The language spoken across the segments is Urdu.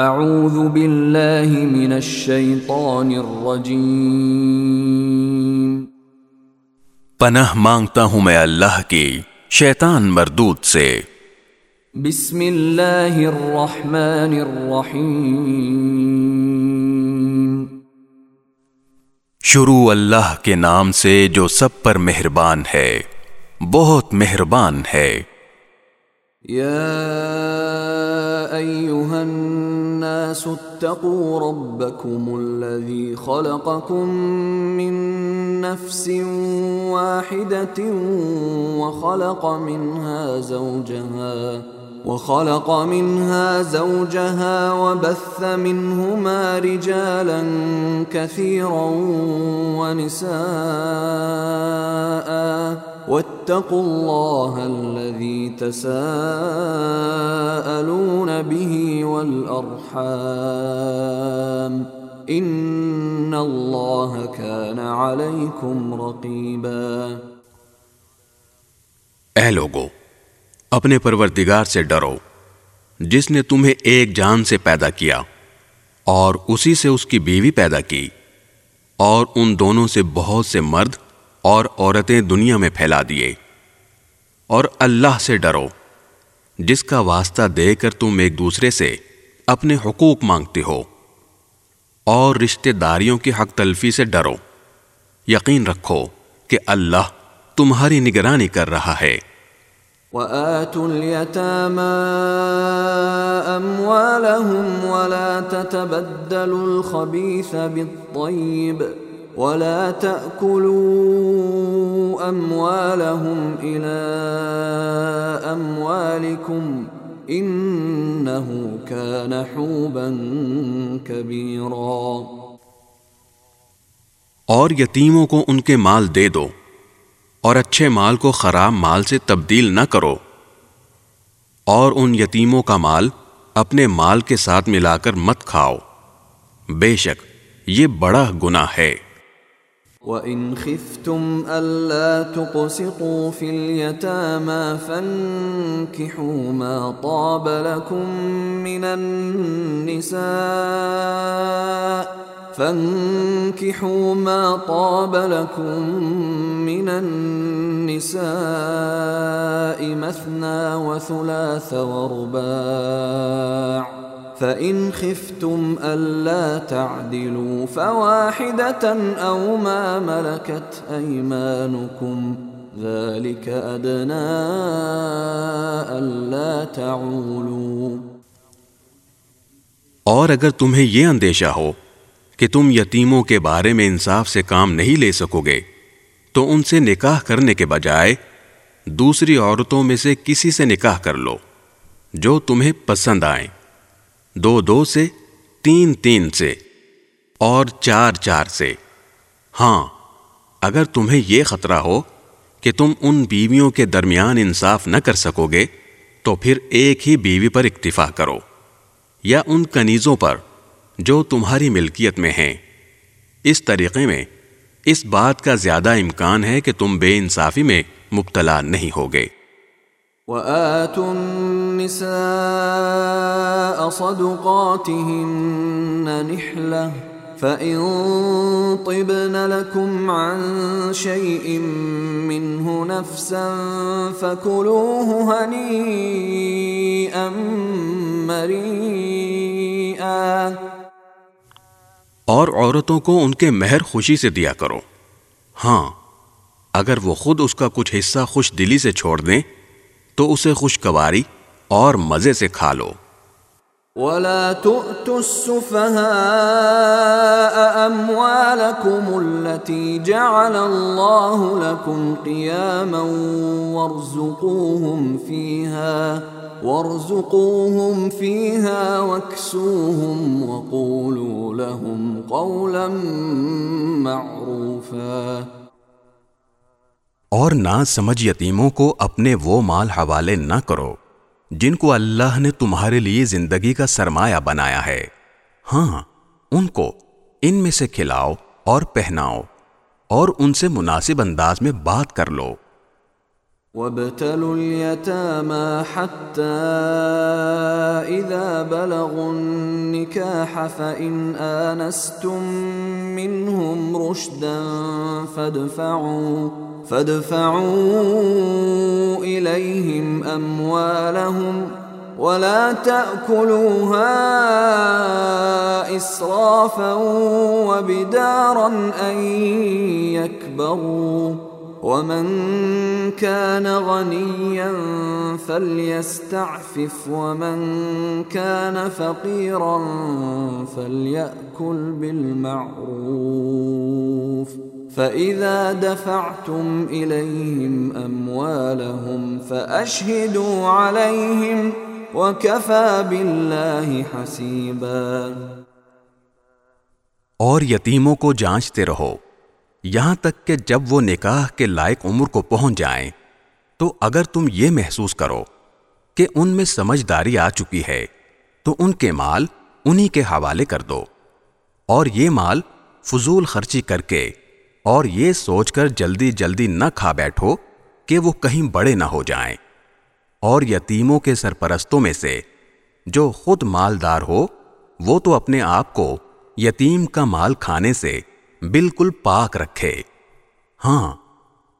اعوذ باللہ من الشیطان الرجیم پناہ مانگتا ہوں میں اللہ کی شیطان مردود سے۔ بسم اللہ الرحمن الرحیم۔ شروع اللہ کے نام سے جو سب پر مہربان ہے بہت مہربان ہے۔ یا ایوہا الناس اتقوا ربكم الذي خلقكم من نفس واحدة وخلق منها زوجها وخلق منها زوجها وبث منهما رجالا كثيرا ونساء. واتقوا الله الذي تساءلون به والأرحام. إن الله كان عليكم رقيبا. اے لوگو اپنے پروردگار سے ڈرو، جس نے تمہیں ایک جان سے پیدا کیا اور اسی سے اس کی بیوی پیدا کی اور ان دونوں سے بہت سے مرد اور عورتیں دنیا میں پھیلا دیے۔ اور اللہ سے ڈرو، جس کا واسطہ دے کر تم ایک دوسرے سے اپنے حقوق مانگتے ہو۔ اور رشتہ داریوں کی حق تلفی سے ڈرو۔ یقین رکھو کہ اللہ تمہاری نگرانی کر رہا ہے۔ وآتوا اليتامى أموالهم ولا تتبدلوا الخبيث بالطيب ولا تأكلوا أموالهم إلى أموالكم إنه كان حوبا كبيرا اور یتیموں کو ان کے مال دے دو۔ اور اچھے مال کو خراب مال سے تبدیل نہ کرو۔ اور ان یتیموں کا مال اپنے مال کے ساتھ ملا کر مت کھاؤ۔ بے شک، یہ بڑا گناہ ہے۔ وَإِنْ خِفْتُمْ أَلَّا تُقْسِطُوا فِي الْيَتَامَى فَانْكِحُوا مَا طَابَ لَكُمْ مِنَ النِّسَاءِ فانكحوا ما طاب لكم من النساء مثنى وثلاث ورباع فإن خفتم ألا تعدلوا فواحدة أو ما ملكت أيمانكم ذلك أدنى ألا تعولوا اور اگر تمہیں یہ اندیشہ ہو کہ تم یتیموں کے بارے میں انصاف سے کام نہیں لے سکو گے، تو ان سے نکاح کرنے کے بجائے دوسری عورتوں میں سے کسی سے نکاح کر لو، جو تمہیں پسند آئیں۔ دو دو سے، تین تین سے، اور چار چار سے۔ ہاں اگر تمہیں یہ خطرہ ہو کہ تم ان بیویوں کے درمیان انصاف نہ کر سکو گے، تو پھر ایک ہی بیوی پر اکتفا کرو، یا ان کنیزوں پر۔ جو تمہاری ملکیت میں ہیں۔ اس طریقے میں اس بات کا زیادہ امکان ہے کہ تم بے انصافی میں مبتلا نہیں ہوگے۔ وَآتُوا النِّسَاءَ صَدُقَاتِهِنَّ نِحْلَةً فَإِن طِبْنَ لَكُمْ عَن شَيْءٍ مِّنْهُ نَفْسًا فَكُلُوهُ هَنِيئًا مَرِيئًا۔ اور عورتوں کو ان کے مہر خوشی سے دیا کرو۔ ہاں اگر وہ خود اس کا کچھ حصہ خوش دلی سے چھوڑ دیں، تو اسے خوشگواری اور مزے سے کھا لو۔ ولا تؤتوا السفهاء اموالكم التي جعل الله لكم قياما وارزقوهم فيها وارزقوهم فيها واكسوهم وقولوا لهم قولا معروفا اور نہ سمجھ یتیموں کو اپنے وہ مال حوالے نہ کرو جن کو اللہ نے تمہارے لیے زندگی کا سرمایہ بنایا ہے۔ ہاں ان کو ان میں سے کھلاؤ اور پہناؤ اور ان سے مناسب انداز میں بات کر لو۔ وابتلوا اليتامى حتى إذا بلغوا النكاح فإن آنستم منهم رشدا فادفعوا فادفعوا إليهم أموالهم ولا تأكلوها إسرافا وبدارا أن يكبروا ومن كان غنيا فليستعفف ومن كان فقيرا فليأكل بالمعروف. فإذا دفعتم إليهم أموالهم فأشهدوا عليهم وكفى بالله حسيبا. اور یتیموں کو جانچتے رہو۔ یہاں تک کہ جب وہ نکاح کے لائق عمر کو پہنچ جائیں، تو اگر تم یہ محسوس کرو کہ ان میں سمجھداری آ چکی ہے، تو ان کے مال انہی کے حوالے کر دو۔ اور یہ مال فضول خرچی کر کے اور یہ سوچ کر جلدی جلدی نہ کھا بیٹھو کہ وہ کہیں بڑے نہ ہو جائیں۔ اور یتیموں کے سرپرستوں میں سے جو خود مالدار ہو، وہ تو اپنے آپ کو یتیم کا مال کھانے سے بالکل پاک رکھے۔ ہاں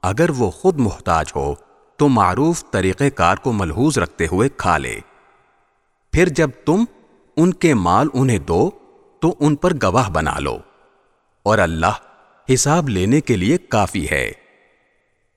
اگر وہ خود محتاج ہو، تو معروف طریقہ کار کو ملحوظ رکھتے ہوئے کھا لے۔ پھر جب تم ان کے مال انہیں دو، تو ان پر گواہ بنا لو۔ اور اللہ حساب لینے کے لیے کافی ہے۔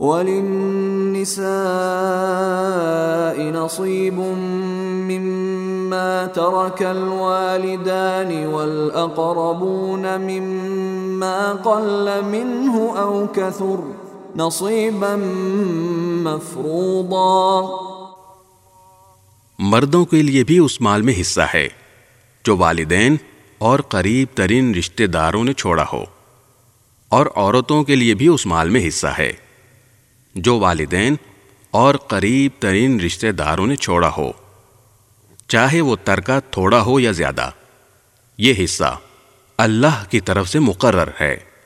وللنساء نصيب مما ترك الوالدان والأقربون مما قل منه أو كثر نصيبا مفروضا مردوں کے لیے بھی اس مال میں حصہ ہے جو والدین اور قریب ترین رشتہ داروں نے چھوڑا ہو اور عورتوں کے لیے بھی اس مال میں حصہ ہے۔ جو والدین اور قریب ترین رشتہ داروں نے چھوڑا ہو۔ چاہے وہ ترکہ تھوڑا ہو یا زیادہ، یہ حصہ اللہ کی طرف سے مقرر ہے۔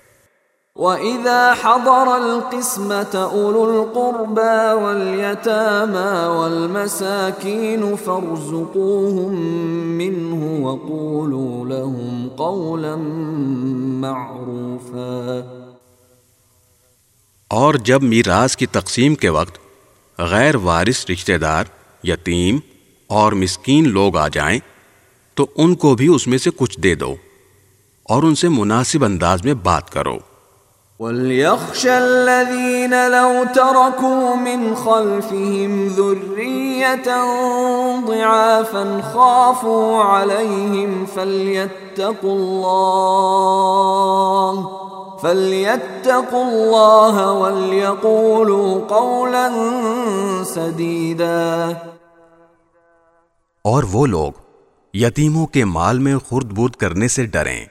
وَإِذَا حَضَرَ الْقِسْمَةَ أُولُو الْقُرْبَى وَالْيَتَامَى وَالْمَسَاكِينُ فَارْزُقُوهُم مِّنْهُ وَقُولُوا لَهُمْ قَوْلًا مَّعْرُوفًا۔ اور جب میراث کی تقسیم کے وقت غیر وارث رشتہ دار، یتیم اور مسکین لوگ آ جائیں، تو ان کو بھی اس میں سے کچھ دے دو اور ان سے مناسب انداز میں بات کرو۔ وَلْيَخْشَ الَّذِينَ لَوْ تَرَكُوا مِنْ خَلْفِهِمْ ذُرِّيَّةً ضِعَافًا خَافُوا عَلَيْهِمْ فَلْيَتَّقُوا اللَّهِ فَلْيَتَّقُوا اللَّهَ وَلْيَقُولُوا قَوْلًا سَدِيدًا اور وہ لوگ یتیموں کے مال میں خرد بود کرنے سے ڈریں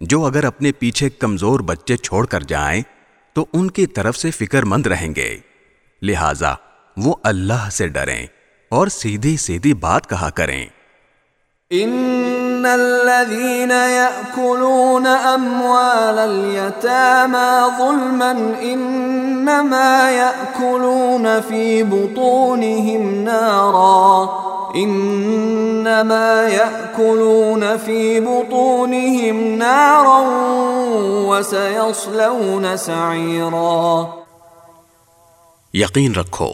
جو اگر اپنے پیچھے کمزور بچے چھوڑ کر جائیں تو ان کی طرف سے فکر مند رہیں گے۔ لہذا وہ اللہ سے ڈریں اور سیدھی سیدھی بات کہا کریں۔ ان ان الذين ياكلون اموال اليتامى ظلما انما ياكلون في بطونهم نارا انما ياكلون في بطونهم نارا وسيصلون سعيرا یقین رکھو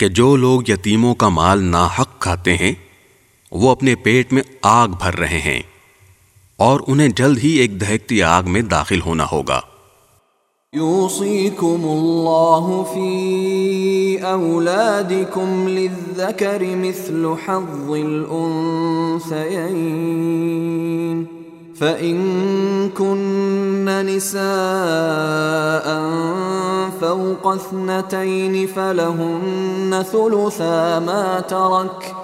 کہ جو لوگ یتیموں کا مال ناحق کھاتے ہیں وہ اپنے پیٹ میں آگ بھر رہے ہیں اور انہیں جلد ہی ایک دہکتی آگ میں داخل ہونا ہوگا۔ يوصيكم الله في أولادكم للذكر مثل حظ الأنثيين فإن كن نساء فوق اثنتين فلهن ثلثا ما ترك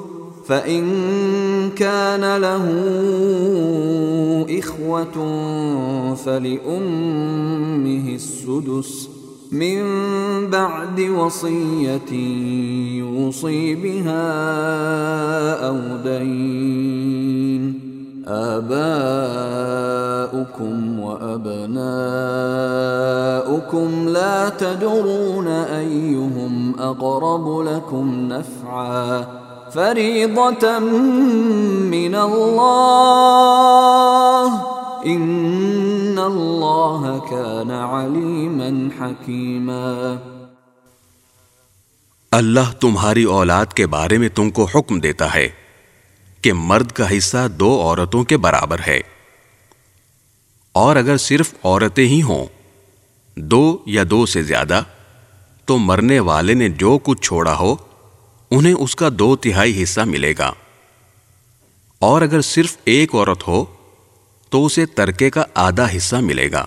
فإن كان له إخوة فلأمه السدس من بعد وصية يوصي بها أو دين آباؤكم وأبناؤكم لا تدرون أيهم أقرب لكم نفعا فريضة من الله ان اللہ كان علیما حکیما اللہ تمہاری اولاد کے بارے میں تم کو حکم دیتا ہے کہ مرد کا حصہ دو عورتوں کے برابر ہے۔ اور اگر صرف عورتیں ہی ہوں، دو یا دو سے زیادہ، تو مرنے والے نے جو کچھ چھوڑا ہو انہیں اس کا دو تہائی حصہ ملے گا۔ اور اگر صرف ایک عورت ہو، تو اسے ترکے کا آدھا حصہ ملے گا۔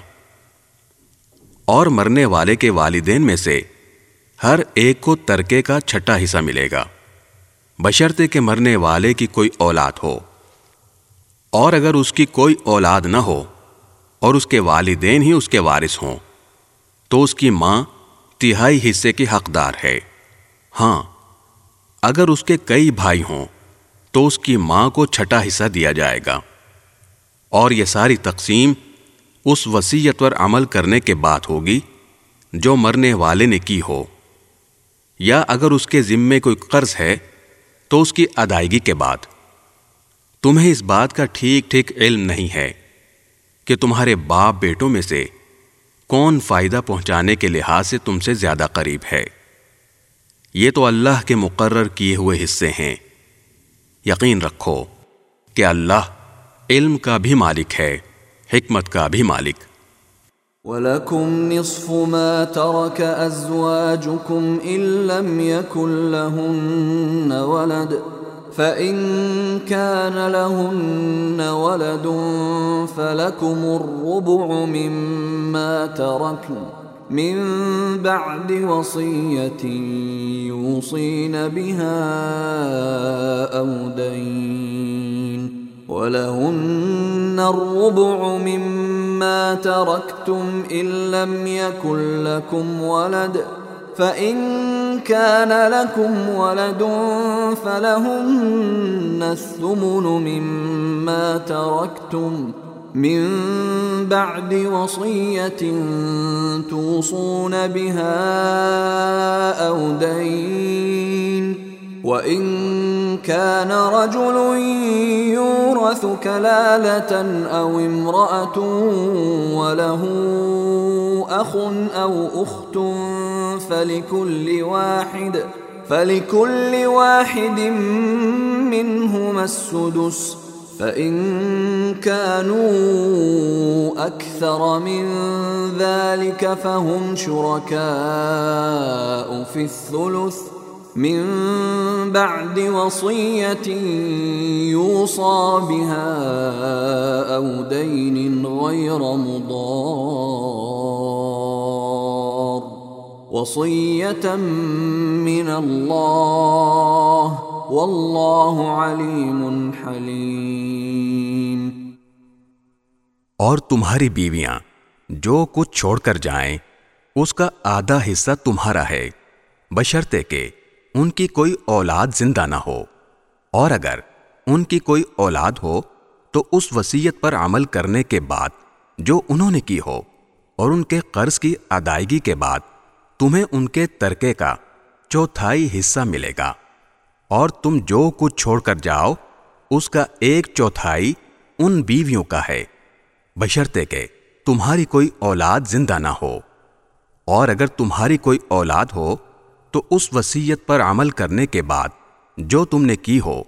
اور مرنے والے کے والدین میں سے ہر ایک کو ترکے کا چھٹا حصہ ملے گا۔ بشرتے کے مرنے والے کی کوئی اولاد ہو۔ اور اگر اس کی کوئی اولاد نہ ہو اور اس کے والدین ہی اس کے وارث ہوں، تو اس کی ماں تہائی حصے کی حقدار ہے۔ ہاں اگر اس کے کئی بھائی ہوں، تو اس کی ماں کو چھٹا حصہ دیا جائے گا۔ اور یہ ساری تقسیم اس وسیعت پر عمل کرنے کے بعد ہوگی جو مرنے والے نے کی ہو۔ یا اگر اس کے ذمے کوئی قرض ہے، تو اس کی ادائیگی کے بعد۔ تمہیں اس بات کا ٹھیک ٹھیک علم نہیں ہے کہ تمہارے باپ بیٹوں میں سے کون فائدہ پہنچانے کے لحاظ سے تم سے زیادہ قریب ہے۔ یہ تو اللہ کے مقرر کیے ہوئے حصے ہیں۔ یقین رکھو کہ اللہ علم کا بھی مالک ہے، حکمت کا بھی مالک۔ وَلَكُمْ نِصْفُ مَا تَرَكَ أَزْوَاجُكُمْ إِن لَّمْ يَكُن لَّهُنَّ وَلَدٌ فَإِن كَانَ لَهُنَّ وَلَدٌ فَلَكُمُ الرُّبُعُ مِمَّا تَرَكْنَ من بعد وصية يوصين بها أو دين ولهن الربع مما تركتم إن لم يكن لكم ولد فإن كان لكم ولد فلهن الثمن مما تركتم من بعد وصية توصون بها أو دين وَإِن كَانَ رَجُلٌ يُورَثُ كَلَالَةً أَوْ امْرَأَةٌ وَلَهُ أَخٌ أَوْ أُخْتٌ فَلِكُلِّ وَاحِدٍ فَلِكُلِّ وَاحِدٍ مِّنْهُمَا السُّدُسُ فَإِن كَانُوا أَكْثَرَ مِن ذَلِكَ فَهُمْ شُرَكَاءُ فِي الثُّلُثِ من بعد وصية يوصى بها أو دين غير مضار وصية من الله والله عليم حليم اور تمہاری بیویاں جو کچھ چھوڑ کر جائیں، اس کا آدھا حصہ تمہارا ہے۔ بشرتے کہ ان کی کوئی اولاد زندہ نہ ہو۔ اور اگر ان کی کوئی اولاد ہو، تو اس وسیعت پر عمل کرنے کے بعد جو انہوں نے کی ہو، اور ان کے قرض کی ادائیگی کے بعد تمہیں ان کے ترکے کا چوتھائی حصہ ملے گا۔ اور تم جو کچھ چھوڑ کر جاؤ، اس کا ایک چوتھائی ان بیویوں کا ہے۔ بشرتے کہ تمہاری کوئی اولاد زندہ نہ ہو۔ اور اگر تمہاری کوئی اولاد ہو، تو اس وسیعت پر عمل کرنے کے بعد جو تم نے کی ہو،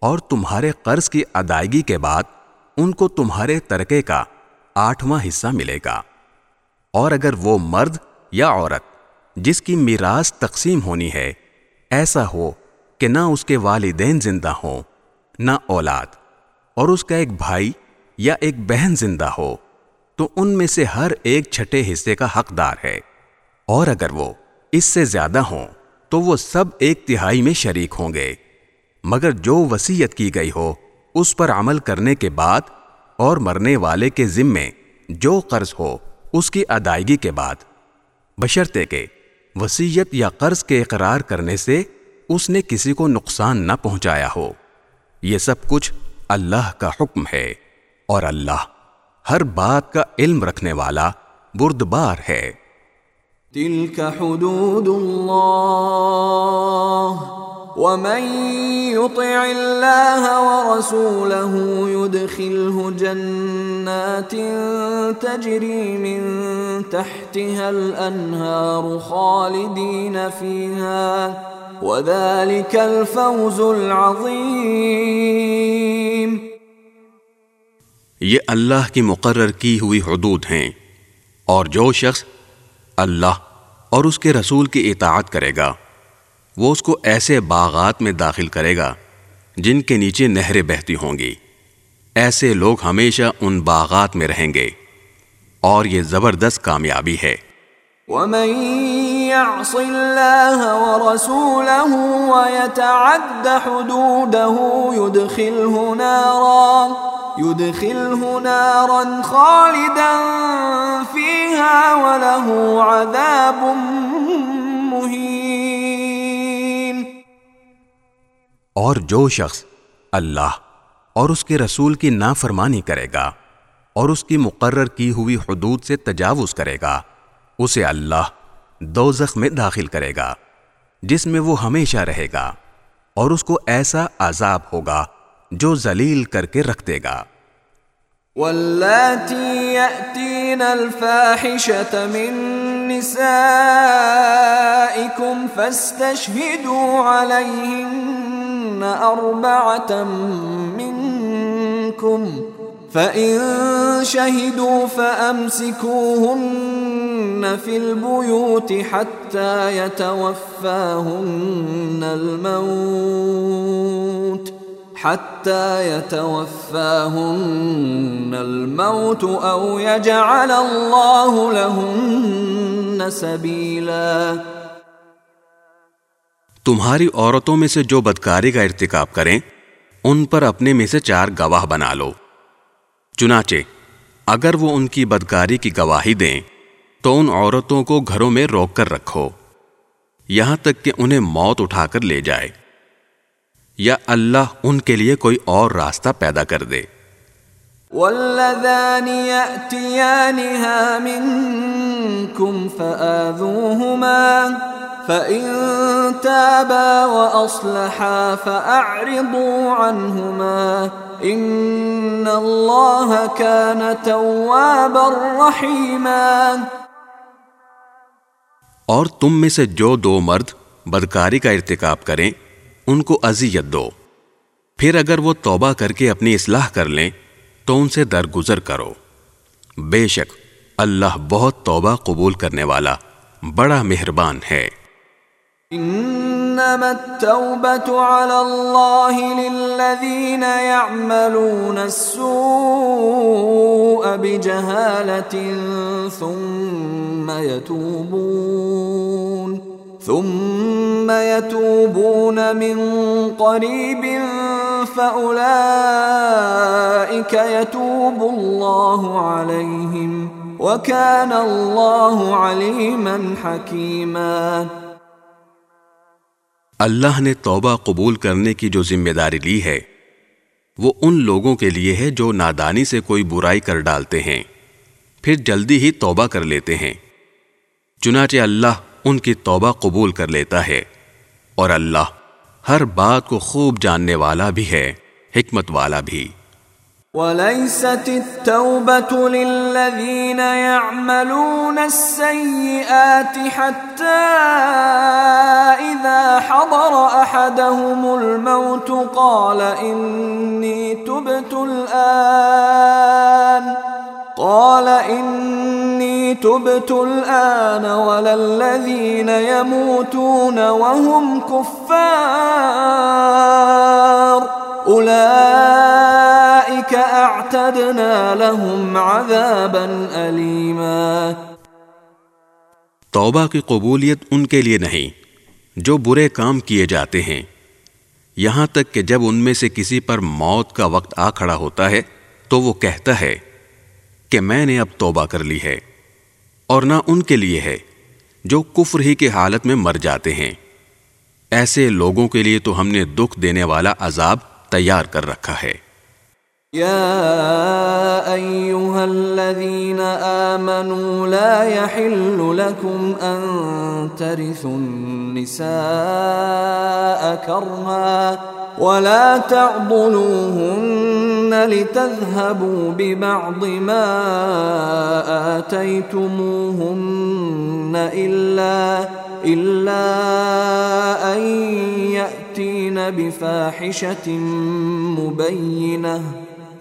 اور تمہارے قرض کی ادائیگی کے بعد ان کو تمہارے ترکے کا آٹھواں حصہ ملے گا۔ اور اگر وہ مرد یا عورت جس کی میراث تقسیم ہونی ہے، ایسا ہو کہ نہ اس کے والدین زندہ ہوں، نہ اولاد۔ اور اس کا ایک بھائی یا ایک بہن زندہ ہو، تو ان میں سے ہر ایک چھٹے حصے کا حقدار ہے۔ اور اگر وہ اس سے زیادہ ہوں، تو وہ سب ایک تہائی میں شریک ہوں گے۔ مگر جو وسیعت کی گئی ہو، اس پر عمل کرنے کے بعد اور مرنے والے کے ذمے جو قرض ہو، اس کی ادائیگی کے بعد۔ بشرتے کے وسیعت یا قرض کے اقرار کرنے سے اس نے کسی کو نقصان نہ پہنچایا ہو۔ یہ سب کچھ اللہ کا حکم ہے اور اللہ ہر بات کا علم رکھنے والا بردبار ہے۔ تلك حدود اللہ ومن يطع الله ورسوله يدخله جنات تجري من تحتها الأنهار خالدين فيها وذلك الفوز العظيم۔ یہ اللہ کی مقرر کی ہوئی حدود ہیں اور جو شخص اللہ اور اس کے رسول کی اطاعت کرے گا، وہ اس کو ایسے باغات میں داخل کرے گا جن کے نیچے نہریں بہتی ہوں گی۔ ایسے لوگ ہمیشہ ان باغات میں رہیں گے اور یہ زبردست کامیابی ہے۔ ومن يعص الله ورسوله ويتعد حدوده يدخله نارا يدخله نارا خالدا فيها وله عذاب مهين۔ اور جو شخص اللہ اور اس کے رسول کی نافرمانی کرے گا اور اس کی مقرر کی ہوئی حدود سے تجاوز کرے گا اسے اللہ دوزخ میں داخل کرے گا، جس میں وہ ہمیشہ رہے گا، اور اس کو ایسا عذاب ہوگا جو ذلیل کر کے رکھ دے گا۔ واللاتی یأتین الفاحشة من نسائکم فاستشہدوا علیہن اربعتا منکم فَإِن شَهِدُوا فَأَمْسِكُوهُنَّ فِي الْبُيُوتِ حَتَّى يَتَوَفَّاهُنَّ الْمَوْتِ حَتَّى يَتَوَفَّاهُنَّ الْمَوْتُ أَوْ يَجْعَلَ اللَّهُ لَهُنَّ سَبِيلًا تمہاری عورتوں میں سے جو بدکاری کا ارتکاب کریں، ان پر اپنے میں سے چار گواہ بنا لو۔ چنانچہ، اگر وہ ان کی بدکاری کی گواہی دیں، تو ان عورتوں کو گھروں میں روک کر رکھو۔ یہاں تک کہ انہیں موت اٹھا کر لے جائے۔ یا اللہ ان کے لیے کوئی اور راستہ پیدا کر دے۔ والذان يأتيانها منكم فآذوهما فإن تابا وأصلحا فأعرضوا عنهما إن الله كان توابا رحيما اور تم میں سے جو دو مرد بدکاری کا ارتکاب کریں، ان کو اذیت دو۔ پھر اگر وہ توبہ کر کے اپنی اصلاح کر لیں تو ان سے درگزر کرو۔ بے شک اللہ بہت توبہ قبول کرنے والا بڑا مہربان ہے۔ انما التوبة على الله للذين يعملون السوء بجهالة ثم يتوبون۔ ثم يتوبون من قريب فأولئك يتوب الله عليهم وكان الله عليما حكيما اللہ نے توبہ قبول کرنے کی جو ذمہ داری لی ہے، وہ ان لوگوں کے لیے ہے جو نادانی سے کوئی برائی کر ڈالتے ہیں۔ پھر جلدی ہی توبہ کر لیتے ہیں۔ چنانچہ اللہ ان کی توبہ قبول کر لیتا ہے۔ اور اللہ ہر بات کو خوب جاننے والا بھی ہے، حکمت والا بھی۔ وليست التوبة للذين يعملون السيئات حتى إذا حضر أحدهم الموت قال إني تبت الآن قال إني تبت الآن ولا الذين يموتون وهم كفار. أولئك أعتدنا لهم عذابا أليما. توبہ کی قبولیت ان کے لیے نہیں، جو برے کام کیے جاتے ہیں۔ یہاں تک کہ جب ان میں سے کسی پر موت کا وقت آ کھڑا ہوتا ہے، تو وہ کہتا ہے کہ میں نے اب توبہ کر لی ہے، اور نہ ان کے لیے ہے، جو کفر ہی کی حالت میں مر جاتے ہیں۔ ایسے لوگوں کے لیے تو ہم نے دکھ دینے والا عذاب تیار کر رکھا ہے۔ يا أيها الذين آمنوا لا يحل لكم أن ترثوا النساء كرها ولا تعضلوهن لتذهبوا ببعض ما آتيتموهن إلا إلا أن يأتين بفاحشة مبينة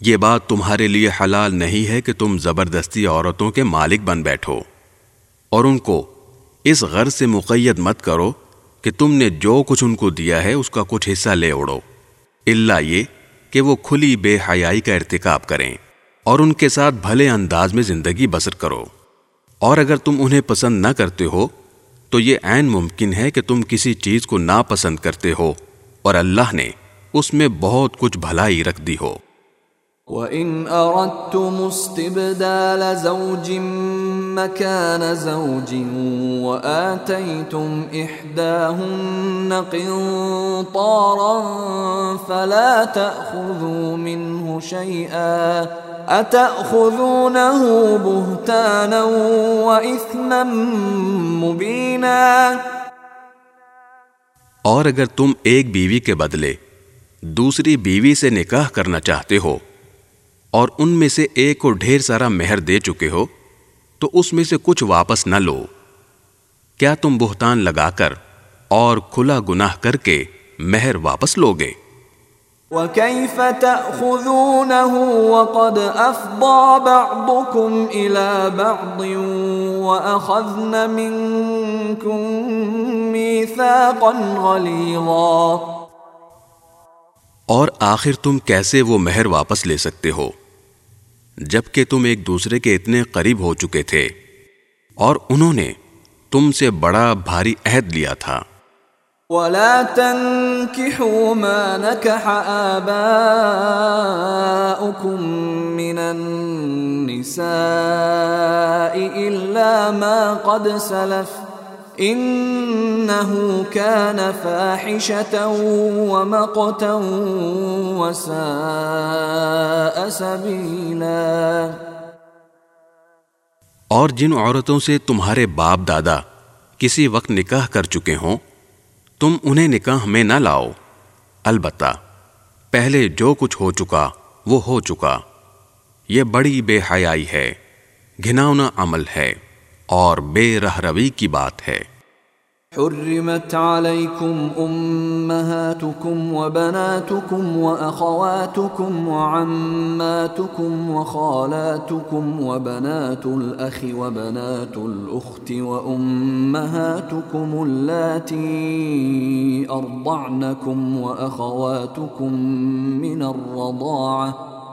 یہ بات تمہارے لیے حلال نہیں ہے کہ تم زبردستی عورتوں کے مالک بن بیٹھو۔ اور ان کو اس غرض سے مقید مت کرو کہ تم نے جو کچھ ان کو دیا ہے اس کا کچھ حصہ لے اڑو اللہ یہ کہ وہ کھلی بے حیائی کا ارتکاب کریں اور ان کے ساتھ بھلے انداز میں زندگی بسر کرو۔ اور اگر تم انہیں پسند نہ کرتے ہو، تو یہ عین ممکن ہے کہ تم کسی چیز کو ناپسند کرتے ہو اور اللہ نے اس میں بہت کچھ بھلائی رکھ دی ہو۔ وَإِنْ أَرَدْتُمُ اسْتِبْدَالَ زَوْجٍ مَكَانَ زَوْجٍ وَآتَيْتُمْ إِحْدَاهُنَّ قِنْطَارًا فَلَا تَأْخُذُوا مِنْهُ شَيْئًا أَتَأْخُذُونَهُ بُهْتَانًا وَإِثْمًا مُبِينًا اور اگر تم ایک بیوی کے بدلے دوسری بیوی سے نکاح کرنا چاہتے ہو اور ان میں سے ایک کو ڈھیر سارا مہر دے چکے ہو، تو اس میں سے کچھ واپس نہ لو۔ کیا تم بہتان لگا کر اور کھلا گناہ کر کے مہر واپس لو گے؟ وَكَيْفَ تَأْخُذُونَهُ وَقَدْ أَفْضَى بَعْضُكُمْ إِلَى بَعْضٍ وَأَخَذْنَ مِنْكُمْ مِيثَاقًا غَلِيظًا اور آخر تم کیسے وہ مہر واپس لے سکتے ہو؟ جبکہ تم ایک دوسرے کے اتنے قریب ہو چکے تھے، اور انہوں نے تم سے بڑا بھاری عہد لیا تھا۔ وَلَا تَنْكِحُوا مَا نَكَحَ آبَاؤُكُمْ مِنَ النِّسَاءِ إِلَّا مَا قَدْ سَلَفَ۔ انہو کان فاحشتا ومقتا وساء سبیلا اور جن عورتوں سے تمہارے باپ دادا کسی وقت نکاح کر چکے ہوں، تم انہیں نکاح میں نہ لاؤ۔ البتہ، پہلے جو کچھ ہو چکا، وہ ہو چکا۔ یہ بڑی بے حیائی ہے، گھناؤنا عمل ہے۔ اور بے رہ روی کی بات ہے۔ حرمت عليكم أمهاتكم وبناتكم وأخواتكم وعماتكم وخالاتكم وبنات الأخ وبنات الأخت وأمهاتكم اللاتي أرضعنكم وأخواتكم من الرضاعة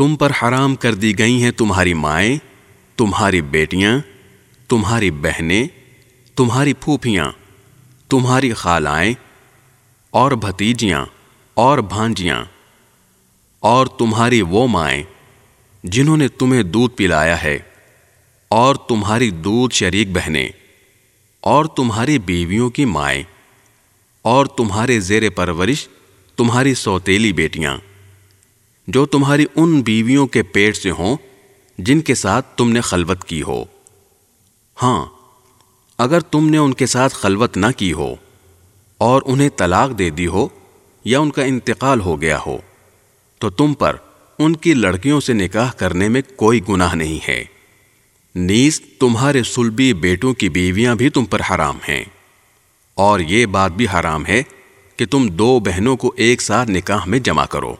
تم پر حرام کر دی گئی ہیں تمہاری مائیں، تمہاری بیٹیاں، تمہاری بہنیں، تمہاری پھوپھیاں، تمہاری خالائیں اور بھتیجیاں اور بھانجیاں اور تمہاری وہ مائیں جنہوں نے تمہیں دودھ پلایا ہے اور تمہاری دودھ شریک بہنیں اور تمہاری بیویوں کی مائیں اور تمہارے زیر پرورش تمہاری سوتیلی بیٹیاں۔ جو تمہاری ان بیویوں کے پیٹ سے ہوں جن کے ساتھ تم نے خلوت کی ہو۔ ہاں اگر تم نے ان کے ساتھ خلوت نہ کی ہو اور انہیں طلاق دے دی ہو یا ان کا انتقال ہو گیا ہو، تو تم پر ان کی لڑکیوں سے نکاح کرنے میں کوئی گناہ نہیں ہے۔ نیز، تمہارے سلبی بیٹوں کی بیویاں بھی تم پر حرام ہیں۔ اور یہ بات بھی حرام ہے کہ تم دو بہنوں کو ایک ساتھ نکاح میں جمع کرو۔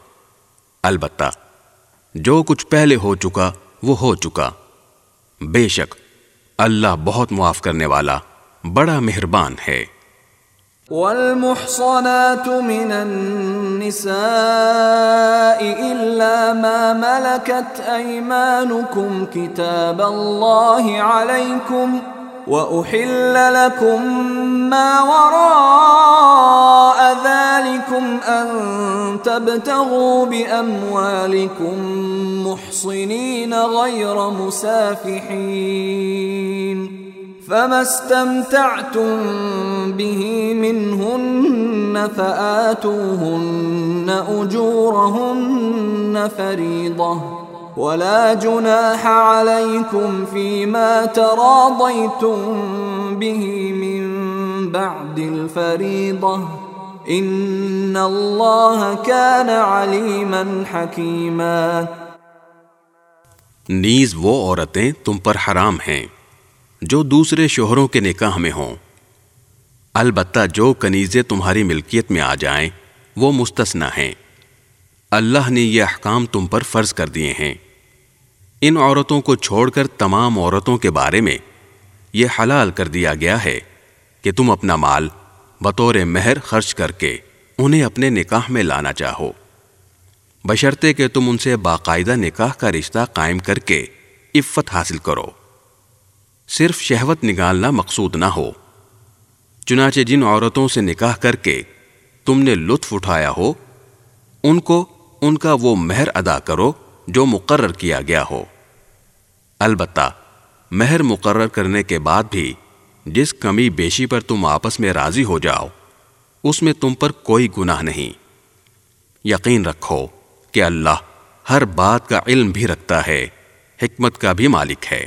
البتہ، جو کچھ پہلے ہو چکا، وہ ہو چکا۔ بے شک، اللہ بہت معاف کرنے والا بڑا مہربان ہے۔ والمحصنات من النساء إلا ما ملكت أيمانكم كتاب الله عليكم وأحل لكم ما وراء ذلكم أن تبتغوا بأموالكم محصنين غير مسافحين فما استمتعتم به منهن فآتوهن أجورهن فريضةً ولا جناح عليكم فيما تراضيتم به من بعد الفريضة. إن الله كان عليما حكيما. نیز وہ عورتیں تم پر حرام ہیں جو دوسرے شوہروں کے نکاح میں ہوں۔ البتہ جو کنیزیں تمہاری ملکیت میں آ جائیں وہ مستثنا ہیں۔ اللہ نے یہ احکام تم پر فرض کر دیے ہیں۔ ان عورتوں کو چھوڑ کر تمام عورتوں کے بارے میں یہ حلال کر دیا گیا ہے کہ تم اپنا مال بطور مہر خرچ کر کے انہیں اپنے نکاح میں لانا چاہو۔ بشرطے کہ تم ان سے باقاعدہ نکاح کا رشتہ قائم کر کے عفت حاصل کرو۔ صرف شہوت نکالنا مقصود نہ ہو۔ چنانچہ جن عورتوں سے نکاح کر کے تم نے لطف اٹھایا ہو، ان کو ان کا وہ مہر ادا کرو جو مقرر کیا گیا ہو۔ البتہ، مہر مقرر کرنے کے بعد بھی جس کمی بیشی پر تم آپس میں راضی ہو جاؤ، اس میں تم پر کوئی گناہ نہیں۔ یقین رکھو کہ اللہ ہر بات کا علم بھی رکھتا ہے، حکمت کا بھی مالک ہے۔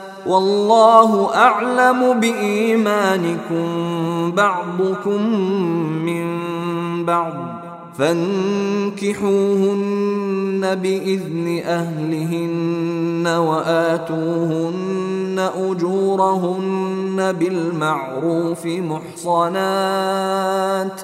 والله أعلم بإيمانكم بعضكم من بعض فانكحوهن بإذن أهلهن وآتوهن أجورهن بالمعروف محصنات ۖ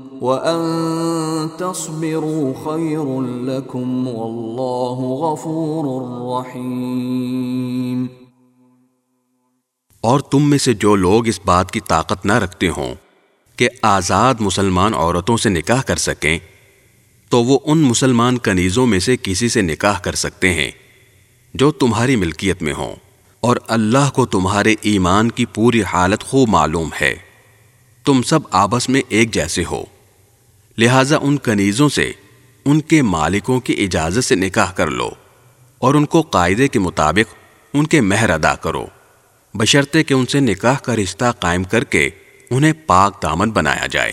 وأن تصبروا خير لكم والله غفور رحيم اور تم میں سے جو لوگ اس بات کی طاقت نہ رکھتے ہوں کہ آزاد مسلمان عورتوں سے نکاح کر سکیں، تو وہ ان مسلمان کنیزوں میں سے کسی سے نکاح کر سکتے ہیں جو تمہاری ملکیت میں ہوں۔ اور اللہ کو تمہارے ایمان کی پوری حالت خوب معلوم ہے۔ تم سب آپس میں ایک جیسے ہو۔ لہذا ان کنیزوں سے ان کے مالکوں کی اجازت سے نکاح کر لو اور ان کو قاعدے کے مطابق ان کے مہر ادا کرو، بشرطے کہ ان سے نکاح کا رشتہ قائم کر کے انہیں پاک دامن بنایا جائے۔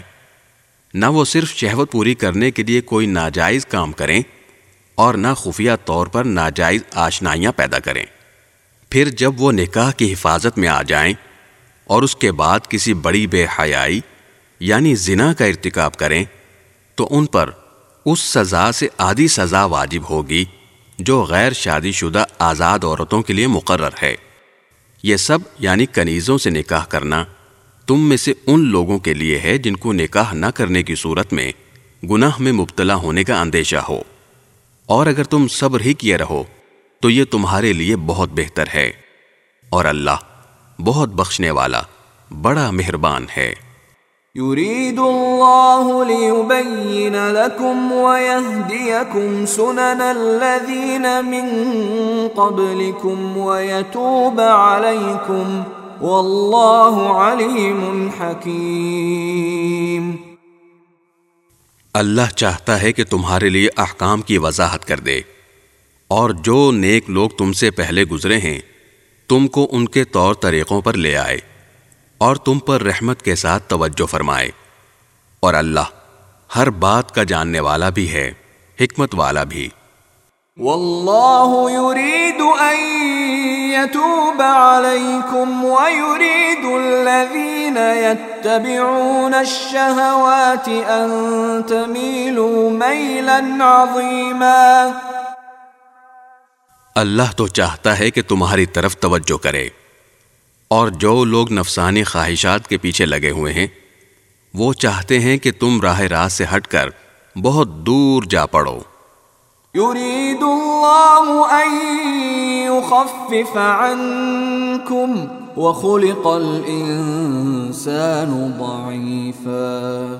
نہ وہ صرف شہوت پوری کرنے کے لیے کوئی ناجائز کام کریں اور نہ خفیہ طور پر ناجائز آشنائیاں پیدا کریں۔ پھر جب وہ نکاح کی حفاظت میں آ جائیں اور اس کے بعد کسی بڑی بے حیائی یعنی زنا کا ارتکاب کریں تو ان پر اس سزا سے آدھی سزا واجب ہوگی جو غیر شادی شدہ آزاد عورتوں کے لیے مقرر ہے۔ یہ سب یعنی کنیزوں سے نکاح کرنا تم میں سے ان لوگوں کے لیے ہے جن کو نکاح نہ کرنے کی صورت میں گناہ میں مبتلا ہونے کا اندیشہ ہو۔ اور اگر تم صبر ہی کیے رہو تو یہ تمہارے لیے بہت بہتر ہے۔ اور اللہ بہت بخشنے والا، بڑا مہربان ہے۔ يريد الله ليبين لكم ويهديكم سنن الذين من قبلكم ويتوب عليكم والله عليم حكيم اللہ چاہتا ہے کہ تمہارے لیے احکام کی وضاحت کر دے اور جو نیک لوگ تم سے پہلے گزرے ہیں تم کو ان کے طور طریقوں پر لے آئے۔ اور تم پر رحمت کے ساتھ توجہ فرمائے۔ اور اللہ ہر بات کا جاننے والا بھی ہے حکمت والا بھی۔ واللہ يريد ان يتوب عليكم ويريد الذين يتبعون الشهوات ان تميلوا ميلا عظيما اللہ تو چاہتا ہے کہ تمہاری طرف توجہ کرے۔ اور جو لوگ نفسانی خواہشات کے پیچھے لگے ہوئے ہیں وہ چاہتے ہیں کہ تم راہ راست سے ہٹ کر بہت دور جا پڑو۔ يريد الله ان يخفف عنكم وخلق الانسان ضعيفا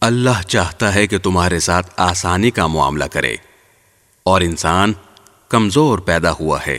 اللہ چاہتا ہے کہ تمہارے ساتھ آسانی کا معاملہ کرے اور انسان کمزور پیدا ہوا ہے۔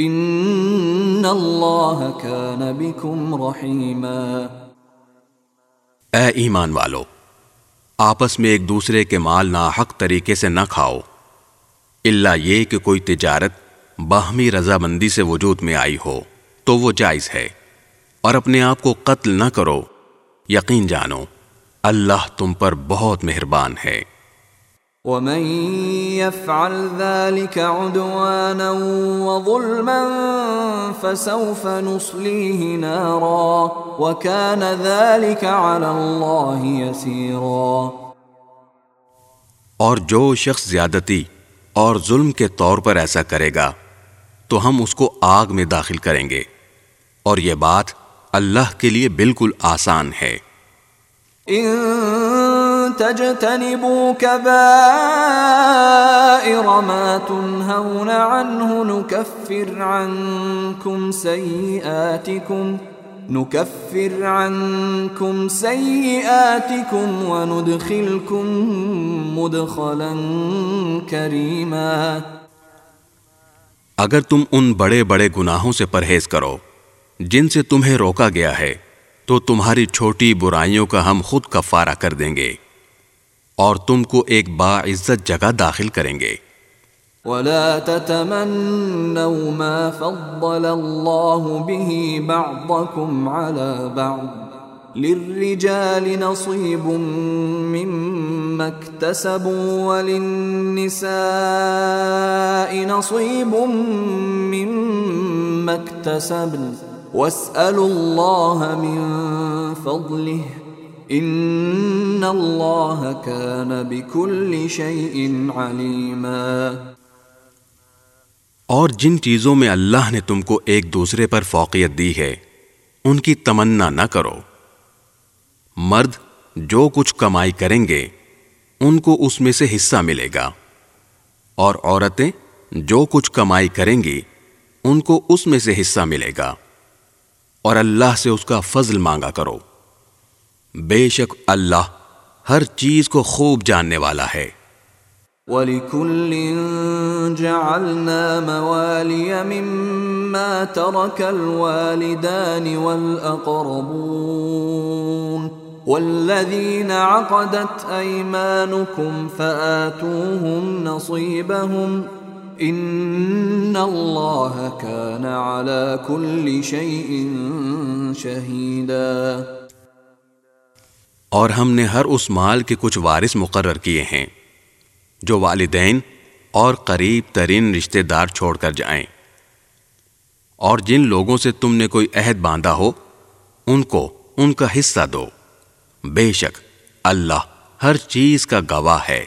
ان اللہ کان بکم رحیما اے ایمان والو، آپس میں ایک دوسرے کے مال ناحق طریقے سے نہ کھاؤ۔ اللہ یہ کہ کوئی تجارت باہمی رضامندی سے وجود میں آئی ہو، تو وہ جائز ہے۔ اور اپنے آپ کو قتل نہ کرو۔ یقین جانو، اللہ تم پر بہت مہربان ہے۔ ومن يفعل ذلك عدوانا وظلما فسوف نصليه نارا وكان ذلك على الله يسيرا اور جو شخص زیادتی اور ظلم کے طور پر ایسا کرے گا تو ہم اس کو آگ میں داخل کریں گے۔ اور یہ بات اللہ کے لیے بالکل آسان ہے۔ تجتنبوا كبائر ما تنهون عنه نكفر عنكم سيئاتكم نكفر عنكم سيئاتكم وندخلكم مدخلا كريما اگر تم ان بڑے بڑے گناہوں سے پرہیز کرو، جن سے تمہیں روکا گیا ہے، تو تمہاری چھوٹی برائیوں کا ہم خود کفارہ کر دیں گے۔ اور تم کو ایک باعزت جگہ داخل کریں گے۔ ولا تتمنوا ما فضل الله به بعضكم على بعض للرجال نصيب مما اكتسبوا وللنساء نصيب مما اكتسبن واسألوا الله من فضله ان اللہ کان بکل شیء علیما اور جن چیزوں میں اللہ نے تم کو ایک دوسرے پر فوقیت دی ہے، ان کی تمنا نہ کرو۔ مرد جو کچھ کمائی کریں گے، ان کو اس میں سے حصہ ملے گا۔ اور عورتیں جو کچھ کمائی کریں گی، ان کو اس میں سے حصہ ملے گا۔ اور اللہ سے اس کا فضل مانگا کرو۔ بے شک اللہ ہر چیز کو خوب جاننے والا ہے۔ وَلِكُلٍ جَعَلْنَا مَوَالِيَ مِمَّا تَرَكَ الْوَالِدَانِ وَالْأَقْرَبُونَ والذين عقدت ايمانكم فآتوهم نصيبهم ان الله كان على كل شيء شهيدا۔ اور ہم نے ہر اس مال کے کچھ وارث مقرر کیے ہیں، جو والدین اور قریب ترین رشتہ دار چھوڑ کر جائیں۔ اور جن لوگوں سے تم نے کوئی عہد باندھا ہو، ان کو ان کا حصہ دو۔ بے شک، اللہ ہر چیز کا گواہ ہے۔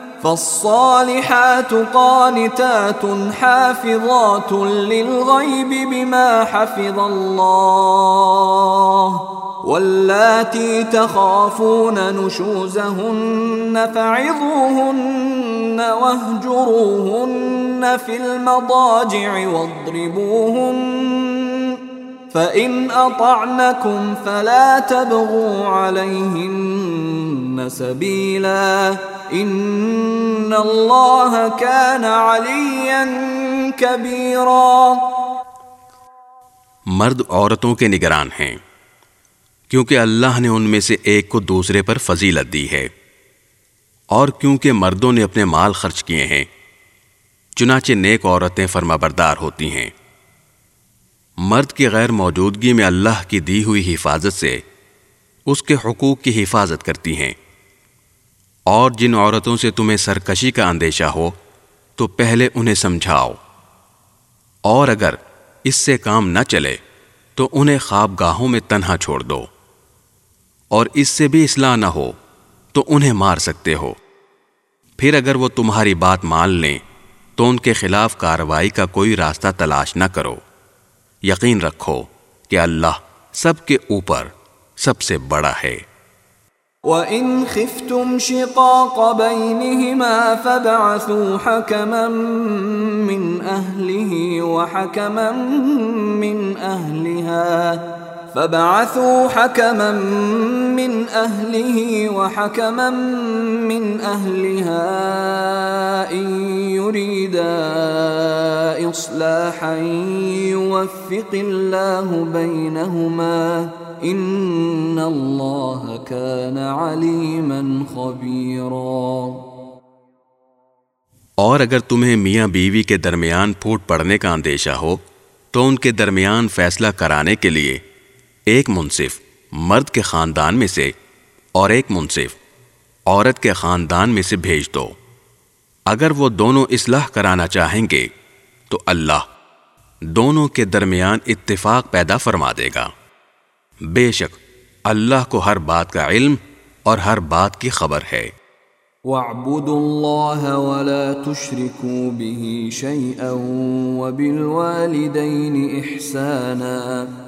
فالصالحات قانتات حافظات للغيب بما حفظ الله واللاتي تخافون نشوزهن فعظوهن واهجروهن في المضاجع واضربوهن فإن أطعنكم فلا تبغوا عليهن سبيلا إن الله كان عليا كبيرا۔ مرد عورتوں کے نگران ہیں، کیونکہ اللہ نے ان میں سے ایک کو دوسرے پر فضیلت دی ہے۔ اور کیونکہ مردوں نے اپنے مال خرچ کیے ہیں، چنانچہ نیک عورتیں فرما بردار ہوتی ہیں۔ مرد کی غیر موجودگی میں اللہ کی دی ہوئی حفاظت سے اس کے حقوق کی حفاظت کرتی ہیں۔ اور جن عورتوں سے تمہیں سرکشی کا اندیشہ ہو، تو پہلے انہیں سمجھاؤ۔ اور اگر اس سے کام نہ چلے، تو انہیں خواب گاہوں میں تنہا چھوڑ دو۔ اور اس سے بھی اصلاح نہ ہو، تو انہیں مار سکتے ہو۔ پھر اگر وہ تمہاری بات مان لیں، تو ان کے خلاف کاروائی کا کوئی راستہ تلاش نہ کرو۔ یقین رکھو کہ اللہ سب کے اوپر سب سے بڑا ہے۔ وَإِنْ خِفْتُمْ شِقَاقَ بَيْنِهِمَا فَبَعَثُوا حَكَمًا مِّنْ أَهْلِهِ وَحَكَمًا مِّنْ أَهْلِهَا فبعثوا حكما من أهله وحكما من أهلها إن يريدا إصلاحا يوفق الله بينهما إن الله كان عليما خبيرا اور اگر تمہیں میاں بیوی کے درمیان پھوٹ پڑنے کا اندیشہ ہو، تو ان کے درمیان فیصلہ کرانے کے لیے ایک منصف مرد کے خاندان میں سے اور ایک منصف عورت کے خاندان میں سے بھیج دو۔ اگر وہ دونوں اصلاح کرانا چاہیں گے تو اللہ دونوں کے درمیان اتفاق پیدا فرما دے گا۔ بے شک اللہ کو ہر بات کا علم اور ہر بات کی خبر ہے۔ وَاعْبُدُوا اللَّهَ وَلَا تُشْرِكُوا بِهِ شَيْئًا وَبِالْوَالِدَيْنِ إِحْسَانًا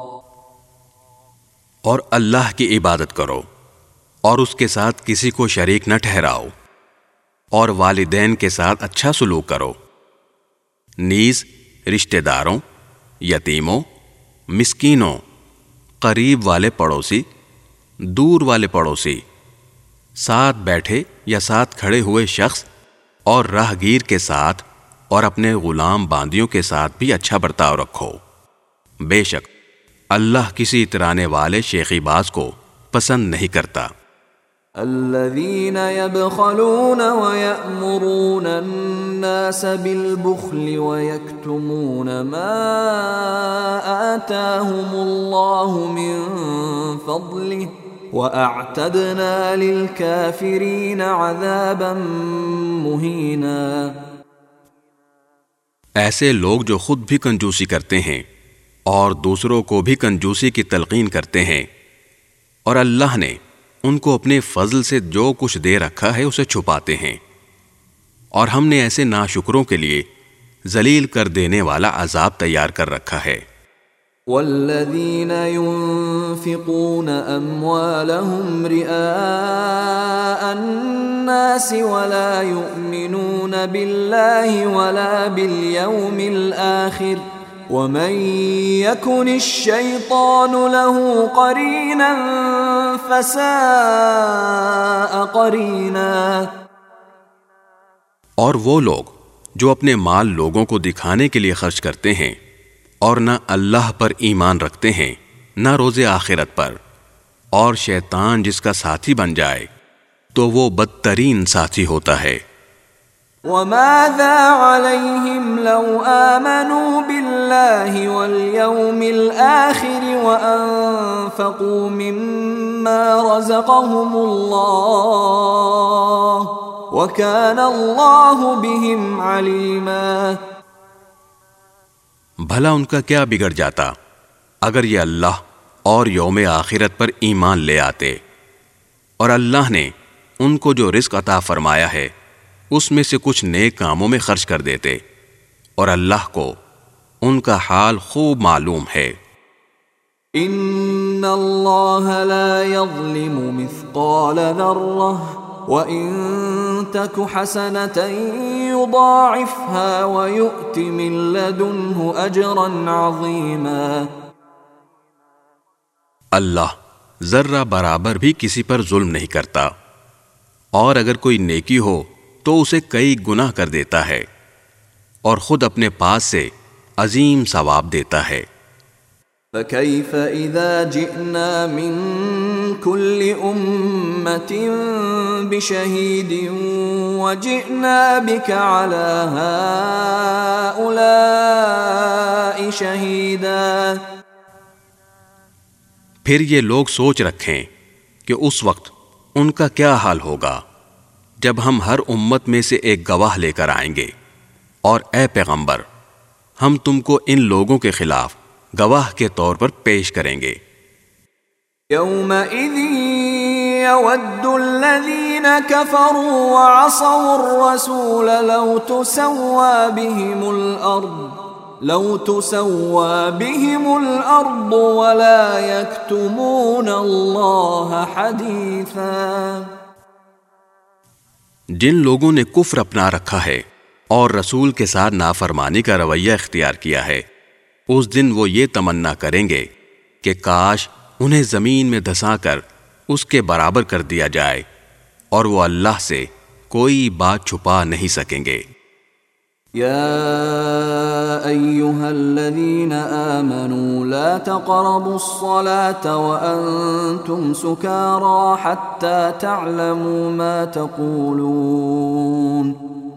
اور اللہ کی عبادت کرو اور اس کے ساتھ کسی کو شریک نہ ٹھہراؤ اور والدین کے ساتھ اچھا سلوک کرو۔ نیز، رشتہ داروں، یتیموں، مسکینوں، قریب والے پڑوسی، دور والے پڑوسی، ساتھ بیٹھے یا ساتھ کھڑے ہوئے شخص اور راہ گیر کے ساتھ اور اپنے غلام باندیوں کے ساتھ بھی اچھا برتاؤ رکھو۔ بے شک اللہ کسی اترانے والے شیخی باز کو پسند نہیں کرتا۔ الذين يبخلون ويأمرون الناس بالبخل ويكتمون ما آتاهم الله من فضله وأعتدنا للكافرين عذابا مهينا ایسے لوگ جو خود بھی کنجوسی کرتے ہیں اور دوسروں کو بھی کنجوسی کی تلقین کرتے ہیں۔ اور اللہ نے ان کو اپنے فضل سے جو کچھ دے رکھا ہے اسے چھپاتے ہیں۔ اور ہم نے ایسے ناشکروں کے لیے ذلیل کر دینے والا عذاب تیار کر رکھا ہے۔ والذين ينفقون أموالهم رئاء الناس ولا يؤمنون بالله ولا باليوم الآخر ومن يكن الشيطان له قرينا فساء قرينا اور وہ لوگ جو اپنے مال لوگوں کو دکھانے کے لیے خرچ کرتے ہیں اور نہ اللہ پر ایمان رکھتے ہیں نہ روز آخرت پر اور شیطان جس کا ساتھی بن جائے تو وہ بدترین ساتھی ہوتا ہے۔ وماذا عليهم لو آمنوا بالله واليوم الآخر وأنفقوا مما رزقهم الله وكان الله بهم عليما بھلا ان کا کیا بگڑ جاتا اگر یہ اللہ اور یوم آخرت پر ایمان لے آتے اور اللہ نے ان کو جو رزق عطا فرمایا ہے اس میں سے کچھ نیک کاموں میں خرچ کر دیتے اور اللہ کو ان کا حال خوب معلوم ہے۔ ان اللہ لا يظلم مثقال ذرہ وَإِن تَكُ حَسَنَةً يُضَاعِفْهَا وَيُؤْتِ مِن لَّدُنْهُ أَجْرًا عَظِيمًا اللہ ذرہ برابر بھی کسی پر ظلم نہیں کرتا۔ اور اگر کوئی نیکی ہو تو اسے کئی گناہ کر دیتا ہے۔ اور خود اپنے پاس سے عظیم ثواب دیتا ہے۔ فكيف إذا جئنا من كل أمة بشهيد وجئنا بك على هؤلاء شهيدا پھر یہ لوگ سوچ رکھیں کہ اس وقت ان کا کیا حال ہوگا جب ہم ہر امت میں سے ایک گواہ لے کر آئیں گے اور اے پیغمبر ہم تم کو ان لوگوں کے خلاف گواہ کے طور پر پیش کریں گے۔ يومئذ يود الذين كفروا وعصوا الرسول لو تسوى بهم الأرض لو تسوى بهم الأرض ولا يكتمون الله حديثا۔ جن لوگوں نے کفر اپنا رکھا ہے اور رسول کے ساتھ نافرمانی کا رویہ اختیار کیا ہے۔ اس دن وہ یہ تمنا کریں گے کہ کاش انہیں زمین میں دھسا کر اس کے برابر کر دیا جائے اور وہ اللہ سے کوئی بات چھپا نہیں سکیں گے۔ يا أيها الذين آمنوا لا تقربوا الصلاة وأنتم سكارى حتى تعلموا ما تقولون۔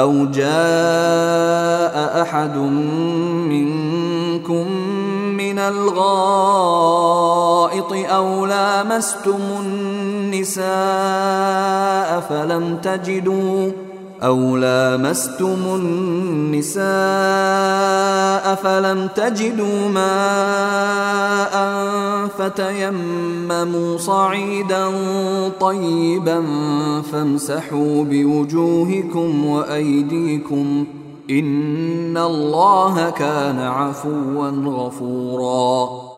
او جاء احد منكم من الغائط او لامستم النساء فلم تجدوا أو لامستم النساء فلم تجدوا ماء فتيمموا صعيدا طيبا فامسحوا بوجوهكم وأيديكم ان اللہ کان عفوا غفورا۔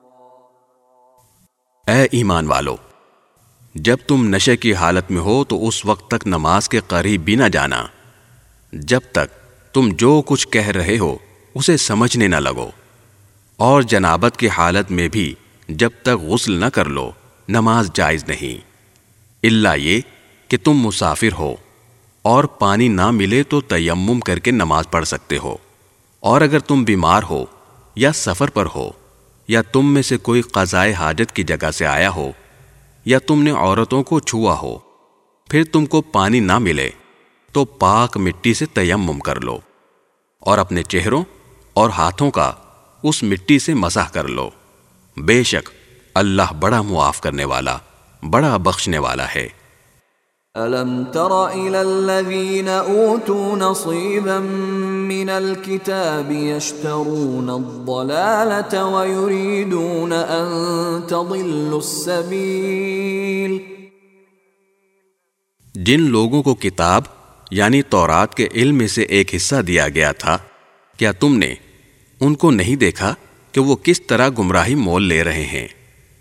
اے ایمان والو جب تم نشے کی حالت میں ہو تو اس وقت تک نماز کے قریب بھی نہ جانا۔ جب تک تم جو کچھ کہہ رہے ہو، اسے سمجھنے نہ لگو۔ اور جنابت کی حالت میں بھی جب تک غسل نہ کر لو، نماز جائز نہیں۔ اللہ یہ کہ تم مسافر ہو اور پانی نہ ملے تو تیمم کر کے نماز پڑھ سکتے ہو۔ اور اگر تم بیمار ہو یا سفر پر ہو یا تم میں سے کوئی قضائے حاجت کی جگہ سے آیا ہو یا تم نے عورتوں کو چھوا ہو، پھر تم کو پانی نہ ملے، تو پاک مٹی سے تیمم کر لو، اور اپنے چہروں اور ہاتھوں کا اس مٹی سے مسح کر لو۔ بے شک اللہ بڑا معاف کرنے والا، بڑا بخشنے والا ہے۔ ألم تر إلى الذين أوتوا نصيبا من الكتاب يشترون الضلالة ويريدون أن تضلوا السبيل جن لوگوں کو کتاب یعنی تورات کے علم میں سے ایک حصہ دیا گیا تھا، کیا تم نے ان کو نہیں دیکھا کہ وہ کس طرح گمراہی مول لے رہے ہیں؟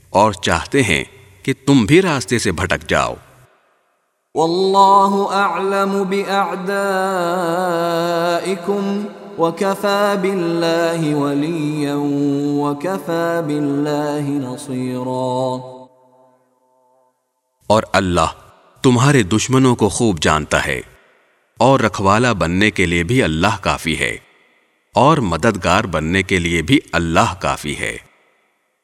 اور چاہتے ہیں کہ تم بھی راستے سے بھٹک جاؤ۔ واللہ اعلم وکفا باللہ ولیا وکفا باللہ نصیرا اور اللہ تمہارے دشمنوں کو خوب جانتا ہے اور رکھوالا بننے کے لیے بھی اللہ کافی ہے اور مددگار بننے کے لیے بھی اللہ کافی ہے۔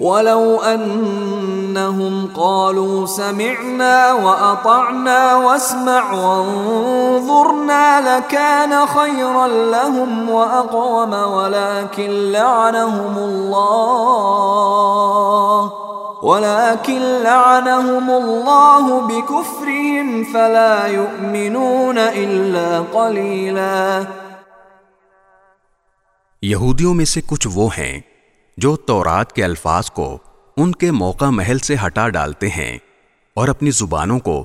ولو انهم قالوا سمعنا واطعنا واسمع وانظرنا لكان خيرا لهم واقوم ولكن لعنهم الله ولكن لعنهم الله بكفرهم فلا يؤمنون الا قليلا یہودیوں میں سے کچھ وہ ہیں جو تورات کے الفاظ کو ان کے موقع محل سے ہٹا ڈالتے ہیں اور اپنی زبانوں کو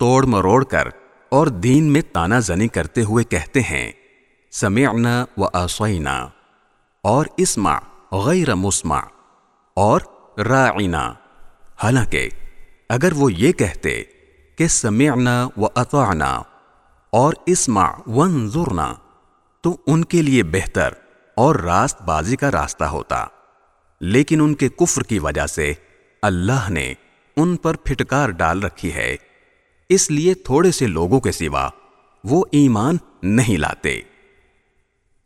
توڑ مروڑ کر اور دین میں تانا زنی کرتے ہوئے کہتے ہیں، سمعنا و آسوئنا اور اسما غیر مسمع، اور رائنا حالانکہ اگر وہ یہ کہتے کہ سمعنا و اطعنا اور اسما ونظرنا تو ان کے لیے بہتر اور راست بازی کا راستہ ہوتا۔ لیکن ان کے کفر کی وجہ سے اللہ نے ان پر پھٹکار ڈال رکھی ہے۔ اس لیے تھوڑے سے لوگوں کے سوا وہ ایمان نہیں لاتے۔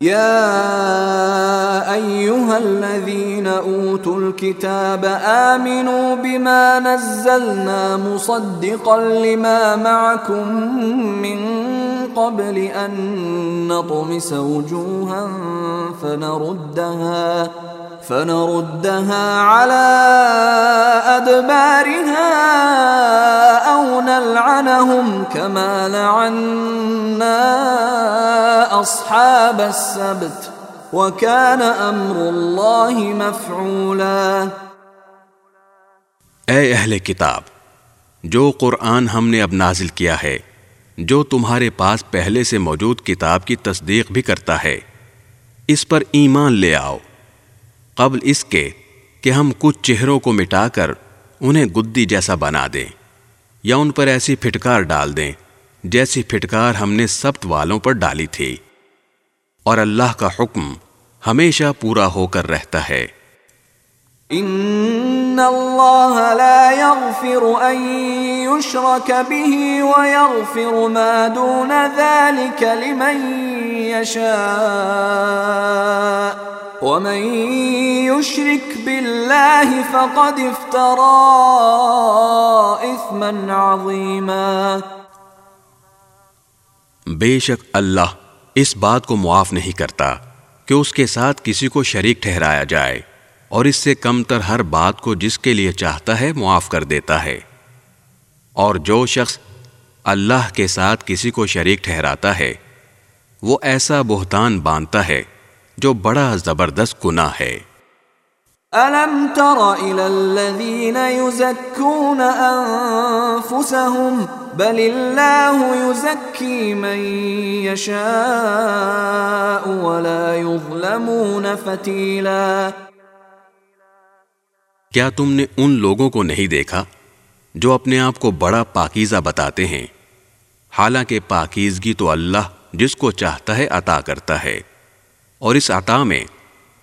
يا أيها الذين أوتوا الكتاب آمنوا بما نزلنا مصدقا لما معكم من قبل أن نطمس وجوها فنردها فنردها على أدبارها أو نلعنهم كما لعنا أصحاب السبت وكان أمر الله مفعولا. اے اہل کتاب، جو قرآن ہم نے اب نازل کیا ہے، جو تمہارے پاس پہلے سے موجود کتاب کی تصدیق بھی کرتا ہے، اس پر ایمان لے آؤ۔ قبل اس کے کہ ہم کچھ چہروں کو مٹا کر انہیں گدی جیسا بنا دیں یا ان پر ایسی پھٹکار ڈال دیں جیسی پھٹکار ہم نے سبت والوں پر ڈالی تھی۔ اور اللہ کا حکم ہمیشہ پورا ہو کر رہتا ہے۔ ان اللہ لا يغفر ان يشرك به ويغفر ما دون ذلك لمن يشاء ومن يشرك بالله فقد افترى اثما عظيما بے شک اللہ اس بات کو معاف نہیں کرتا کہ اس کے ساتھ کسی کو شریک ٹھہرایا جائے۔ اور اس سے کم تر ہر بات کو جس کے لیے چاہتا ہے معاف کر دیتا ہے۔ اور جو شخص اللہ کے ساتھ کسی کو شریک ٹھہراتا ہے، وہ ایسا بہتان باندھتا ہے جو بڑا زبردست گناہ ہے۔ أَلَمْ تَرَ إِلَى الَّذِينَ يُزَكُّونَ أَنفُسَهُمْ بَلِ اللَّهُ يُزَكِّي مَن يَشَاءُ وَلَا يُظْلَمُونَ فَتِيلًا کیا تم نے ان لوگوں کو نہیں دیکھا جو اپنے آپ کو بڑا پاکیزہ بتاتے ہیں؟ حالانکہ پاکیزگی تو اللہ جس کو چاہتا ہے عطا کرتا ہے اور اس عطا میں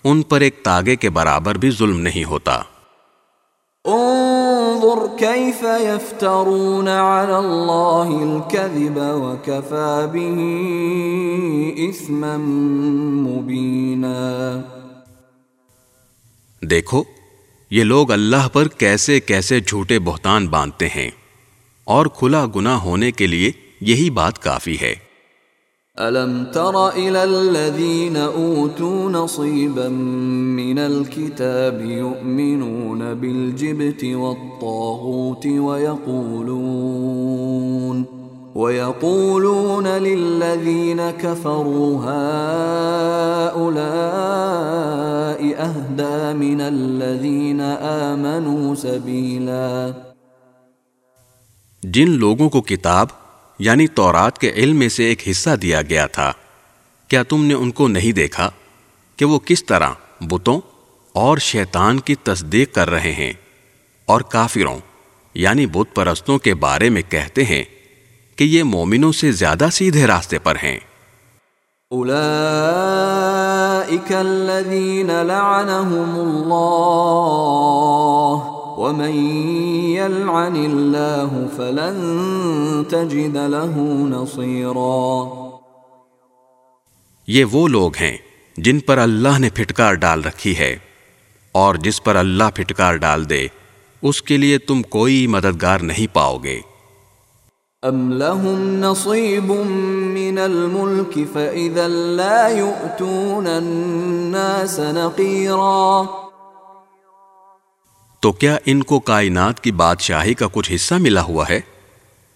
ان پر ایک تاگے کے برابر بھی ظلم نہیں ہوتا۔ انظر كيف يفترون على الله الكذب وكفى به اثما مبينا دیکھو یہ لوگ اللہ پر کیسے کیسے جھوٹے بہتان باندھتے ہیں۔ اور کھلا گناہ ہونے کے لیے یہی بات کافی ہے۔ أَلَمْ تَرَ إِلَى الَّذِينَ أُوتُوا نَصِيبًا مِّنَ الْكِتَابِ يُؤْمِنُونَ بِالْجِبْتِ وَالطَّاغُوتِ وَيَقُولُونَ وَيَقُولُونَ لِلَّذِينَ كَفَرُوا هَؤُلَاءِ أَهْدَى مِنَ الَّذِينَ آمَنُوا سَبِيلًا. جن لوگوں کو کتاب یعنی تورات کے علم میں سے ایک حصہ دیا گیا تھا، کیا تم نے ان کو نہیں دیکھا کہ وہ کس طرح بتوں اور شیطان کی تصدیق کر رہے ہیں اور کافروں یعنی بت پرستوں کے بارے میں کہتے ہیں کہ یہ مومنوں سے زیادہ سیدھے راستے پر ہیں۔ أولئك الذين لعنهم الله ومن يلعن فلن تجد له نصيرا یہ وہ لوگ ہیں جن پر اللہ نے پھٹکار ڈال رکھی ہے اور جس پر اللہ پھٹکار ڈال دے اس کے لیے تم کوئی مددگار نہیں پاؤ گے۔ ام لهم نصيب من الملك فإذا لا يؤتون الناس نقيرا تو کیا ان کو کائنات کی بادشاہی کا کچھ حصہ ملا ہوا ہے؟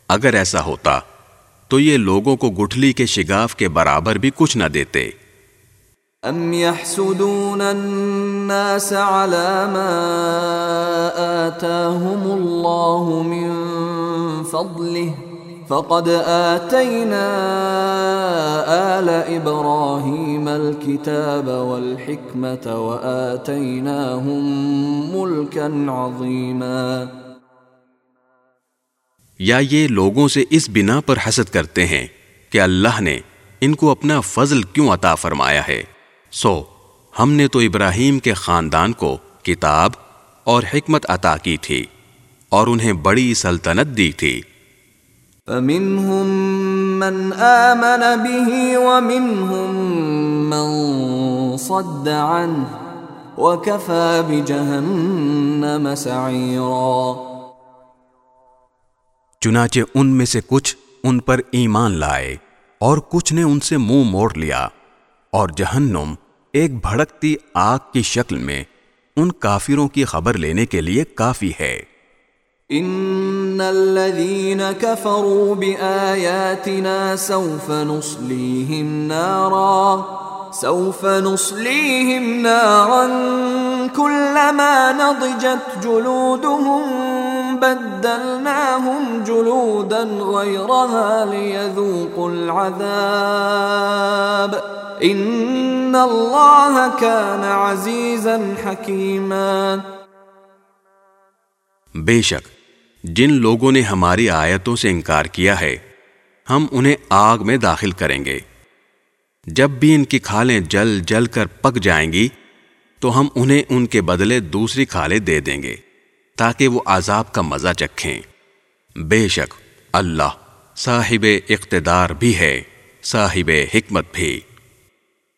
اگر ایسا ہوتا تو یہ لوگوں کو گٹھلی کے شگاف کے برابر بھی کچھ نہ دیتے۔ ام يحسدون الناس على ما آتاهم الله من فضله فقد آتينا آل إبراهيم الكتاب والحكمة وآتيناهم ملكا عظيما۔ یا یہ لوگوں سے اس بنا پر حسد کرتے ہیں کہ اللہ نے ان کو اپنا فضل کیوں عطا فرمایا ہے۔ سو، ہم نے تو ابراہیم کے خاندان کو کتاب اور حکمت عطا کی تھی اور انہیں بڑی سلطنت دی تھی۔ فمنهم من آمن به ومنهم من صد عنه وكفى بجهنم سعيرا چنانچہ ان میں سے کچھ ان پر ایمان لائے اور کچھ نے ان سے منہ موڑ لیا اور جہنم ایک بھڑکتی آگ کی شکل میں ان کافروں کی خبر لینے کے لیے کافی ہے۔ ان الذين كفروا باياتنا سوف نصليهم نارا سوف نصليهم نارا كلما نضجت جلودهم بدلناهم جلودا غيرها ليذوقوا العذاب ان الله كان عزيزا حكيما بے شک جن لوگوں نے ہماری آیتوں سے انکار کیا ہے، ہم انہیں آگ میں داخل کریں گے۔ جب بھی ان کی کھالیں جل جل کر پک جائیں گی، تو ہم انہیں ان کے بدلے دوسری کھالیں دے دیں گے، تاکہ وہ عذاب کا مزہ چکھیں۔ بے شک، اللہ صاحب اقتدار بھی ہے، صاحب حکمت بھی۔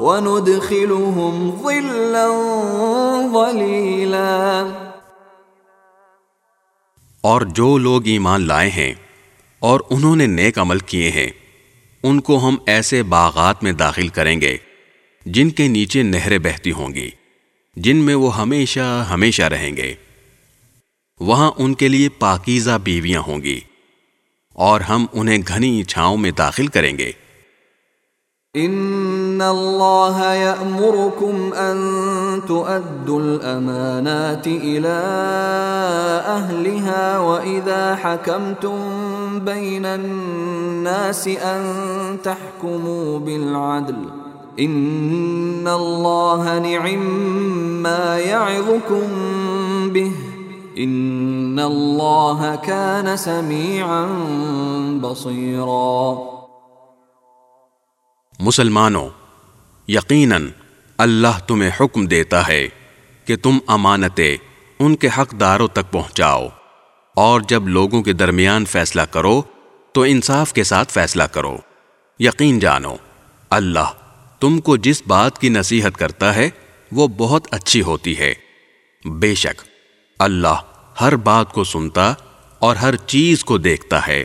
وندخلهم ظلا ظليلا اور جو لوگ ایمان لائے ہیں اور انہوں نے نیک عمل کیے ہیں، ان کو ہم ایسے باغات میں داخل کریں گے، جن کے نیچے نہریں بہتی ہوں گی، جن میں وہ ہمیشہ ہمیشہ رہیں گے۔ وہاں ان کے لیے پاکیزہ بیویاں ہوں گی اور ہم انہیں گھنی چھاؤں میں داخل کریں گے۔ ان اللہ یأمرکم ان تؤدوا الامانات الى اہلها واذا حکمتم بین الناس ان تحکموا بالعدل ان اللہ نعم ما یعظکم به ان اللہ کان سمیعا بصیرا مسلمانوں، یقیناً اللہ تمہیں حکم دیتا ہے کہ تم امانتیں ان کے حقداروں تک پہنچاؤ، اور جب لوگوں کے درمیان فیصلہ کرو تو انصاف کے ساتھ فیصلہ کرو۔ یقین جانو، اللہ تم کو جس بات کی نصیحت کرتا ہے وہ بہت اچھی ہوتی ہے۔ بے شک، اللہ ہر بات کو سنتا اور ہر چیز کو دیکھتا ہے۔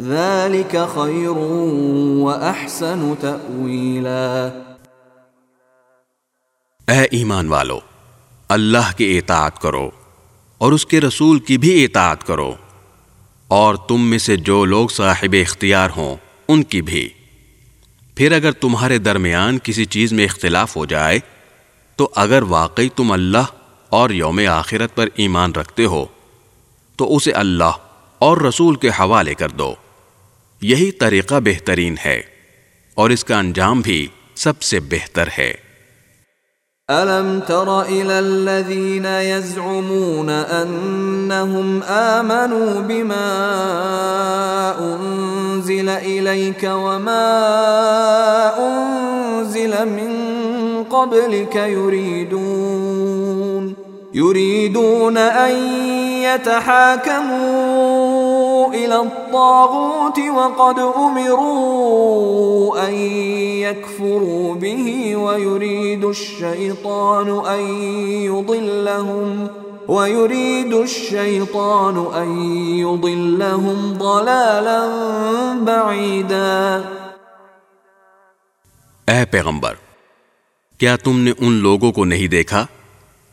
ذلك خير واحسن تاويلا اے ایمان والو، اللہ کی اطاعت کرو اور اس کے رسول کی بھی اطاعت کرو اور تم میں سے جو لوگ صاحب اختیار ہوں، ان کی بھی۔ پھر اگر تمہارے درمیان کسی چیز میں اختلاف ہو جائے، تو اگر واقعی تم اللہ اور یوم آخرت پر ایمان رکھتے ہو، تو اسے اللہ اور رسول کے حوالے کر دو۔ یہی طریقہ بہترین ہے اور اس کا انجام بھی سب سے بہتر ہے۔ أَلَمْ تَرَ إِلَى الَّذِينَ يَزْعُمُونَ أَنَّهُمْ آمَنُوا بِمَا أُنزِلَ إِلَيْكَ وَمَا أُنزِلَ مِن قَبْلِكَ يُرِيدُونَ يُرِيدُونَ أَن يَتَحَاكَمُوا إلى الطاغوت وقد أمروا أن يكفروا به ويريد الشيطان أن يضلهم ويريد الشيطان أن يضلهم ضلالا بعيدا اے پیغمبر، کیا تم نے ان لوگوں کو نہیں دیکھا؟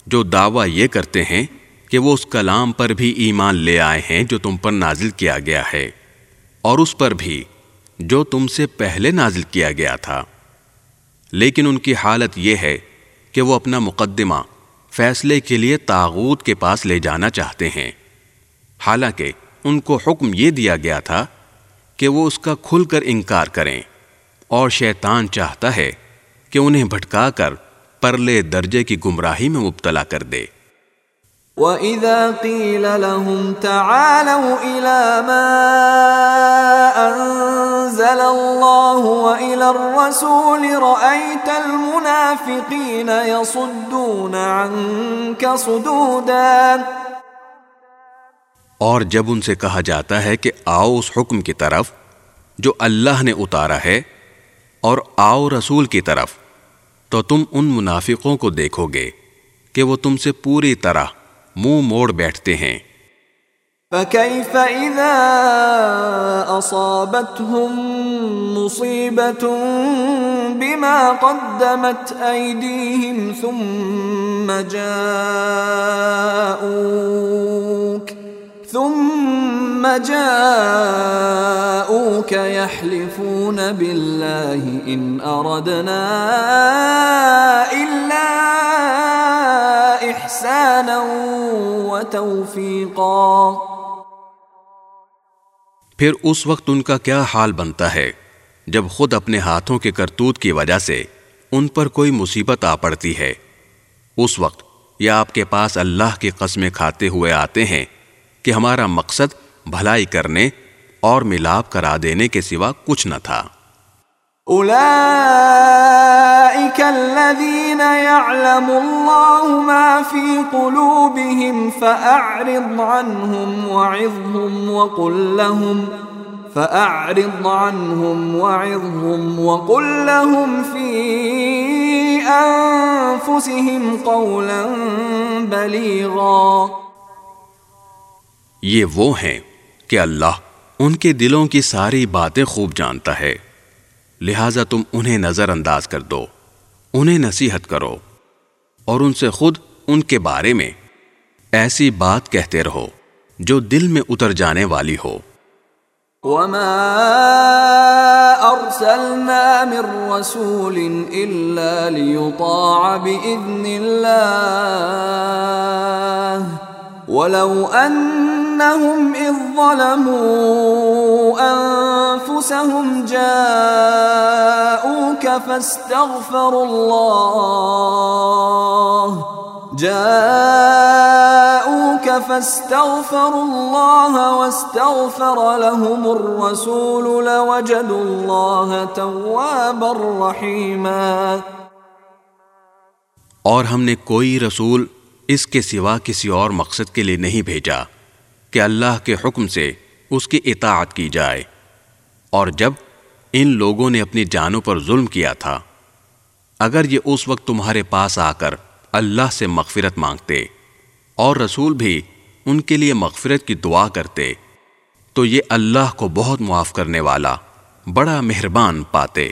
جو دعویٰ یہ کرتے ہیں کہ وہ اس کلام پر بھی ایمان لے آئے ہیں جو تم پر نازل کیا گیا ہے، اور اس پر بھی جو تم سے پہلے نازل کیا گیا تھا۔ لیکن ان کی حالت یہ ہے کہ وہ اپنا مقدمہ فیصلے کے لیے تاغوت کے پاس لے جانا چاہتے ہیں۔ حالانکہ ان کو حکم یہ دیا گیا تھا کہ وہ اس کا کھل کر انکار کریں، اور شیطان چاہتا ہے کہ انہیں بھٹکا کر پرلے درجے کی گمراہی میں مبتلا کر دے۔ وَإِذَا قِيلَ لَهُمْ تَعَالَوْا إِلَى مَا أَنزَلَ اللَّهُ وَإِلَى الرَّسُولِ رَأَيْتَ الْمُنَافِقِينَ يَصُدُّونَ عَنْكَ صُدُودًا۔ اور جب ان سے کہا جاتا ہے کہ آؤ اس حکم کی طرف جو اللہ نے اتارا ہے اور آؤ رسول کی طرف۔ تو تم ان منافقوں کو دیکھو گے کہ وہ تم سے پوری طرح منہ موڑ بیٹھتے ہیں۔ فكيف إذا أصابتهم مصيبة بما قدمت أيديهم ثم جاءوك ثم جاءوك يحلفون بالله إن أردنا إلا احسانا وتوفیقا پھر اس وقت ان کا کیا حال بنتا ہے؟ جب خود اپنے ہاتھوں کے کرتوت کی وجہ سے ان پر کوئی مصیبت آ پڑتی ہے۔ اس وقت یا آپ کے پاس اللہ کی قسمیں کھاتے ہوئے آتے ہیں کہ ہمارا مقصد بھلائی کرنے اور ملاپ کرا دینے کے سوا کچھ نہ تھا۔ أولئك الذين يعلم الله ما في قلوبهم فأعرض عنهم وعظهم وقل لهم فأعرض عنهم وعظهم وقل لهم في أنفسهم قولا بليغا یہ وہ ہیں کہ اللہ ان کے دلوں کی ساری باتیں خوب جانتا ہے۔ لہذا تم انہیں نظر انداز کر دو، انہیں نصیحت کرو اور ان سے خود ان کے بارے میں ایسی بات کہتے رہو جو دل میں اتر جانے والی ہو۔ وما ارسلنا من رسول الا ليطاع باذن الله ولو انهم اذ ظلموا انفسهم جاءوك فاستغفروا الله. جاءوك فاستغفروا الله واستغفر لهم الرسول لوجدوا الله توابا رحيما. اور ہم نے کوئی رسول اس کے سوا کسی اور مقصد کے لیے نہیں بھیجا کہ اللہ کے حکم سے اس کی اطاعت کی جائے۔ اور جب ان لوگوں نے اپنی جانوں پر ظلم کیا تھا، اگر یہ اس وقت تمہارے پاس آ کر اللہ سے مغفرت مانگتے اور رسول بھی ان کے لیے مغفرت کی دعا کرتے، تو یہ اللہ کو بہت معاف کرنے والا بڑا مہربان پاتے۔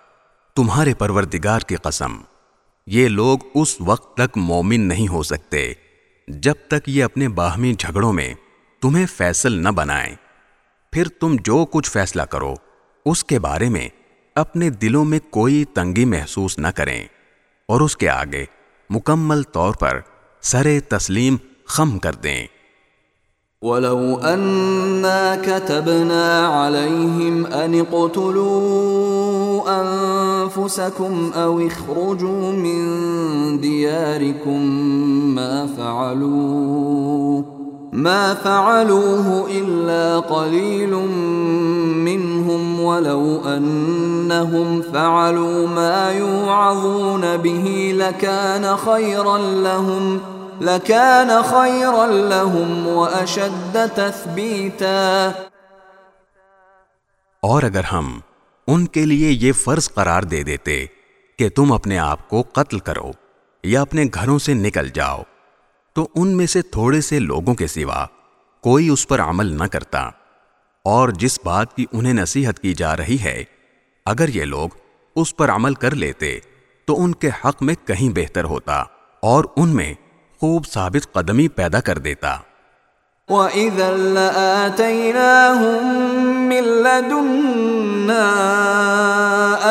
تمہارے پروردگار کی قسم، یہ لوگ اس وقت تک مومن نہیں ہو سکتے جب تک یہ اپنے باہمی جھگڑوں میں تمہیں فیصل نہ بنائیں۔ پھر تم جو کچھ فیصلہ کرو، اس کے بارے میں اپنے دلوں میں کوئی تنگی محسوس نہ کریں۔ اور اس کے آگے مکمل طور پر سر تسلیم خم کر دیں۔ ولو أنا كتبنا عليهم أن اقتلوا أنفسكم أو اخرجوا من دياركم ما فعلوه ما فعلوه إلا قليل منهم ولو أنهم فعلوا ما يوعظون به لكان خيرا لهم ۖ لَكَانَ خَيْرًا لَهُمْ وَأَشَدَّ تَثْبِيتًا۔ اور اگر ہم ان کے لیے یہ فرض قرار دے دیتے کہ تم اپنے آپ کو قتل کرو یا اپنے گھروں سے نکل جاؤ، تو ان میں سے تھوڑے سے لوگوں کے سوا کوئی اس پر عمل نہ کرتا۔ اور جس بات کی انہیں نصیحت کی جا رہی ہے، اگر یہ لوگ اس پر عمل کر لیتے، تو ان کے حق میں کہیں بہتر ہوتا۔ اور ان میں خوب ثابت قدمی پیدا کر دیتا۔ وَإِذَا لَآتَيْنَاهُم مِّن لَّدُنَّا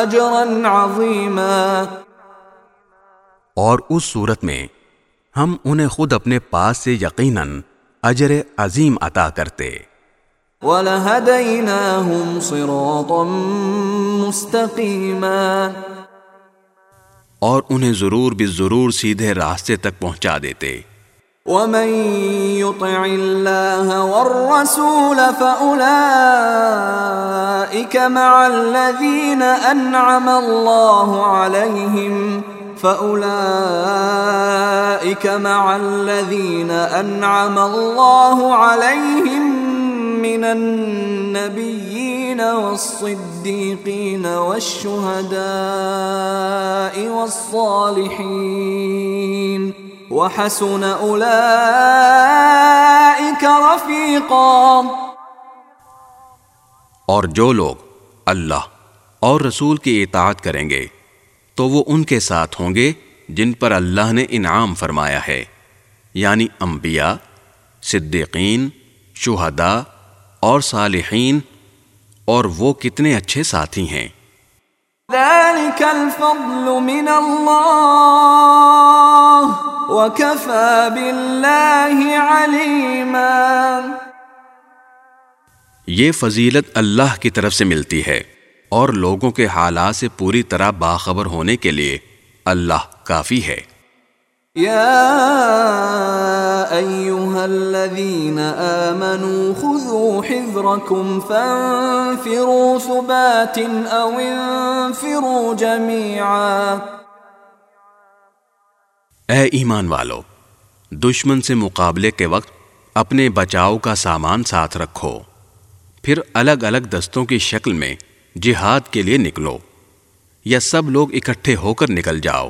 أَجْرًا عَظِيمًا۔ اور اس صورت میں ہم انہیں خود اپنے پاس سے یقیناً اجر عظیم عطا کرتے۔ وَلَهَدَيْنَاهُمْ صِرَاطًا مُسْتَقِيمًا۔ اور انہیں ضرور بھی ضرور سیدھے راستے تک پہنچا دیتے۔ ومن يطع الله والرسول فأولئك مع الذين أنعم الله عليهم فأولئك مع الذين أنعم الله عليهم من النبيين والصديقين والشهداء والصالحين وحسن أولئك رفيقا اور جو لوگ اللہ اور رسول کی اطاعت کریں گے تو وہ ان کے ساتھ ہوں گے جن پر اللہ نے انعام فرمایا ہے یعنی انبیاء، صدیقین، شہداء اور صالحین اور وہ کتنے اچھے ساتھی ہیں۔ ذلك الفضل من وكفى بالله عليما یہ فضیلت اللہ کی طرف سے ملتی ہے اور لوگوں کے حالات سے پوری طرح باخبر ہونے کے لیے اللہ کافی ہے۔ يا أيها الذين آمنوا خذوا حذركم فانفروا ثبات أو انفروا جميعا. اے ایمان والو، دشمن سے مقابلے کے وقت اپنے بچاؤ کا سامان ساتھ رکھو، پھر الگ الگ دستوں کی شکل میں جہاد کے لیے نکلو، یا سب لوگ اکٹھے ہو کر نکل جاؤ۔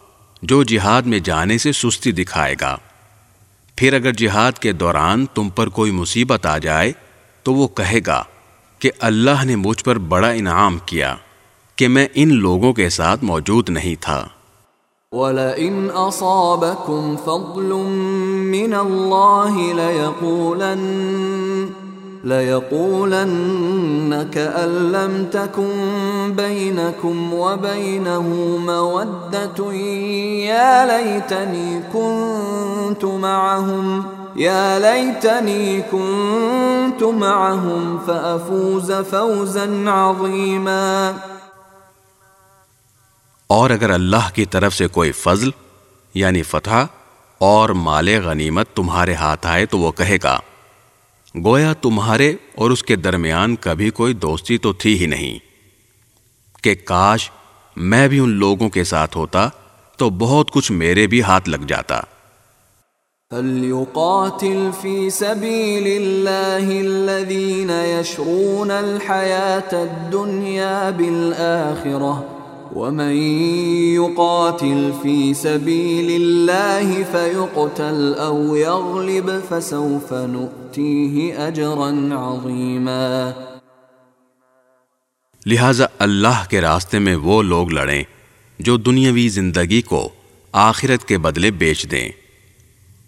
جو جہاد میں جانے سے سستی دکھائے گا۔ پھر اگر جہاد کے دوران تم پر کوئی مصیبت آ جائے، تو وہ کہے گا کہ اللہ نے مجھ پر بڑا انعام کیا کہ میں ان لوگوں کے ساتھ موجود نہیں تھا۔ وَلَئِنْ أَصَابَكُمْ فَضْلٌ مِّنَ اللَّهِ لَيَقُولَنَّ لَيَقُولَنَّ كَأَن لَّمْ تَكُن بَيْنَكُمْ وَبَيْنَهُ مَوَدَّةٌ. يَا لَيْتَنِي كُنتُ مَعَهُمْ، يَا لَيْتَنِي كُنتُ مَعَهُمْ، فَأَفُوزَ فَوْزًا عَظِيمًا. اور اگر اللہ کی طرف سے کوئی فضل یعنی فتح اور مال غنیمت تمہارے ہاتھ آئے تو وہ کہے گا گویا تمہارے اور اس کے درمیان کبھی کوئی دوستی تو تھی ہی نہیں کہ کاش میں بھی ان لوگوں کے ساتھ ہوتا تو بہت کچھ میرے بھی ہاتھ لگ جاتا۔ فَلْيُقَاتِلْ فِي سَبِيلِ اللَّهِ الَّذِينَ يَشْرُونَ الْحَيَاةَ الدُّنْيَا بِالْآخِرَةِ ومن يقاتل في سبيل الله فيقتل او يغلب فسوف نؤتيه اجرا عظيما۔ لہذا اللہ کے راستے میں وہ لوگ لڑیں جو دنیاوی زندگی کو آخرت کے بدلے بیچ دیں۔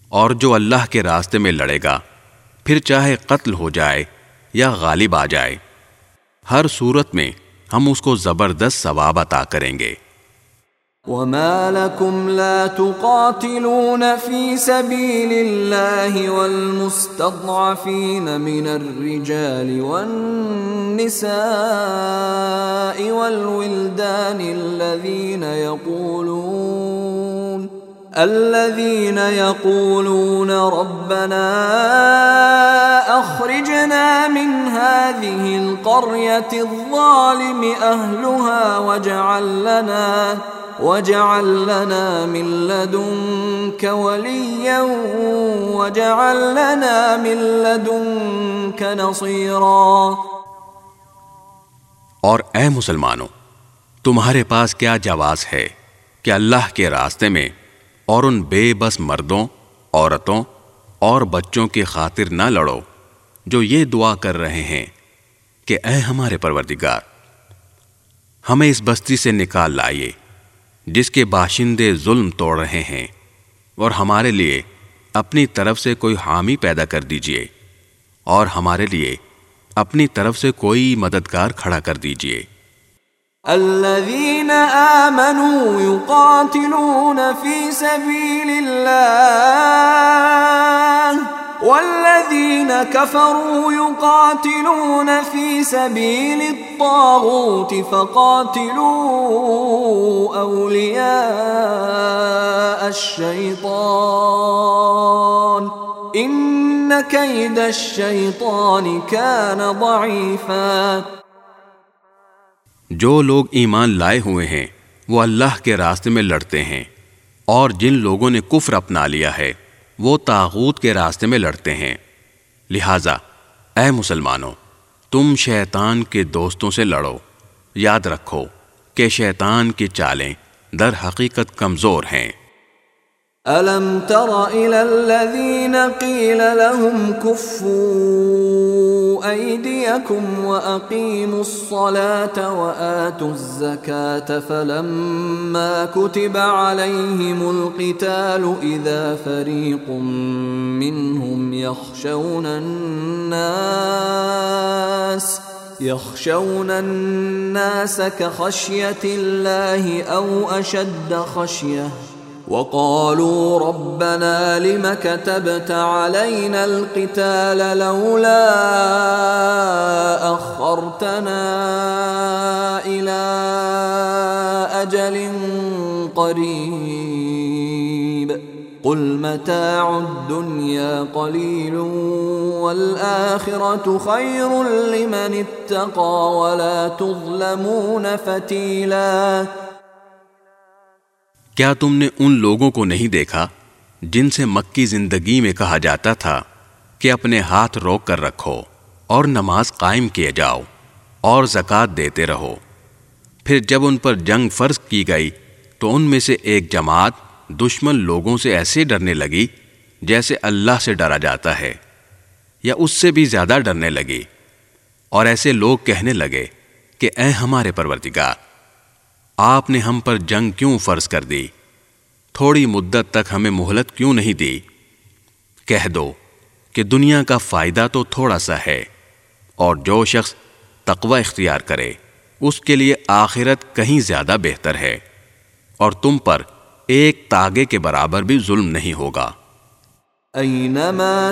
اور جو اللہ کے راستے میں لڑے گا، پھر چاہے قتل ہو جائے یا غالب آ جائے، ہر صورت میں ہم اس کو زبردست ثواب عطا کریں گے۔ وما لكم لا تقاتلون في سبيل الله والمستضعفين من الرجال والنساء والولدان الذين يقولون الذين يقولون ربنا اخرجنا من هذه القرية الظالم اهلها واجعل لنا واجعل لنا من لدنك وليا واجعل لنا من لدنك نصيرا. اور اے مسلمانوں، تمہارے پاس کیا جواز ہے کہ اللہ کے راستے میں اور ان بے بس مردوں، عورتوں اور بچوں کی خاطر نہ لڑو جو یہ دعا کر رہے ہیں کہ اے ہمارے پروردگار، ہمیں اس بستی سے نکال لائیے جس کے باشندے ظلم توڑ رہے ہیں، اور ہمارے لیے اپنی طرف سے کوئی حامی پیدا کر دیجیے، اور ہمارے لیے اپنی طرف سے کوئی مددگار کھڑا کر دیجیے۔ الذين آمنوا يقاتلون في سبيل الله والذين كفروا يقاتلون في سبيل الطاغوت فقاتلوا أولياء الشيطان إن كيد الشيطان كان ضعيفا جو لوگ ایمان لائے ہوئے ہیں وہ اللہ کے راستے میں لڑتے ہیں اور جن لوگوں نے کفر اپنا لیا ہے وہ تاغوت کے راستے میں لڑتے ہیں۔ لہذا، اے مسلمانوں، تم شیطان کے دوستوں سے لڑو۔ یاد رکھو کہ شیطان کی چالیں در حقیقت کمزور ہیں۔ ألم تر إلى الذين قيل لهم كفوا أيديكم وأقيموا الصلاة وآتوا الزكاة فلما كتب عليهم القتال إذا فريق منهم يخشون الناس يخشون الناس كخشية الله أو أشد خشيةً وقالوا ربنا لم كتبت علينا القتال لولا أخرتنا إلى أجل قريب قل متاع الدنيا قليل والآخرة خير لمن اتقى ولا تظلمون فتيلاً کیا تم نے ان لوگوں کو نہیں دیکھا جن سے مکی زندگی میں کہا جاتا تھا کہ اپنے ہاتھ روک کر رکھو اور نماز قائم کیے جاؤ اور زکوٰۃ دیتے رہو؟ پھر جب ان پر جنگ فرض کی گئی تو ان میں سے ایک جماعت دشمن لوگوں سے ایسے ڈرنے لگی جیسے اللہ سے ڈرا جاتا ہے یا اس سے بھی زیادہ ڈرنے لگی اور ایسے لوگ کہنے لگے کہ اے ہمارے پروردگار آپ نے ہم پر جنگ کیوں فرض کر دی؟ تھوڑی مدت تک ہمیں مہلت کیوں نہیں دی؟ کہہ دو کہ دنیا کا فائدہ تو تھوڑا سا ہے، اور جو شخص تقوی اختیار کرے، اس کے لیے آخرت کہیں زیادہ بہتر ہے، اور تم پر ایک تاگے کے برابر بھی ظلم نہیں ہوگا۔ اینما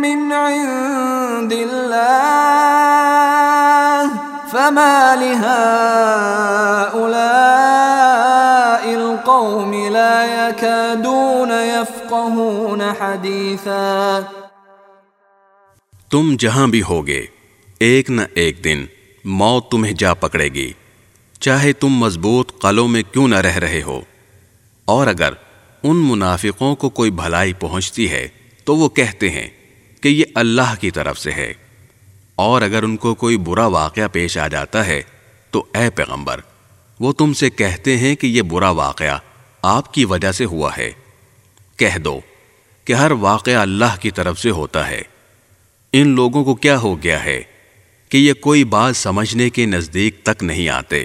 من عند الله فما لهؤلاء القوم لا يكادون يفقهون حديثا. تم جہاں بھی ہوگے، ایک نہ ایک دن موت تمہیں جا پکڑے گی۔ چاہے تم مضبوط قلوں میں کیوں نہ رہ رہے ہو۔ اور اگر ان منافقوں کو کوئی بھلائی پہنچتی ہے، تو وہ کہتے ہیں کہ یہ اللہ کی طرف سے ہے۔ اور اگر ان کو کوئی برا واقعہ پیش آ جاتا ہے، تو اے پیغمبر، وہ تم سے کہتے ہیں کہ یہ برا واقعہ آپ کی وجہ سے ہوا ہے۔ کہہ دو کہ ہر واقعہ اللہ کی طرف سے ہوتا ہے۔ ان لوگوں کو کیا ہو گیا ہے کہ یہ کوئی بات سمجھنے کے نزدیک تک نہیں آتے۔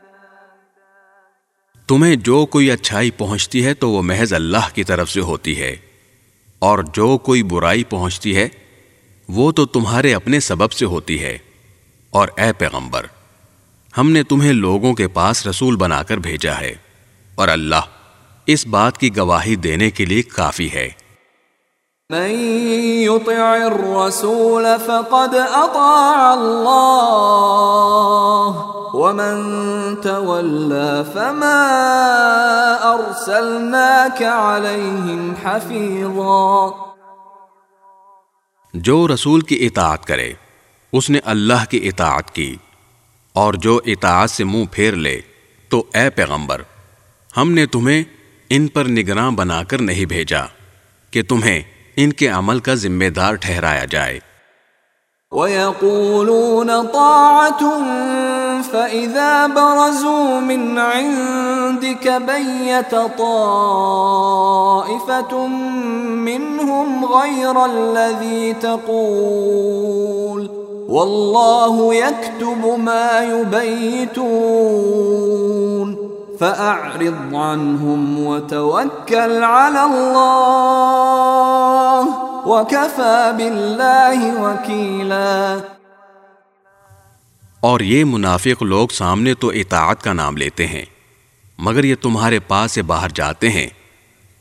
تمہیں جو کوئی اچھائی پہنچتی ہے تو وہ محض اللہ کی طرف سے ہوتی ہے، اور جو کوئی برائی پہنچتی ہے، وہ تو تمہارے اپنے سبب سے ہوتی ہے۔ اور اے پیغمبر، ہم نے تمہیں لوگوں کے پاس رسول بنا کر بھیجا ہے، اور اللہ اس بات کی گواہی دینے کے لیے کافی ہے۔ من يطع الرسول فقد اطاع الله، ومن تولى فما ارسلناك عليهم حفيظا۔ جو رسول کی اطاعت کرے، اس نے اللہ کی اطاعت کی، اور جو اطاعت سے منہ پھیر لے، تو اے پیغمبر، ہم نے تمہیں ان پر نگراں بنا کر نہیں بھیجا کہ تمہیں ان کے عمل کا ذمہ دار ٹھہرایا جائے۔ وَيَقُولُونَ طَاعَةٌ فَإِذَا بَرَزُوا مِنْ عِنْدِكَ بَيَّتَ طَائِفَةٌ مِّنْهُمْ غَيْرَ الَّذِي تَقُولُ وَاللَّهُ يَكْتُبُ مَا يُبَيِّتُونَ فَأَعْرِضْ عَنْهُمْ وَتَوَكَّلْ عَلَى اللَّهِ وَكَفَى بِاللَّهِ وَكِيلًا. اور یہ منافق لوگ سامنے تو اطاعت کا نام لیتے ہیں، مگر یہ تمہارے پاس سے باہر جاتے ہیں،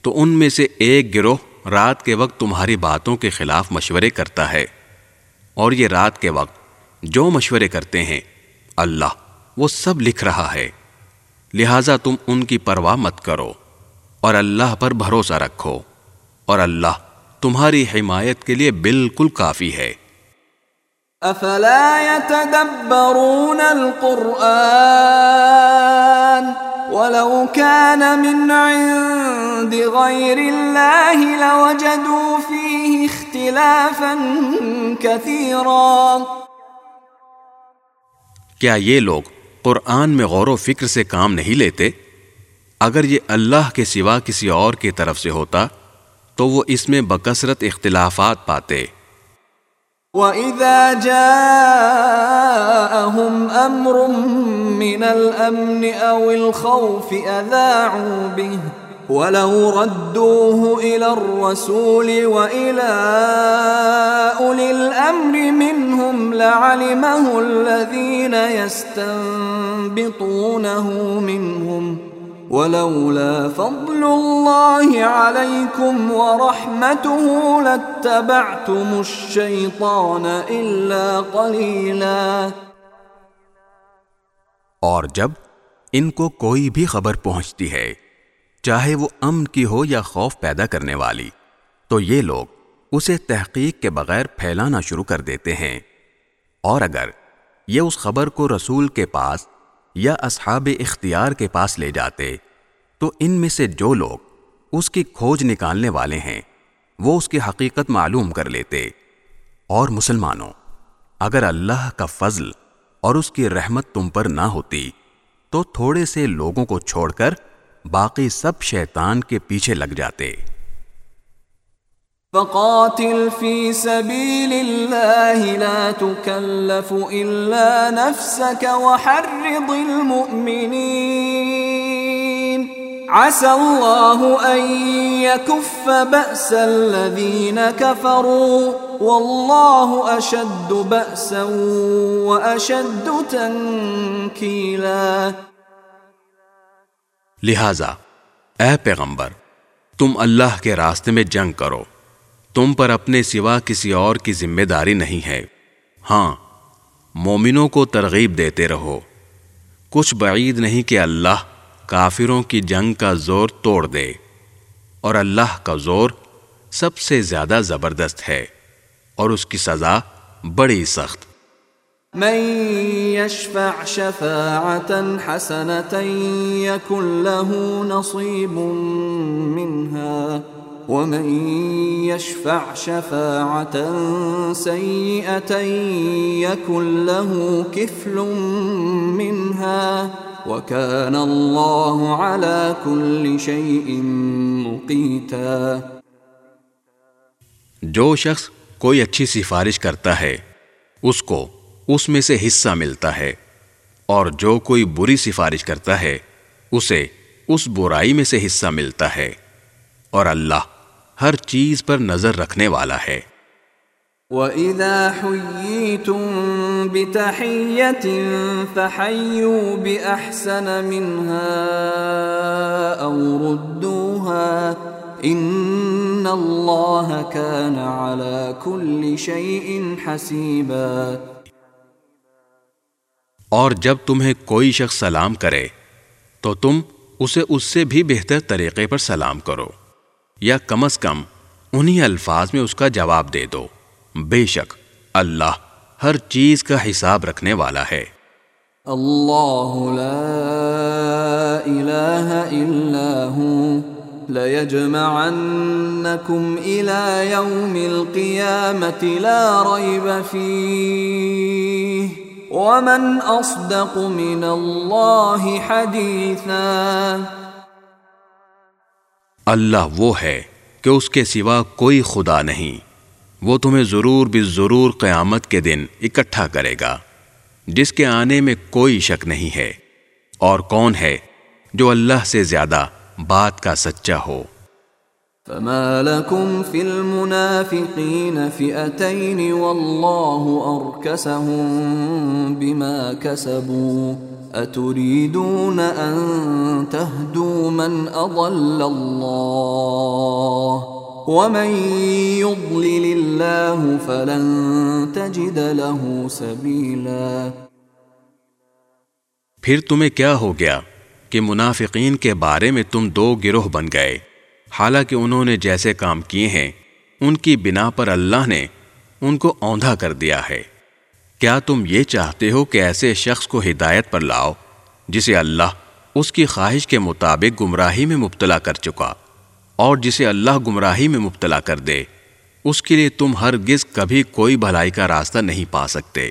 تو ان میں سے ایک گروہ رات کے وقت تمہاری باتوں کے خلاف مشورے کرتا ہے۔ اور یہ رات کے وقت جو مشورے کرتے ہیں، اللہ وہ سب لکھ رہا ہے۔ لہذا تم ان کی پرواہ مت کرو اور اللہ پر بھروسہ رکھو۔ اور اللہ تمہاری حمایت کے لیے بالکل کافی ہے۔ افلا يتدبرون القرآن ولو كان من عند غير الله لوجدوا فيه اختلافا كثيرا۔ کیا یہ لوگ قرآن میں غور و فکر سے کام نہیں لیتے، اگر یہ اللہ کے سوا کسی اور کی طرف سے ہوتا، تو وہ اس میں بکثرت اختلافات پاتے۔ وَإِذَا جَاءَهُمْ أَمْرٌ مِّنَ الْأَمْنِ أَوِ الْخَوْفِ أَذَاعُوا بِهِ وَلَوْ رَدُّوهُ إِلَى الرَّسُولِ وَإِلَى أُولِي الْأَمْرِ مِنْهُمْ لَعَلِمَهُ الَّذِينَ يَسْتَنبِطُونَهُ مِنْهُمْ ولولا فضل الله عليكم ورحمته لاتبعتم الشيطان الا قليلا اور جب ان کو کوئی بھی خبر پہنچتی ہے چاہے وہ امن کی ہو یا خوف پیدا کرنے والی۔ تو یہ لوگ اسے تحقیق کے بغیر پھیلانا شروع کر دیتے ہیں۔ اور اگر یہ اس خبر کو رسول کے پاس یا اصحاب اختیار کے پاس لے جاتے، تو ان میں سے جو لوگ اس کی کھوج نکالنے والے ہیں، وہ اس کی حقیقت معلوم کر لیتے۔ اور مسلمانوں، اگر اللہ کا فضل اور اس کی رحمت تم پر نہ ہوتی، تو تھوڑے سے لوگوں کو چھوڑ کر باقی سب شیطان کے پیچھے لگ جاتے۔ فقاتل في سبيل الله لا تكلف إلا نفسك وحرض المؤمنين عسى الله أن يكف بأس الذين كفروا والله أشد بأسا وأشد تنكيلا لہذا، اے پیغمبر، تم اللہ کے راستے میں جنگ کرو۔ تم پر اپنے سوا کسی اور کی ذمہ داری نہیں ہے۔ ہاں مومنوں کو ترغیب دیتے رہو۔ کچھ بعید نہیں کہ اللہ کافروں کی جنگ کا زور توڑ دے۔ اور اللہ کا زور سب سے زیادہ زبردست ہے۔ اور اس کی سزا بڑی سخت۔ من يشفع شفاعة حسنة يكن له نصيب منها، ومن يشفع شفاعة سيئة يكن له كفل منها، وكان الله على كل شيء مقيتا. جو شخص کوئی اچھی سفارش کرتا ہے، اس کو اس میں سے حصہ ملتا ہے اور جو کوئی بری سفارش کرتا ہے، اسے اس برائی میں سے حصہ ملتا ہے اور اللہ ہر چیز پر نظر رکھنے والا ہے۔ وَإِذَا حُيِّيتُم بِتَحِيَّةٍ فَحَيُّوا بِأَحْسَنَ مِنْهَا أَوْ رُدُّوهَا إِنَّ اللَّهَ كَانَ عَلَى كُلِّ شَيْءٍ حَسِيبًا اور جب تمہیں کوئی شخص سلام کرے، تو تم اسے اس سے بھی بہتر طریقے پر سلام کرو، یا کم از کم انہی الفاظ میں اس کا جواب دے دو۔ بے شک، اللہ ہر چیز کا حساب رکھنے والا ہے۔ اللہ لا الہ الا ہوں ليجمعنكم الى يوم القيامه لا ريب فيه ومن اصدق من الله حديثا اللہ وہ ہے کہ اس کے سوا کوئی خدا نہیں۔ وہ تمہیں ضرور بھی ضرور قیامت کے دن اکٹھا کرے گا، جس کے آنے میں کوئی شک نہیں ہے۔ اور کون ہے جو اللہ سے زیادہ بات کا سچا ہو؟ فما لكم في المنافقين فئتين والله أركسهم بما كسبوا أتريدون أن تهدوا من أضل الله ومن يضلل الله فلن تجد له سبيلا پھر تمہیں کیا ہو گیا کہ منافقین کے بارے میں تم دو گروہ بن گئے؟ حالانکہ انہوں نے جیسے کام کیے ہیں، ان کی بنا پر اللہ نے ان کو اوندھا کر دیا ہے۔ کیا تم یہ چاہتے ہو کہ ایسے شخص کو ہدایت پر لاؤ جسے اللہ اس کی خواہش کے مطابق گمراہی میں مبتلا کر چکا، اور جسے اللہ گمراہی میں مبتلا کر دے؟ اس کے لیے تم ہرگز کبھی کوئی بھلائی کا راستہ نہیں پا سکتے۔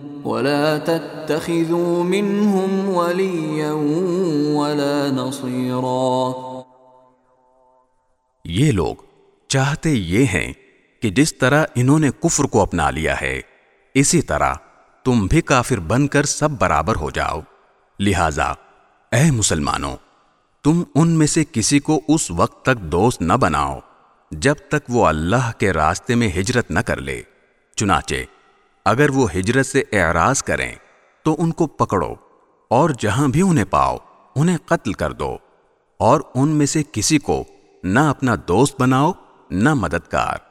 ولا تتخذوا منهم وليا ولا نصيرا۔ یہ لوگ چاہتے یہ ہیں کہ جس طرح انہوں نے کفر کو اپنا لیا ہے، اسی طرح تم بھی کافر بن کر سب برابر ہو جاؤ۔ لہذا، اے مسلمانوں، تم ان میں سے کسی کو اس وقت تک دوست نہ بناؤ جب تک وہ اللہ کے راستے میں ہجرت نہ کر لے۔ چنانچہ اگر وہ ہجرت سے اعراض کریں، تو ان کو پکڑو اور جہاں بھی انہیں پاؤ، انہیں قتل کر دو اور ان میں سے کسی کو نہ اپنا دوست بناؤ، نہ مددگار۔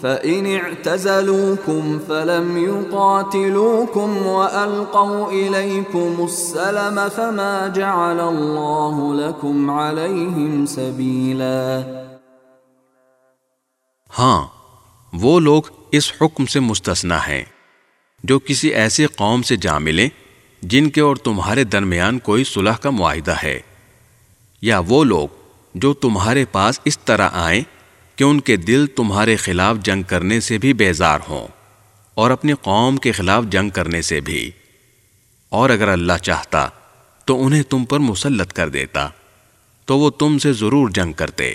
فَإِنِ اعْتَزَلُوكُمْ فَلَمْ يُقَاتِلُوكُمْ وَأَلْقَوْا إِلَيْكُمُ السَّلَمَ فَمَا جَعَلَ اللَّهُ لَكُمْ عَلَيْهِمْ سَبِيلًا ہاں وہ لوگ اس حکم سے مستثنا ہیں۔ جو کسی ایسے قوم سے جا ملیں جن کے اور تمہارے درمیان کوئی صلح کا معاہدہ ہے، یا وہ لوگ جو تمہارے پاس اس طرح آئیں کہ ان کے دل تمہارے خلاف جنگ کرنے سے بھی بیزار ہوں اور اپنی قوم کے خلاف جنگ کرنے سے بھی۔ اور اگر اللہ چاہتا تو انہیں تم پر مسلط کر دیتا، تو وہ تم سے ضرور جنگ کرتے۔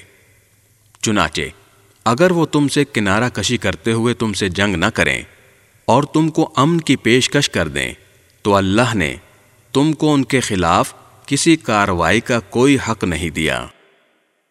چنانچہ، اگر وہ تم سے کنارہ کشی کرتے ہوئے تم سے جنگ نہ کریں اور تم کو امن کی پیشکش کر دیں، تو اللہ نے تم کو ان کے خلاف کسی کاروائی کا کوئی حق نہیں دیا۔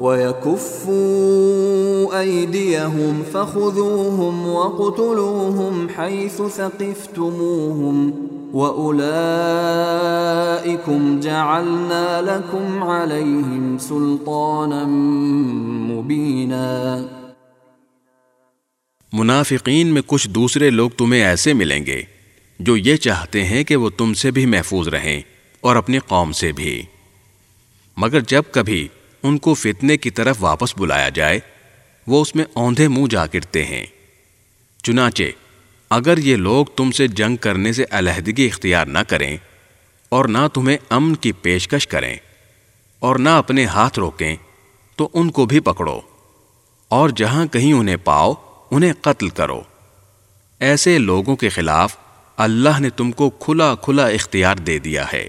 وَيَكُفُّوا أَيْدِيَهُمْ فَخُذُوهُمْ وَقُتُلُوهُمْ حَيْثُ ثَقِفْتُمُوهُمْ وَأُولَئِكُمْ جَعَلْنَا لَكُمْ عَلَيْهِمْ سُلْطَانًا مُبِينًا منافقین میں کچھ دوسرے لوگ تمہیں ایسے ملیں گے جو یہ چاہتے ہیں کہ وہ تم سے بھی محفوظ رہیں اور اپنی قوم سے بھی۔ مگر جب کبھی ان کو فتنے کی طرف واپس بلایا جائے، وہ اس میں اوندھے منہ جا گرتے ہیں۔ چنانچہ، اگر یہ لوگ تم سے جنگ کرنے سے علیحدگی اختیار نہ کریں اور نہ تمہیں امن کی پیشکش کریں اور نہ اپنے ہاتھ روکیں، تو ان کو بھی پکڑو۔ اور جہاں کہیں انہیں پاؤ، انہیں قتل کرو۔ ایسے لوگوں کے خلاف اللہ نے تم کو کھلا کھلا اختیار دے دیا ہے۔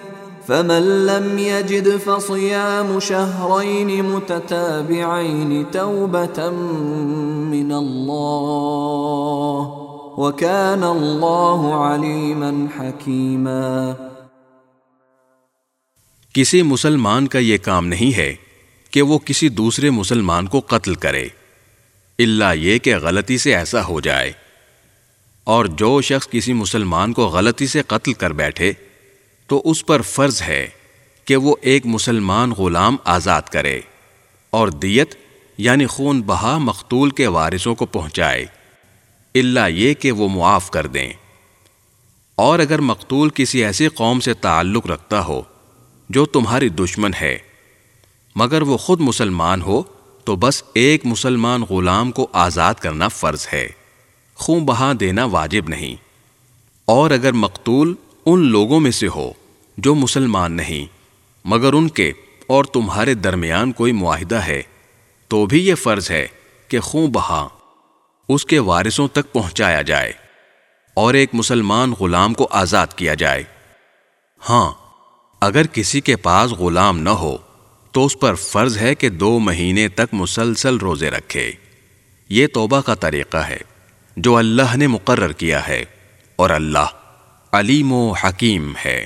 فمن لم يجد فصيام شهرين متتابعين توبة من الله وكان الله عليما حكيما کسی مسلمان کا یہ کام نہیں ہے کہ وہ کسی دوسرے مسلمان کو قتل کرے اللہ یہ کہ غلطی سے ایسا ہو جائے۔ اور جو شخص کسی مسلمان کو غلطی سے قتل کر بیٹھے تو اس پر فرض ہے کہ وہ ایک مسلمان غلام آزاد کرے اور دیت یعنی خون بہا مقتول کے وارثوں کو پہنچائے اللہ یہ کہ وہ معاف کر دیں۔ اور اگر مقتول کسی ایسی قوم سے تعلق رکھتا ہو جو تمہاری دشمن ہے، مگر وہ خود مسلمان ہو تو بس ایک مسلمان غلام کو آزاد کرنا فرض ہے، خون بہا دینا واجب نہیں۔ اور اگر مقتول ان لوگوں میں سے ہو جو مسلمان نہیں، مگر ان کے اور تمہارے درمیان کوئی معاہدہ ہے، تو بھی یہ فرض ہے کہ خوں بہا اس کے وارثوں تک پہنچایا جائے اور ایک مسلمان غلام کو آزاد کیا جائے۔ ہاں اگر کسی کے پاس غلام نہ ہو، تو اس پر فرض ہے کہ دو مہینے تک مسلسل روزے رکھے۔ یہ توبہ کا طریقہ ہے جو اللہ نے مقرر کیا ہے اور اللہ علیم و حکیم ہے۔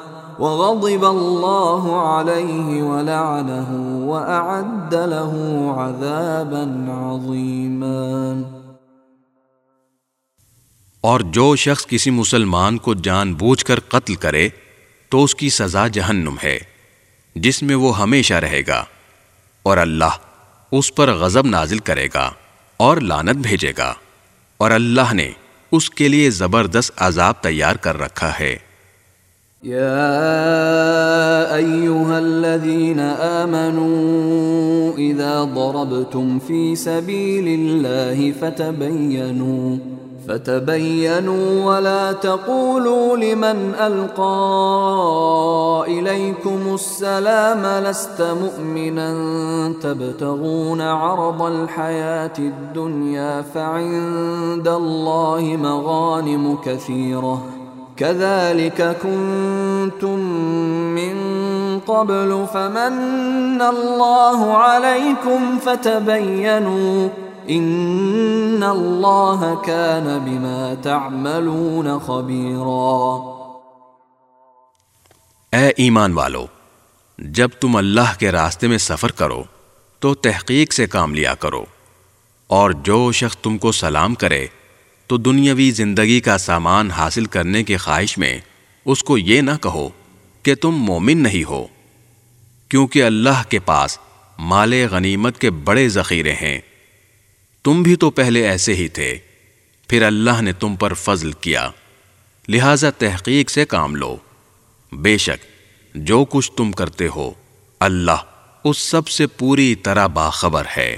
وغضب الله عليه ولعنه وأعد له عذابا عظيما. اور جو شخص کسی مسلمان کو جان بوجھ کر قتل کرے تو اس کی سزا جہنم ہے، جس میں وہ ہمیشہ رہے گا، اور اللہ اس پر غضب نازل کرے گا اور لانت بھیجے گا، اور اللہ نے اس کے لیے زبردست عذاب تیار کر رکھا ہے۔ يا ايها الذين امنوا اذا ضربتم في سبيل الله فتبينوا فتبينوا ولا تقولوا لمن القى اليكم السلام لست مؤمنا، تبتغون عرض الحياه الدنيا فعند الله مغانم كثيره كذلك كنتم من قبل فمن الله عليكم فتبينوا ان الله كان بما تعملون خبيرا اے ایمان والو، جب تم اللہ کے راستے میں سفر کرو تو تحقیق سے کام لیا کرو اور جو شخص تم کو سلام کرے تو دنیاوی زندگی کا سامان حاصل کرنے کی خواہش میں اس کو یہ نہ کہو کہ تم مومن نہیں ہو، کیونکہ اللہ کے پاس مال غنیمت کے بڑے ذخیرے ہیں۔ تم بھی تو پہلے ایسے ہی تھے، پھر اللہ نے تم پر فضل کیا۔ لہذا تحقیق سے کام لو۔ بے شک، جو کچھ تم کرتے ہو، اللہ اس سب سے پوری طرح باخبر ہے۔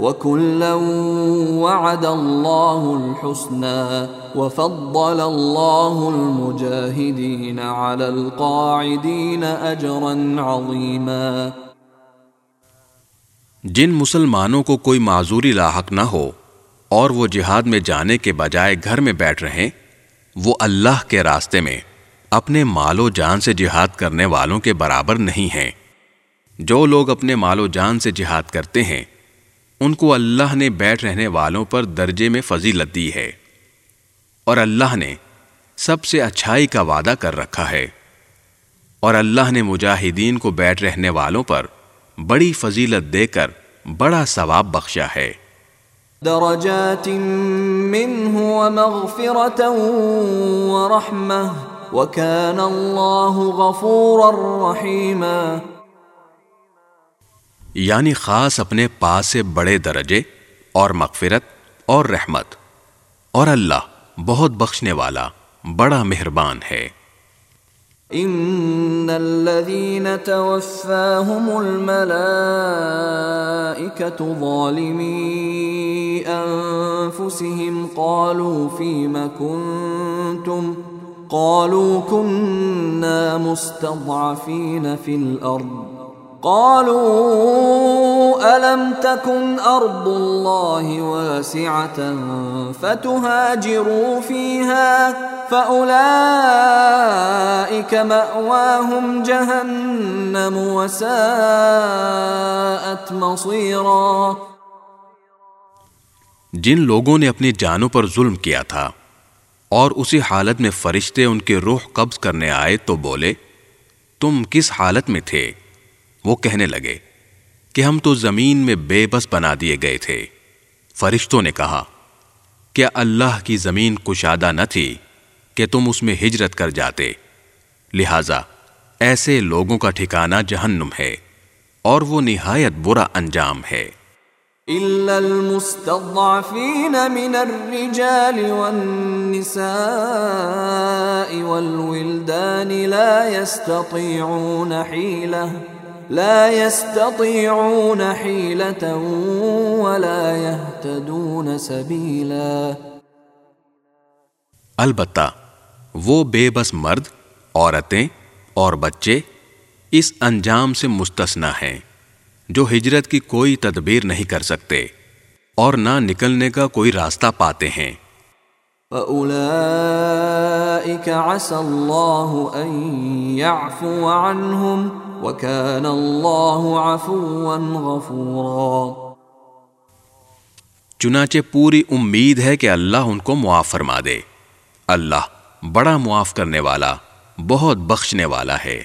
وَكُلًّا وَعَدَ اللَّهُ الْحُسْنَى وَفَضَّلَ اللَّهُ الْمُجَاهِدِينَ عَلَى الْقَاعِدِينَ أَجْرًا عَظِيمًا جن مسلمانوں کو کوئی معذوری لاحق نہ ہو اور وہ جہاد میں جانے کے بجائے گھر میں بیٹھ رہیں، وہ اللہ کے راستے میں اپنے مال و جان سے جہاد کرنے والوں کے برابر نہیں ہیں۔ جو لوگ اپنے مال و جان سے جہاد کرتے ہیں ان کو اللہ نے بیٹھ رہنے والوں پر درجے میں فضیلت دی ہے۔ اور اللہ نے سب سے اچھائی کا وعدہ کر رکھا ہے۔ اور اللہ نے مجاہدین کو بیٹھ رہنے والوں پر بڑی فضیلت دے کر بڑا ثواب بخشا ہے۔ درجات منه ومغفرة ورحمة، وكان الله غفورا رحيما۔ یعنی خاص اپنے پاس سے بڑے درجے اور مغفرت اور رحمت۔ اور اللہ بہت بخشنے والا، بڑا مہربان ہے۔ ان الذين توفاهم الملائكه ظالمي انفسهم قالوا فيما كنتم قالوا كنا مستضعفين في الارض۔ قالوا ألم تكن أرض الله واسعة فتهاجروا فيها فأولئك مأواهم جهنم وساءت مصيرا جن لوگوں نے اپنی جانوں پر ظلم کیا تھا اور اسی حالت میں فرشتے ان کے روح قبض کرنے آئے تو بولے، تم کس حالت میں تھے؟ وہ کہنے لگے کہ ہم تو زمین میں بے بس بنا دیے گئے تھے۔ فرشتوں نے کہا، کیا اللہ کی زمین کشادہ نہ تھی کہ تم اس میں ہجرت کر جاتے؟ لہذا ایسے لوگوں کا ٹھکانہ جہنم ہے اور وہ نہایت برا انجام ہے۔ إلا المستضعفين من الرجال والنساء والولدان لا يستطيعون حيلة لا يستطيعون حيلة ولا يهتدون سبيلا. البتہ، وہ بے بس مرد، عورتیں اور بچے اس انجام سے مستثنا ہیں، جو ہجرت کی کوئی تدبیر نہیں کر سکتے اور نہ نکلنے کا کوئی راستہ پاتے ہیں۔ فَأُولَئِكَ عَسَى اللَّهُ أَن يَعْفُوَ عَنْهُمْ وَكَانَ اللَّهُ عَفُوًا غَفُورًا چنانچہ پوری امید ہے کہ اللہ ان کو معاف فرما دے۔ اللہ بڑا معاف کرنے والا، بہت بخشنے والا ہے۔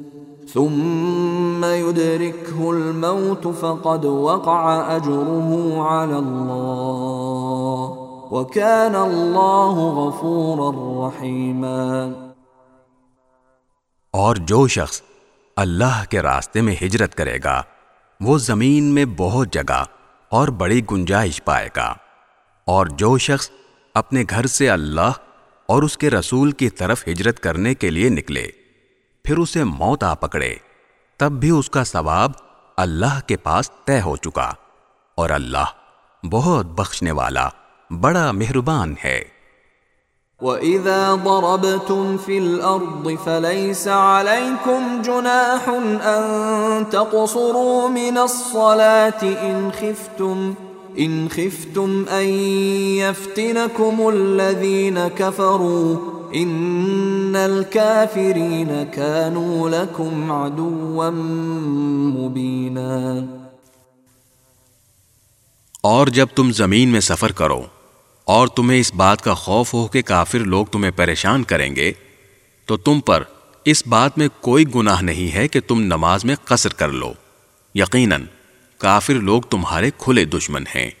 ثم يدركه الموت فقد وقع أجره على الله وكان الله غفورا رحيما اور جو شخص اللہ کے راستے میں ہجرت کرے گا، وہ زمین میں بہت جگہ اور بڑی گنجائش پائے گا۔ اور جو شخص اپنے گھر سے اللہ اور اس کے رسول کی طرف ہجرت کرنے کے لیے نکلے۔ پھر اسے موت آ پکڑے۔ تب بھی اس کا ثواب اللہ کے پاس طے ہو چکا۔ اور اللہ بہت بخشنے والا، بڑا مہربان ہے۔ وَإِذَا ضَرَبْتُمْ فِي الْأَرْضِ فَلَيْسَ عَلَيْكُمْ جُنَاحٌ أَن تَقْصُرُوا مِنَ الصَّلَاةِ إِنْ خِفْتُمْ ان خفتم ان يفتنكم الذين كفروا ان الكافرين كانوا لكم عدوا مبينا. اور جب تم زمین میں سفر کرو اور تمہیں اس بات کا خوف ہو کہ کافر لوگ تمہیں پریشان کریں گے، تو تم پر اس بات میں کوئی گناہ نہیں ہے کہ تم نماز میں قصر کر لو۔ یقیناً کافر لوگ تمہارے کھلے دشمن ہیں۔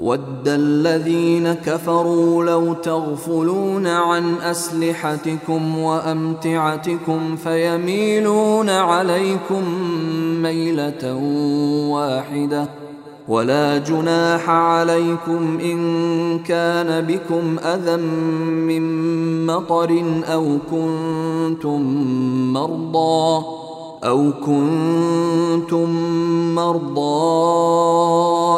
ود الذين كفروا لو تغفلون عن أسلحتكم وأمتعتكم فيميلون عليكم ميلة واحدة ولا جناح عليكم إن كان بكم أذى من مطر أو كنتم مرضى أو كنتم مرضى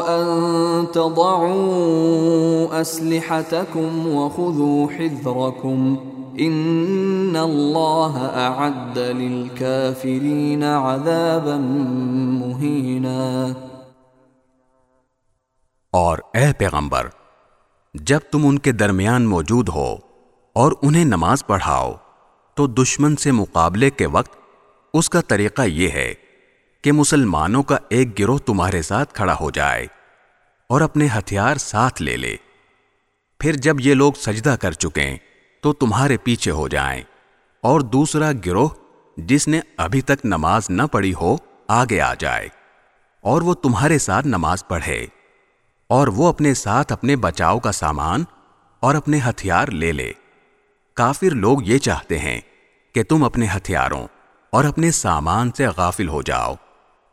أن تضعوا أسلحتكم وخذوا حذركم إن الله أعد للكافرين عذابا مهيناً اور اے پیغمبر، جب تم ان کے درمیان موجود ہو اور انہیں نماز پڑھاؤ، تو دشمن سے مقابلے کے وقت اس کا طریقہ یہ ہے کہ مسلمانوں کا ایک گروہ تمہارے ساتھ کھڑا ہو جائے اور اپنے ہتھیار ساتھ لے لے۔ پھر جب یہ لوگ سجدہ کر چکیں تو تمہارے پیچھے ہو جائیں اور دوسرا گروہ جس نے ابھی تک نماز نہ پڑھی ہو، آگے آ جائے اور وہ تمہارے ساتھ نماز پڑھے اور وہ اپنے ساتھ اپنے بچاؤ کا سامان اور اپنے ہتھیار لے لے۔ کافر لوگ یہ چاہتے ہیں کہ تم اپنے ہتھیاروں اور اپنے سامان سے غافل ہو جاؤ،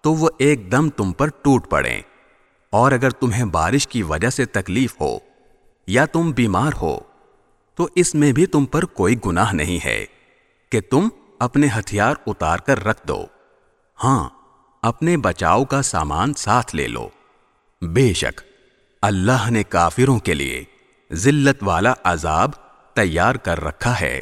تو وہ ایک دم تم پر ٹوٹ پڑیں۔ اور اگر تمہیں بارش کی وجہ سے تکلیف ہو یا تم بیمار ہو، تو اس میں بھی تم پر کوئی گناہ نہیں ہے کہ تم اپنے ہتھیار اتار کر رکھ دو۔ ہاں اپنے بچاؤ کا سامان ساتھ لے لو۔ بے شک، اللہ نے کافروں کے لیے ذلت والا عذاب تیار کر رکھا ہے۔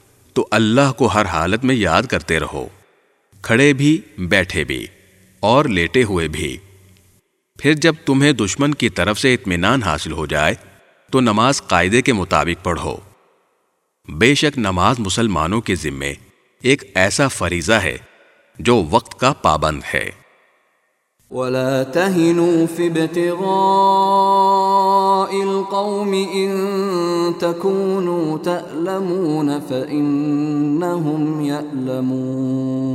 تو اللہ کو ہر حالت میں یاد کرتے رہو۔ کھڑے بھی، بیٹھے بھی، اور لیٹے ہوئے بھی۔ پھر جب تمہیں دشمن کی طرف سے اطمینان حاصل ہو جائے، تو نماز قاعدے کے مطابق پڑھو۔ بے شک نماز مسلمانوں کے ذمے ایک ایسا فریضہ ہے جو وقت کا پابند ہے۔ ولا تهنوا في ابتغاء القوم إن تكونوا تألمون فإنهم يألمون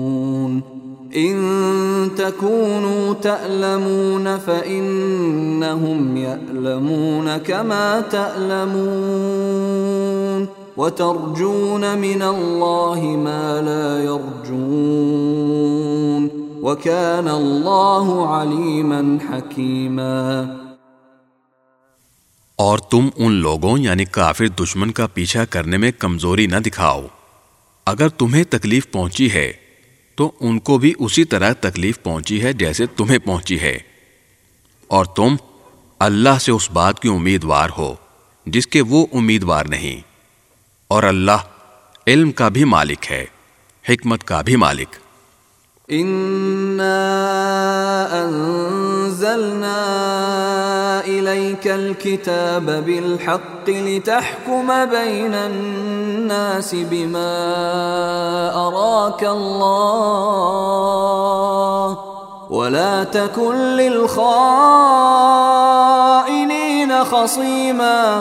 إن تكونوا تألمون فإنهم يألمون كما تألمون وترجون من الله ما لا يرجون وكان الله عليما حكيما اور تم ان لوگوں یعنی کافر دشمن کا پیچھا کرنے میں کمزوری نہ دکھاؤ۔ اگر تمہیں تکلیف پہنچی ہے، تو ان کو بھی اسی طرح تکلیف پہنچی ہے جیسے تمہیں پہنچی ہے۔ اور تم اللہ سے اس بات کی امیدوار ہو، جس کے وہ امیدوار نہیں۔ اور اللہ علم کا بھی مالک ہے، حکمت کا بھی مالک۔ إنا أنزلنا إليك الكتاب بالحق لتحكم بين الناس بما أراك الله ولا تكن للخائنين خصيما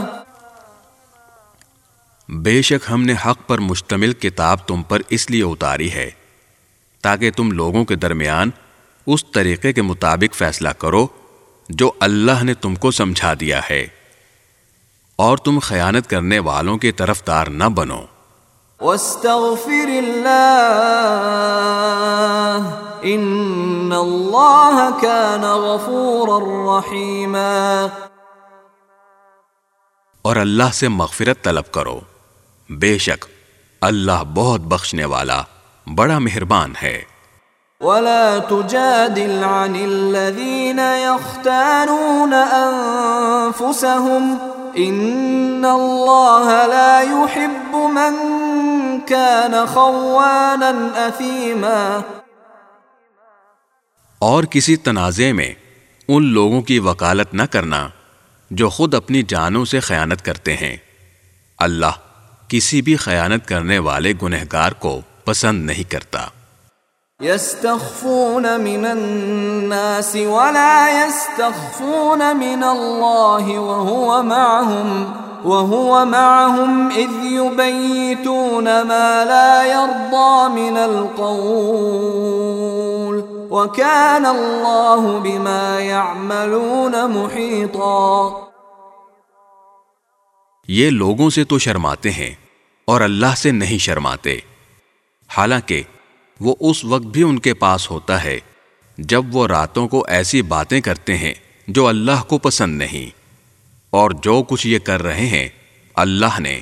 بے شک ہم نے حق پر مشتمل کتاب تم پر اس لیے اتاری ہے۔ تاکہ تم لوگوں کے درمیان اس طریقے کے مطابق فیصلہ کرو جو اللہ نے تم کو سمجھا دیا ہے۔ اور تم خیانت کرنے والوں کی طرفدار نہ بنو۔ واستغفر الله ان الله كان غفورا رحيما اور اللہ سے مغفرت طلب کرو۔ بے شک اللہ بہت بخشنے والا بڑا مہربان ہے۔ ولا تجادل عن الذين يختانون انفسهم ان الله لا يحب من كان خوانا اثيما اور کسی تنازع میں ان لوگوں کی وکالت نہ کرنا جو خود اپنی جانوں سے خیانت کرتے ہیں۔ اللہ کسی بھی خیانت کرنے والے گنہگار کو پسند نہیں کرتا۔ يستخفون من الناس ولا يستخفون من الله وهو معهم وهو معهم إذ يبيتون ما لا يرضى من القول وكان الله بما يعملون محيطا یہ لوگوں سے تو شرماتے ہیں اور اللہ سے نہیں شرماتے۔ حالانکہ وہ اس وقت بھی ان کے پاس ہوتا ہے جب وہ راتوں کو ایسی باتیں کرتے ہیں جو اللہ کو پسند نہیں۔ اور جو کچھ یہ کر رہے ہیں، اللہ نے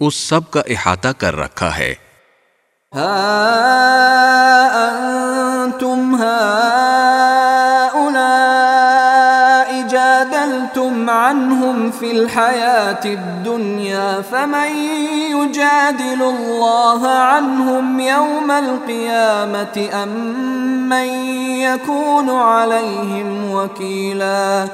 اس سب کا احاطہ کر رکھا ہے۔ ہاں، انتم ہا عنهم في الحياة الدنيا فمن يجادل الله عنهم يوم القيامة أم من يكون عليهم وكيلا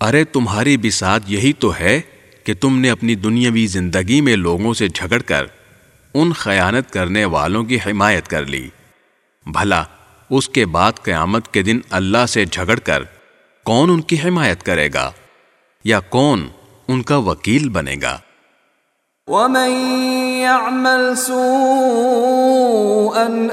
ارے تمہاری بسات یہی تو ہے کہ تم نے اپنی دنیاوی زندگی میں لوگوں سے جھگڑ کر ان خیانت کرنے والوں کی حمایت کر لی۔ بھلا، اس کے بعد قیامت کے دن اللہ سے جھگڑ کر کون ان کی حمایت کرے گا یا کون ان کا وکیل بنے گا؟ ومن يعمل سوءا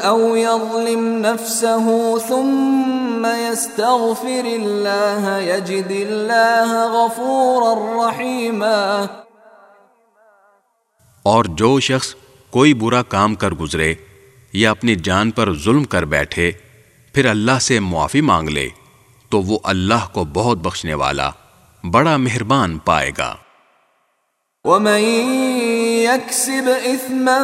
او يظلم نفسه ثم يستغفر الله يجد الله غفورا رحيما۔ اور جو شخص کوئی برا کام کر گزرے یا اپنی جان پر ظلم کر بیٹھے پھر اللہ سے معافی مانگ لے۔ تو وہ اللہ کو بہت بخشنے والا بڑا مہربان پائے گا۔ ومن يكسب اثما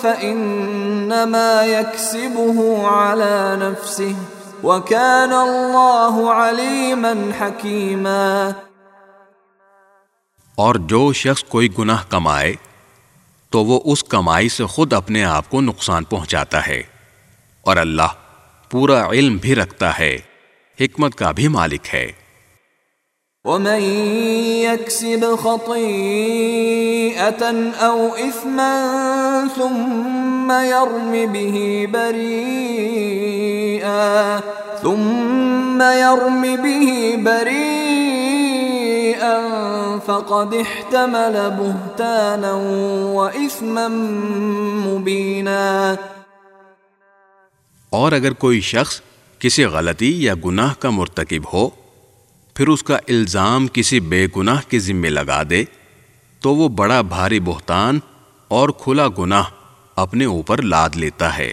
فانما يكسبه على نفسه وكان الله عليما حكيما۔ اور جو شخص کوئی گناہ کمائے تو وہ اس کمائی سے خود اپنے آپ کو نقصان پہنچاتا ہے اور اللہ پورا علم بھی رکھتا ہے۔ حکمت کا بھی مالک ہے۔ ومن يكسب خطيئة أو إثما ثم يرم به بريئا ثم يرم به بريئا فقد احتمل بهتانا وإثما مبينا۔ اور اگر کوئی شخص کسی غلطی یا گناہ کا مرتکب ہو، پھر اس کا الزام کسی بے گناہ کے ذمے لگا دے، تو وہ بڑا بھاری بہتان اور کھلا گناہ اپنے اوپر لاد لیتا ہے۔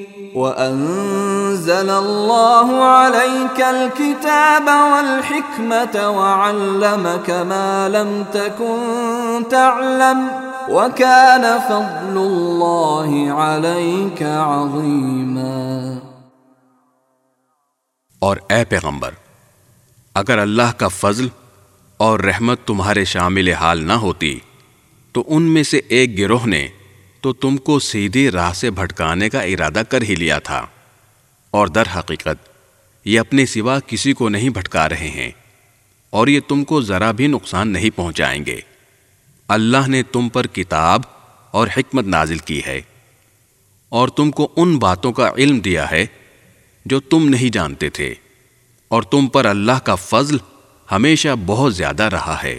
وأنزل الله عليك الكتاب والحكمة وعلمك ما لم تكن تعلم وكان فضل الله عليك عظيما اور اے پیغمبر، اگر اللہ کا فضل اور رحمت تمہارے شامل حال نہ ہوتی، تو ان میں سے ایک گروہ نے تو تم کو سیدھی راہ سے بھٹکانے کا ارادہ کر ہی لیا تھا۔ اور در حقیقت، یہ اپنے سوا کسی کو نہیں بھٹکا رہے ہیں۔ اور یہ تم کو ذرا بھی نقصان نہیں پہنچائیں گے۔ اللہ نے تم پر کتاب اور حکمت نازل کی ہے۔ اور تم کو ان باتوں کا علم دیا ہے جو تم نہیں جانتے تھے۔ اور تم پر اللہ کا فضل ہمیشہ بہت زیادہ رہا ہے۔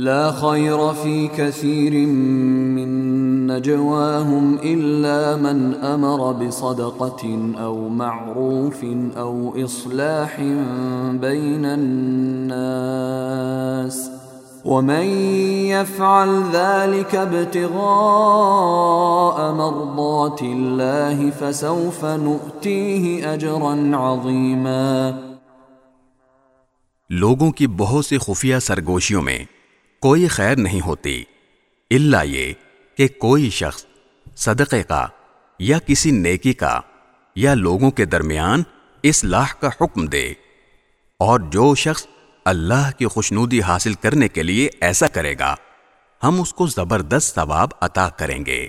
لا خير في كثير من نجواهم إلا من أمر بصدقة أو معروف أو إصلاح بين الناس ومن يفعل ذلك ابتغاء مرضات الله فسوف نؤتيه أجرا عظيما لوگوں کی بہت سی خفیہ سرگوشیوں میں کوئی خیر نہیں ہوتی اللہ یہ کہ کوئی شخص صدقے کا یا کسی نیکی کا یا لوگوں کے درمیان اصلاح کا حکم دے۔ اور جو شخص اللہ کی خوشنودی حاصل کرنے کے لیے ایسا کرے گا، ہم اس کو زبردست ثواب عطا کریں گے۔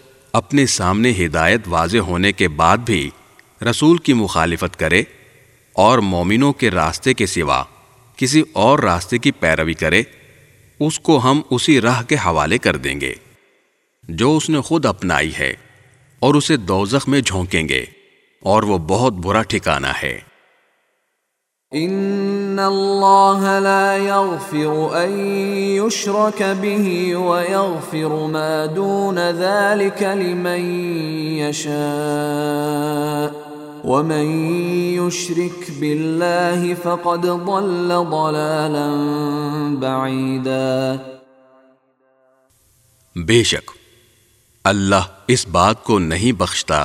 اپنے سامنے ہدایت واضح ہونے کے بعد بھی رسول کی مخالفت کرے اور مومنوں کے راستے کے سوا کسی اور راستے کی پیروی کرے، اس کو ہم اسی راہ کے حوالے کر دیں گے، جو اس نے خود اپنائی ہے اور اسے دوزخ میں جھونکیں گے اور وہ بہت برا ٹھکانہ ہے۔ ان اللہ لا يغفر ان يشرك به ويغفر ما دون ذلك لمن يشاء ومن يشرك بالله فقد ضل ضلالا بعيدا بے شک، اللہ اس بات کو نہیں بخشتا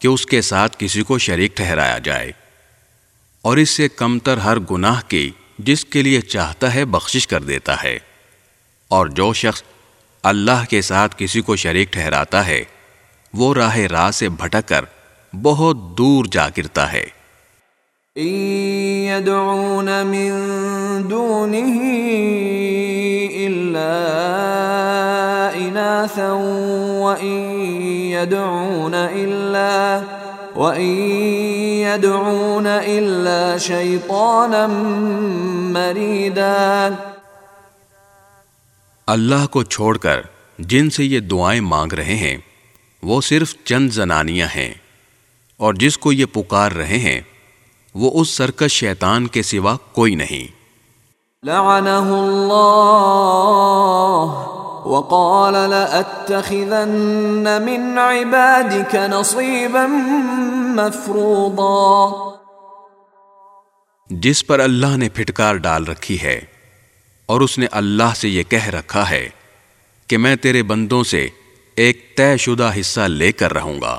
کہ اس کے ساتھ کسی کو شریک ٹھہرایا جائے۔ اور اس سے کمتر ہر گناہ کی جس کے لیے چاہتا ہے بخشش کر دیتا ہے۔ اور جو شخص اللہ کے ساتھ کسی کو شریک ٹھہراتا ہے، وہ راہ راہ سے بھٹک کر بہت دور جا گرتا ہے۔ يدعون من دونه إلا إناثا وإن يدعون إلا يَدْعُونَ إِلَّا شَيْطَانًا مَرِيدًا اللہ کو چھوڑ کر جن سے یہ دعائیں مانگ رہے ہیں وہ صرف چند زنانیاں ہیں۔ اور جس کو یہ پکار رہے ہیں وہ اس سرکش شیطان کے سوا کوئی نہیں۔ لعنہ اللہ وقال لأتخذن من عبادك نصيبا مفروضا. جس پر اللہ نے پھٹکار ڈال رکھی ہے اور اس نے اللہ سے یہ کہہ رکھا ہے کہ میں تیرے بندوں سے ایک طے شدہ حصہ لے کر رہوں گا۔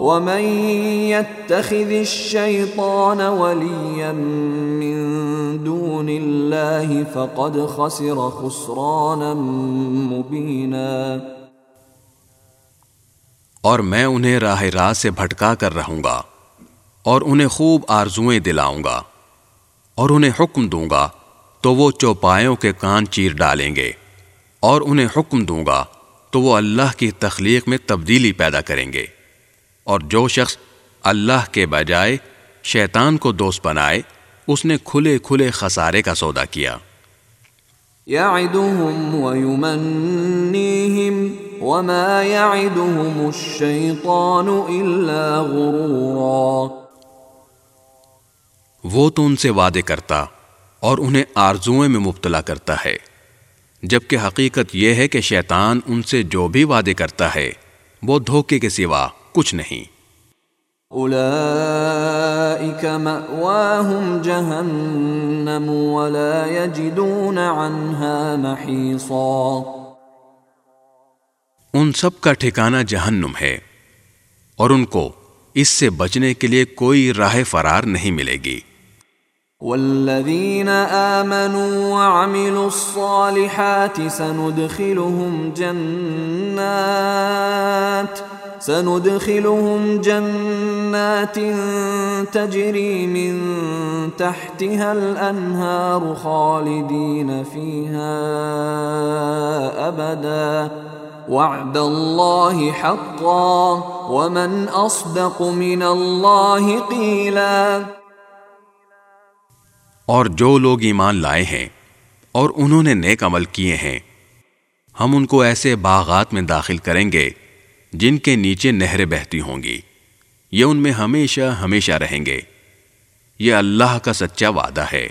ومن يتخذ الشيطان وليا من دون الله فقد خسر خسرانا مبينا اور میں انہیں راہ راہ سے بھٹکا کر رہوں گا اور انہیں خوب آرزویں دلاؤں گا اور انہیں حکم دوں گا تو وہ چوپایوں کے کان چیر ڈالیں گے اور انہیں حکم دوں گا تو وہ اللہ کی تخلیق میں تبدیلی پیدا کریں گے۔ اور جو شخص اللہ کے بجائے شیطان کو دوست بنائے اس نے کھلے کھلے خسارے کا سودا کیا۔ يعدهم ويمنيهم وما يعدهم الشيطان إلا غرورا۔ وہ تو ان سے وعدے کرتا اور انہیں آرزوئیں میں مبتلا کرتا ہے جبکہ حقیقت یہ ہے کہ شیطان ان سے جو بھی وعدے کرتا ہے وہ دھوکے کے سوا کچھ نہیں۔ اولئیک مأواہم جہنم ولا یجدون عنها محیصا۔ ان سب کا ٹھکانہ جہنم ہے اور ان کو اس سے بچنے کے لیے کوئی راہ فرار نہیں ملے گی۔ والذین آمنوا وعملوا الصالحات سندخلهم جنات۔ سندخلهم جنات تجري من تحتها الأنهار خالدين فيها أبدا. وعد الله حقا ومن أصدق من الله قيلا. اور جو لوگ ایمان لائے ہیں اور انہوں نے نیک عمل کیے ہیں، ہم ان کو ایسے باغات میں داخل کریں گے جن کے نیچے نہریں بہتی ہوں گی۔ یہ ان میں ہمیشہ ہمیشہ رہیں گے۔ یہ اللہ کا سچا وعدہ ہے۔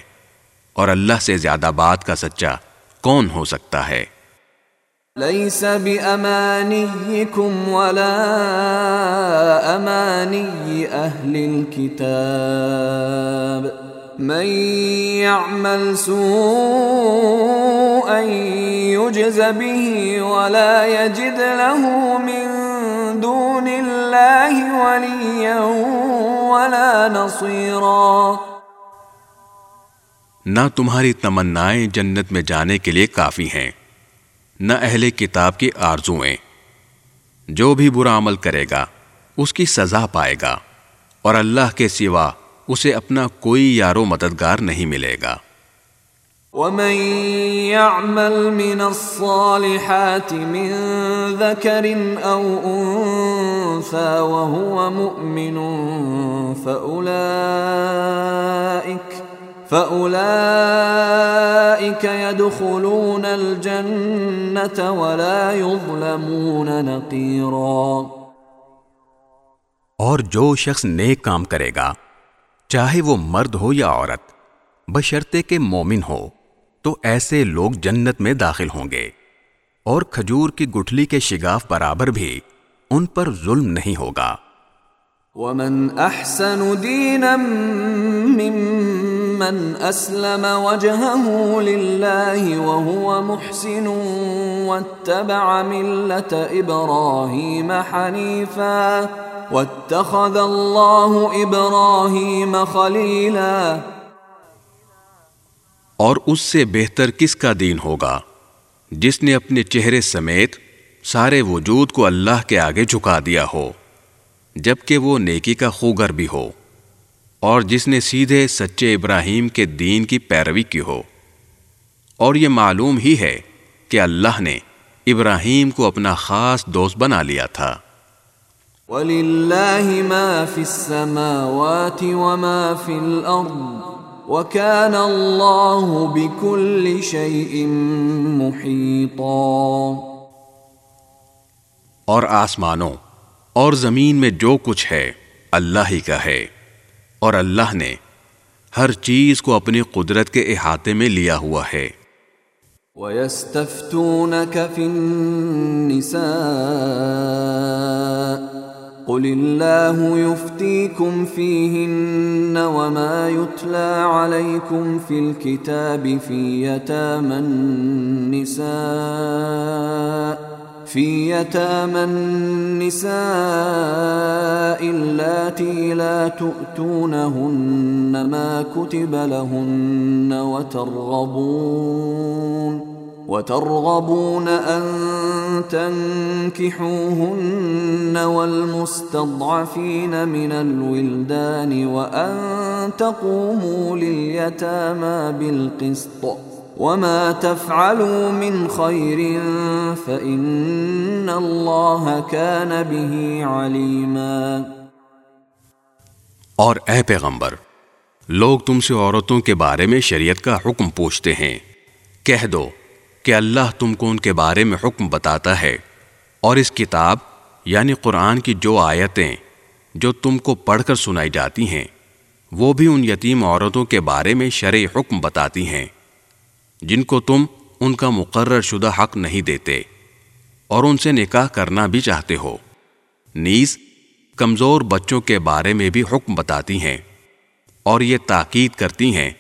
اور اللہ سے زیادہ بات کا سچا کون ہو سکتا ہے؟ ليس بأمانيكم ولا أماني أهل الكتاب من يعمل سوءا يجز به ولا يجد له من دون اللہ ولیا ولا نصیرا نہ تمہاری تمنائیں جنت میں جانے کے لیے کافی ہیں، نہ اہل کتاب کی آرزویں جو بھی برا عمل کرے گا، اس کی سزا پائے گا، اور اللہ کے سوا اسے اپنا کوئی یارو مددگار نہیں ملے گا۔ ومن يعمل من الصالحات من ذكر أو أنثى وهو مؤمن فأولئك فأولئك يدخلون الجنة ولا يظلمون نقيرا اور جو شخص نیک کام کرے گا، چاہے وہ مرد ہو یا عورت بشرتے کے مومن ہو تو ایسے لوگ جنت میں داخل ہوں گے۔ اور کھجور کی گٹھلی کے شگاف برابر بھی ان پر ظلم نہیں ہوگا۔ ومن احسن دینا ممن اسلم وجهه لله وهو محسن واتبع ملة ابراهيم حنيفا واتخذ الله ابراهيم خليلا اور اس سے بہتر کس کا دین ہوگا؟ جس نے اپنے چہرے سمیت سارے وجود کو اللہ کے آگے جھکا دیا ہو، جبکہ وہ نیکی کا خوگر بھی ہو، اور جس نے سیدھے سچے ابراہیم کے دین کی پیروی کی ہو۔ اور یہ معلوم ہی ہے کہ اللہ نے ابراہیم کو اپنا خاص دوست بنا لیا تھا۔ وَلِلَّهِ مَا فِي السَّمَاوَاتِ وَمَا فِي الْأَرْضِ۔ وَكَانَ اللَّهُ بِكُلِّ شَيْءٍ مُحِيطًا. اور آسمانوں اور زمین میں جو کچھ ہے اللہ ہی کا ہے۔ اور اللہ نے ہر چیز کو اپنی قدرت کے احاطے میں لیا ہوا ہے۔ وَيَسْتَفْتُونَكَ فِي النِّسَاءِ قل الله يفتيكم فيهن وما يتلى عليكم في الكتاب في يتامى النساء في يتامى النساء اللاتي لا تؤتونهن ما كتب لهن وترغبون وترغبون أن تنكحوهن والمستضعفين من الولدان وأن تقوموا لليتامى بالقسط وما تفعلوا من خير فإن الله كان به عليما اور اے پیغمبر، لوگ تم سے عورتوں کے بارے میں شریعت کا حکم پوچھتے ہیں۔ کہہ دو کہ اللہ تم کو ان کے بارے میں حکم بتاتا ہے اور اس کتاب یعنی قرآن کی جو آیتیں جو تم کو پڑھ کر سنائی جاتی ہیں، وہ بھی ان یتیم عورتوں کے بارے میں شرع حکم بتاتی ہیں، جن کو تم ان کا مقرر شدہ حق نہیں دیتے اور ان سے نکاح کرنا بھی چاہتے ہو۔ نیز، کمزور بچوں کے بارے میں بھی حکم بتاتی ہیں اور یہ تاکید کرتی ہیں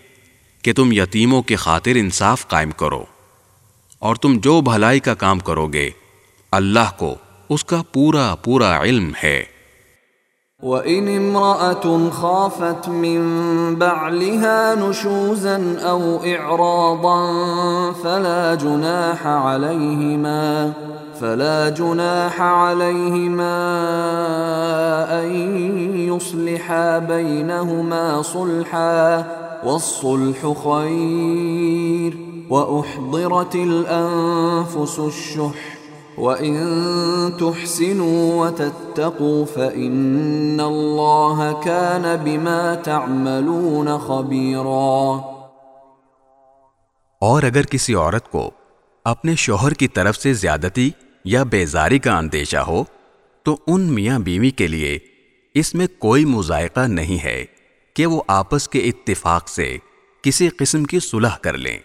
کہ تم یتیموں کی خاطر انصاف قائم کرو۔ اور تم جو بھلائی کا کام کرو گے، اللہ کو اس کا پورا پورا علم ہے۔ وَإِنِ امْرَأَةٌ خَافَتْ مِن بَعْلِهَا نُشُوزًا أَوْ إِعْرَاضًا فَلَا جُنَاحَ عَلَيْهِمَا، فَلَا جُنَاحَ عَلَيْهِمَا أَن يُصْلِحَا بَيْنَهُمَا صُلْحًا، وَالصُّلْحُ خَيْرٌ۔ وَأُحْضِرَتِ الْأَنفُسُ الشُّحَّ، وَإِن تُحْسِنُوا وَتَتَّقُوا فَإِنَّ اللَّهَ كَانَ بِمَا تَعْمَلُونَ خَبِيرًا۔ اور اگر کسی عورت کو اپنے شوہر کی طرف سے زیادتی یا بیزاری کا اندیشہ ہو، تو ان میاں بیوی کے لیے اس میں کوئی مذائقہ نہیں ہے کہ وہ آپس کے اتفاق سے کسی قسم کی صلح کر لیں۔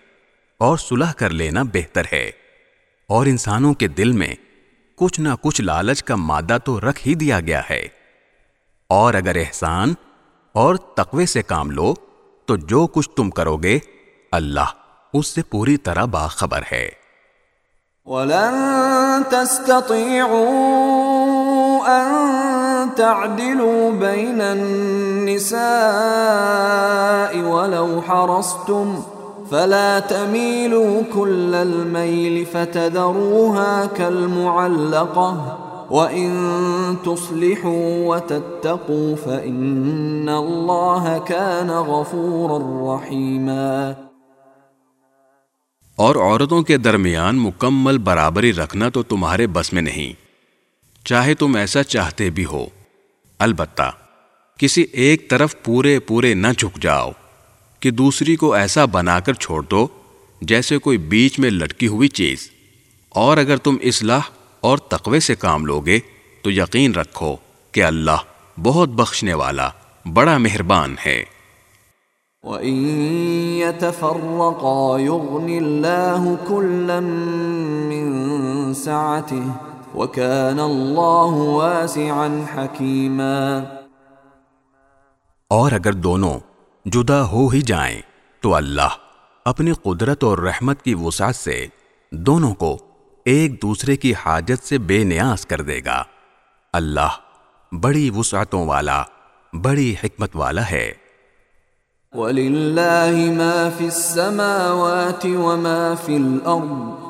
اور صلح کر لینا بہتر ہے۔ اور انسانوں کے دل میں کچھ نہ کچھ لالچ کا مادہ تو رکھ ہی دیا گیا ہے۔ اور اگر احسان اور تقوی سے کام لو، تو جو کچھ تم کرو گے، اللہ اس سے پوری طرح باخبر ہے۔ وَلَن تَسْتَطِيعُوا أَن تَعْدِلُوا بَيْنَ النِّسَاءِ وَلَوْ حَرَصْتُمْ فلا تميلوا كل الميل فتذروها كالمعلقة وإن تصلحوا وتتقوا فإن الله كان غفورا رحيما اور عورتوں کے درمیان مکمل برابری رکھنا تو تمہارے بس میں نہیں۔ چاہے تم ایسا چاہتے بھی ہو۔ البتہ کسی ایک طرف پورے پورے نہ جھک جاؤ۔ کہ دوسری کو ایسا بنا کر چھوڑ دو جیسے کوئی بیچ میں لٹکی ہوئی چیز۔ اور اگر تم اصلاح اور تقوی سے کام لوگے تو یقین رکھو کہ اللہ بہت بخشنے والا بڑا مہربان ہے۔ وَإِن يَتَفَرَّقَا يُغْنِ اللَّهُ كُلًّا مِّن سَعَتِهِ وَكَانَ اللَّهُ وَاسِعًا حَكِيمًا۔ اور اگر دونوں جدا ہو ہی جائیں تو اللہ اپنی قدرت اور رحمت کی وسعت سے دونوں کو ایک دوسرے کی حاجت سے بے نیاز کر دے گا۔ اللہ بڑی وسعتوں والا، بڑی حکمت والا ہے۔ وَلِلَّهِ مَا فِي السَّمَاوَاتِ وَمَا فِي الْأَرْضِ۔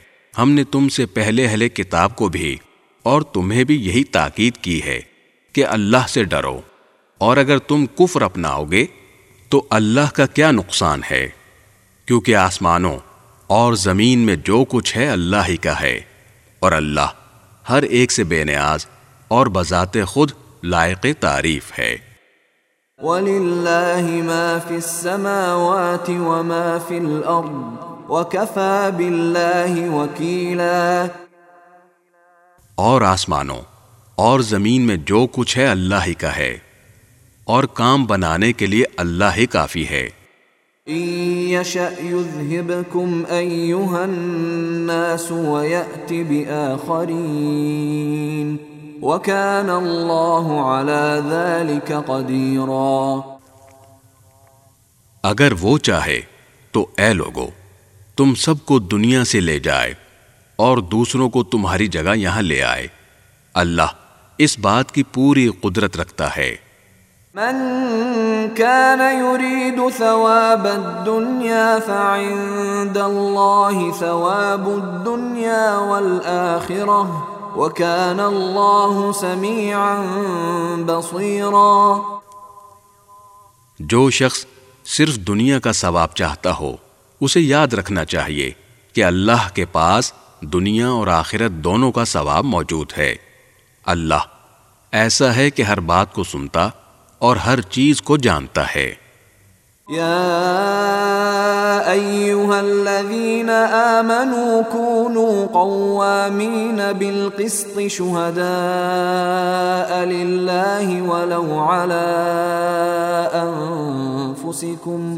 ہم نے تم سے پہلے اہل کتاب کو بھی، اور تمہیں بھی یہی تاکید کی ہے کہ اللہ سے ڈرو۔ اور اگر تم کفر اپناؤ گے، تو اللہ کا کیا نقصان ہے؟ کیونکہ آسمانوں اور زمین میں جو کچھ ہے، اللہ ہی کا ہے۔ اور اللہ ہر ایک سے بے نیاز اور بذات خود لائق تعریف ہے۔ وَلِلَّهِ مَا فِي السَّمَاوَاتِ وَمَا فِي الْأَرْضِ۔ وَكَفَى بِاللَّهِ وَكِيلًا اور آسمانوں اور زمین میں جو کچھ ہے اللہ ہی کا ہے۔ اور کام بنانے کے لیے اللہ ہی کافی ہے۔ الناس وكان على ذلك اگر وہ چاہے تو اے لوگو تم سب کو دنیا سے لے جائے اور دوسروں کو تمہاری جگہ یہاں لے آئے۔ اللہ اس بات کی پوری قدرت رکھتا ہے۔ من كان يريد ثواب الدنيا فعند الله ثواب الدنيا والآخرة وكان الله سميعا بصيرا جو شخص صرف دنیا کا ثواب چاہتا ہو اسے یاد رکھنا چاہیے کہ اللہ کے پاس دنیا اور آخرت دونوں کا ثواب موجود ہے۔ اللہ ایسا ہے کہ ہر بات کو سنتا اور ہر چیز کو جانتا ہے۔ يا أيها الذين آمنوا كونوا قوامين بالقسط شهداء لله ولو على أنفسكم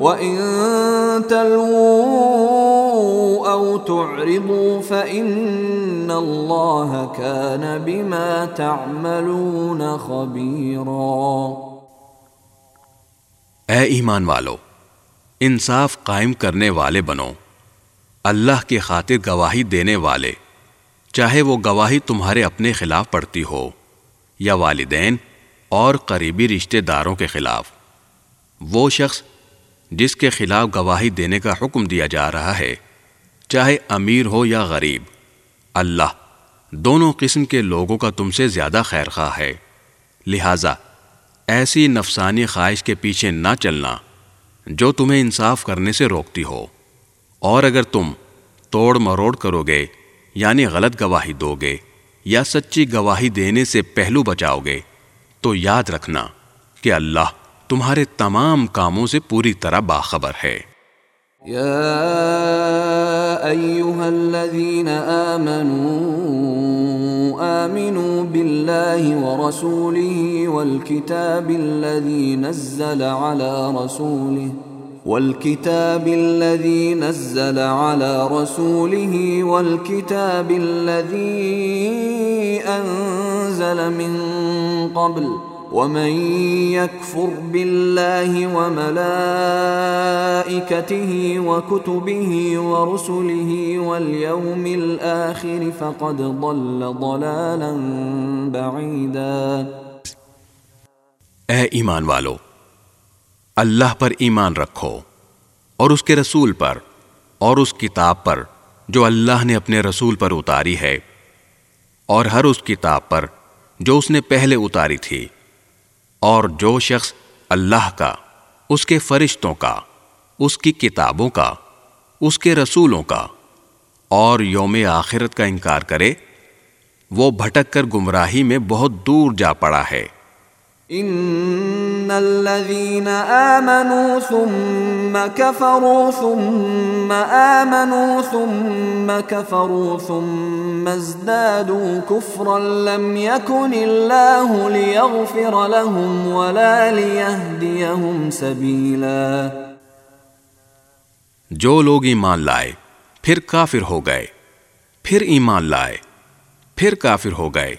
وإن اے ایمان والو، انصاف قائم کرنے والے بنو، اللہ کی خاطر گواہی دینے والے، چاہے وہ گواہی تمہارے اپنے خلاف پڑتی ہو، یا والدین اور قریبی رشتہ داروں کے خلاف، وہ شخص جس کے خلاف گواہی دینے کا حکم دیا جا رہا ہے، چاہے امیر ہو یا غریب، اللہ دونوں قسم کے لوگوں کا تم سے زیادہ خیر خواہ ہے۔ لہذا ایسی نفسانی خواہش کے پیچھے نہ چلنا جو تمہیں انصاف کرنے سے روکتی ہو۔ اور اگر تم توڑ مروڑ کرو گے یعنی غلط گواہی دو گے یا سچی گواہی دینے سے پہلو بچاؤ گے، تو یاد رکھنا کہ اللہ تمہارے تمام کاموں سے پوری طرح باخبر ہے۔ آمنوا بالله ورسوله والكتاب الذي نزل على رسوله والكتاب الذي نزل على رسوله والكتاب الذي أنزل من قبل ومن يكفر بالله وملائكته وكتبه ورسله واليوم الآخر فقد ضل ضلالا بعيدا. اے ایمان والو، اللہ پر ایمان رکھو اور اس کے رسول پر اور اس کتاب پر جو اللہ نے اپنے رسول پر اتاری ہے، اور ہر اس کتاب پر جو اس نے پہلے اتاری تھی۔ اور جو شخص اللہ کا، اس کے فرشتوں کا، اس کی کتابوں کا، اس کے رسولوں کا اور یوم آخرت کا انکار کرے، وہ بھٹک کر گمراہی میں بہت دور جا پڑا ہے۔ ان الذين امنوا ثم كفروا ثم امنوا ثم كفروا ثم ازدادوا كفرا لم يكن الله ليغفر لهم ولا ليهديهم سبيلا جو لوگ ایمان لائے، پھر کافر ہو گئے۔ پھر ایمان لائے، پھر کافر ہو گئے۔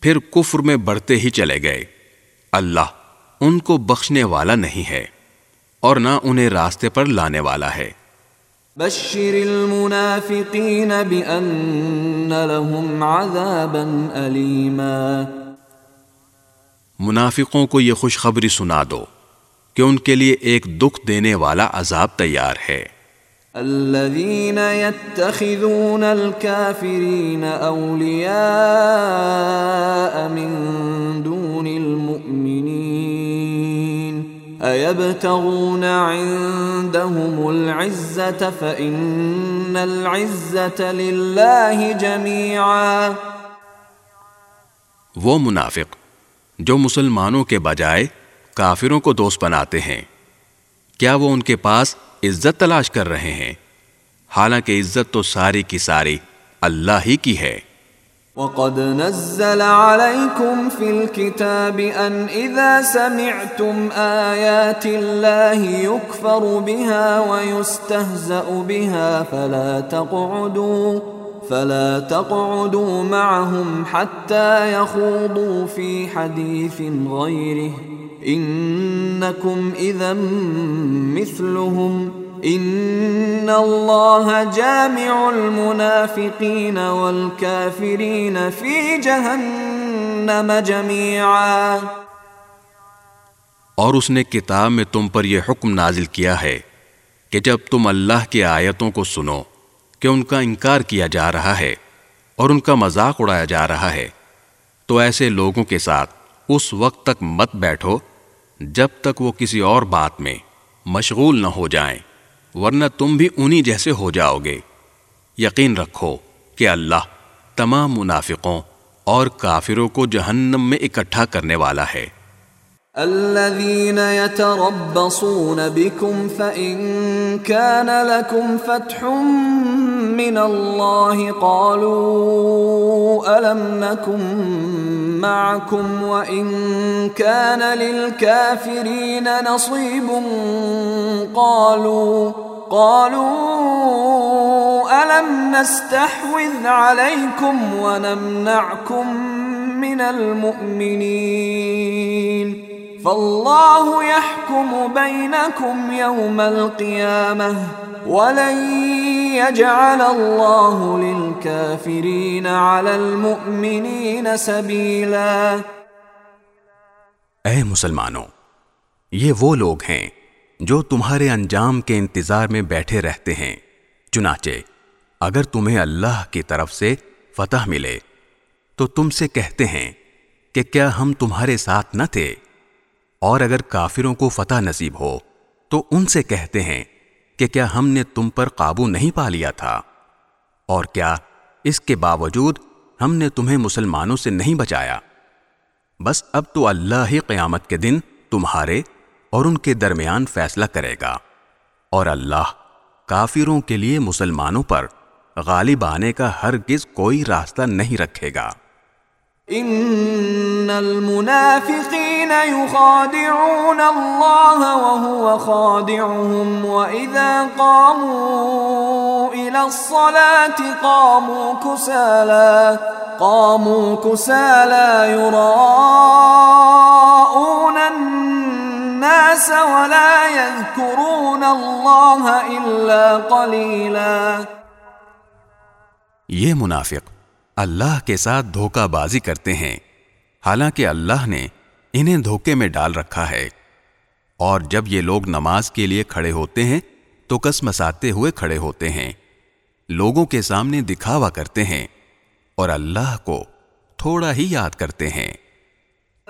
پھر کفر میں بڑھتے ہی چلے گئے۔ اللہ ان کو بخشنے والا نہیں ہے اور نہ انہیں راستے پر لانے والا ہے۔ بشر المنافقین بأن لهم عذابا علیما منافقوں کو یہ خوشخبری سنا دو کہ ان کے لیے ایک دکھ دینے والا عذاب تیار ہے۔ الذين يتخذون الكافرين أولياء من دون المؤمنين أيبتغون عندهم العزة فإن العزة لله جميعا وہ منافق جو مسلمانوں کے بجائے کافروں کو دوست بناتے ہیں، کیا وہ ان کے پاس عزت تلاش کر رہے ہیں۔ حالانکہ عزت تو ساری کی ساری اللہ ہی کی ہے۔ وقد نزل عليكم في الكتاب أن إذا سمعتم آيات الله يكفر بها ويستهزأ بها فلا تقعدوا فلا تقعدوا معهم حتى يخوضوا في حديث غيره. إنكم إذا مثلهم. ان اللہ جامع المنافقین والکافرین فی جہنم جميعا. اور اس نے کتاب میں تم پر یہ حکم نازل کیا ہے کہ جب تم اللہ کی آیتوں کو سنو کہ ان کا انکار کیا جا رہا ہے اور ان کا مذاق اڑایا جا رہا ہے۔ تو ایسے لوگوں کے ساتھ اس وقت تک مت بیٹھو جب تک وہ کسی اور بات میں مشغول نہ ہو جائیں، ورنہ تم بھی انہی جیسے ہو جاؤ گے۔ یقین رکھو کہ اللہ تمام منافقوں اور کافروں کو جہنم میں اکٹھا کرنے والا ہے۔ الذين يتربصون بكم فإن كان لكم فتح من الله قالوا ألم نكن معكم وإن كان للكافرين نصيب قالوا قالوا ألم نستحوذ عليكم ونمنعكم من المؤمنين فالله يحكم بينكم يوم القيامة ولن يجعل الله للكافرين على المؤمنين سبيلا اے مسلمانوں، یہ وہ لوگ ہیں جو تمہارے انجام کے انتظار میں بیٹھے رہتے ہیں، چنانچہ اگر تمہیں اللہ کی طرف سے فتح ملے تو تم سے کہتے ہیں کہ کیا ہم تمہارے ساتھ نہ تھے؟ اور اگر کافروں کو فتح نصیب ہو، تو ان سے کہتے ہیں کہ کیا ہم نے تم پر قابو نہیں پا لیا تھا؟ اور کیا اس کے باوجود ہم نے تمہیں مسلمانوں سے نہیں بچایا؟ بس اب تو اللہ ہی قیامت کے دن تمہارے اور ان کے درمیان فیصلہ کرے گا، اور اللہ کافروں کے لیے مسلمانوں پر غالب آنے کا ہرگز کوئی راستہ نہیں رکھے گا۔ ان المنافقین يخادعون الله وهو خادعهم واذا قاموا الى الصلاه قاموا كسالى قاموا كسالى يراءون الناس ولا يذكرون الله الا قليلا. یہ منافق اللہ کے ساتھ دھوکہ بازی کرتے ہیں۔ حالانکہ اللہ نے انہیں دھوکے میں ڈال رکھا ہے۔ اور جب یہ لوگ نماز کے لیے کھڑے ہوتے ہیں، تو کس مساتے ہوئے کھڑے ہوتے ہیں۔ لوگوں کے سامنے دکھاوا کرتے ہیں اور اللہ کو تھوڑا ہی یاد کرتے ہیں۔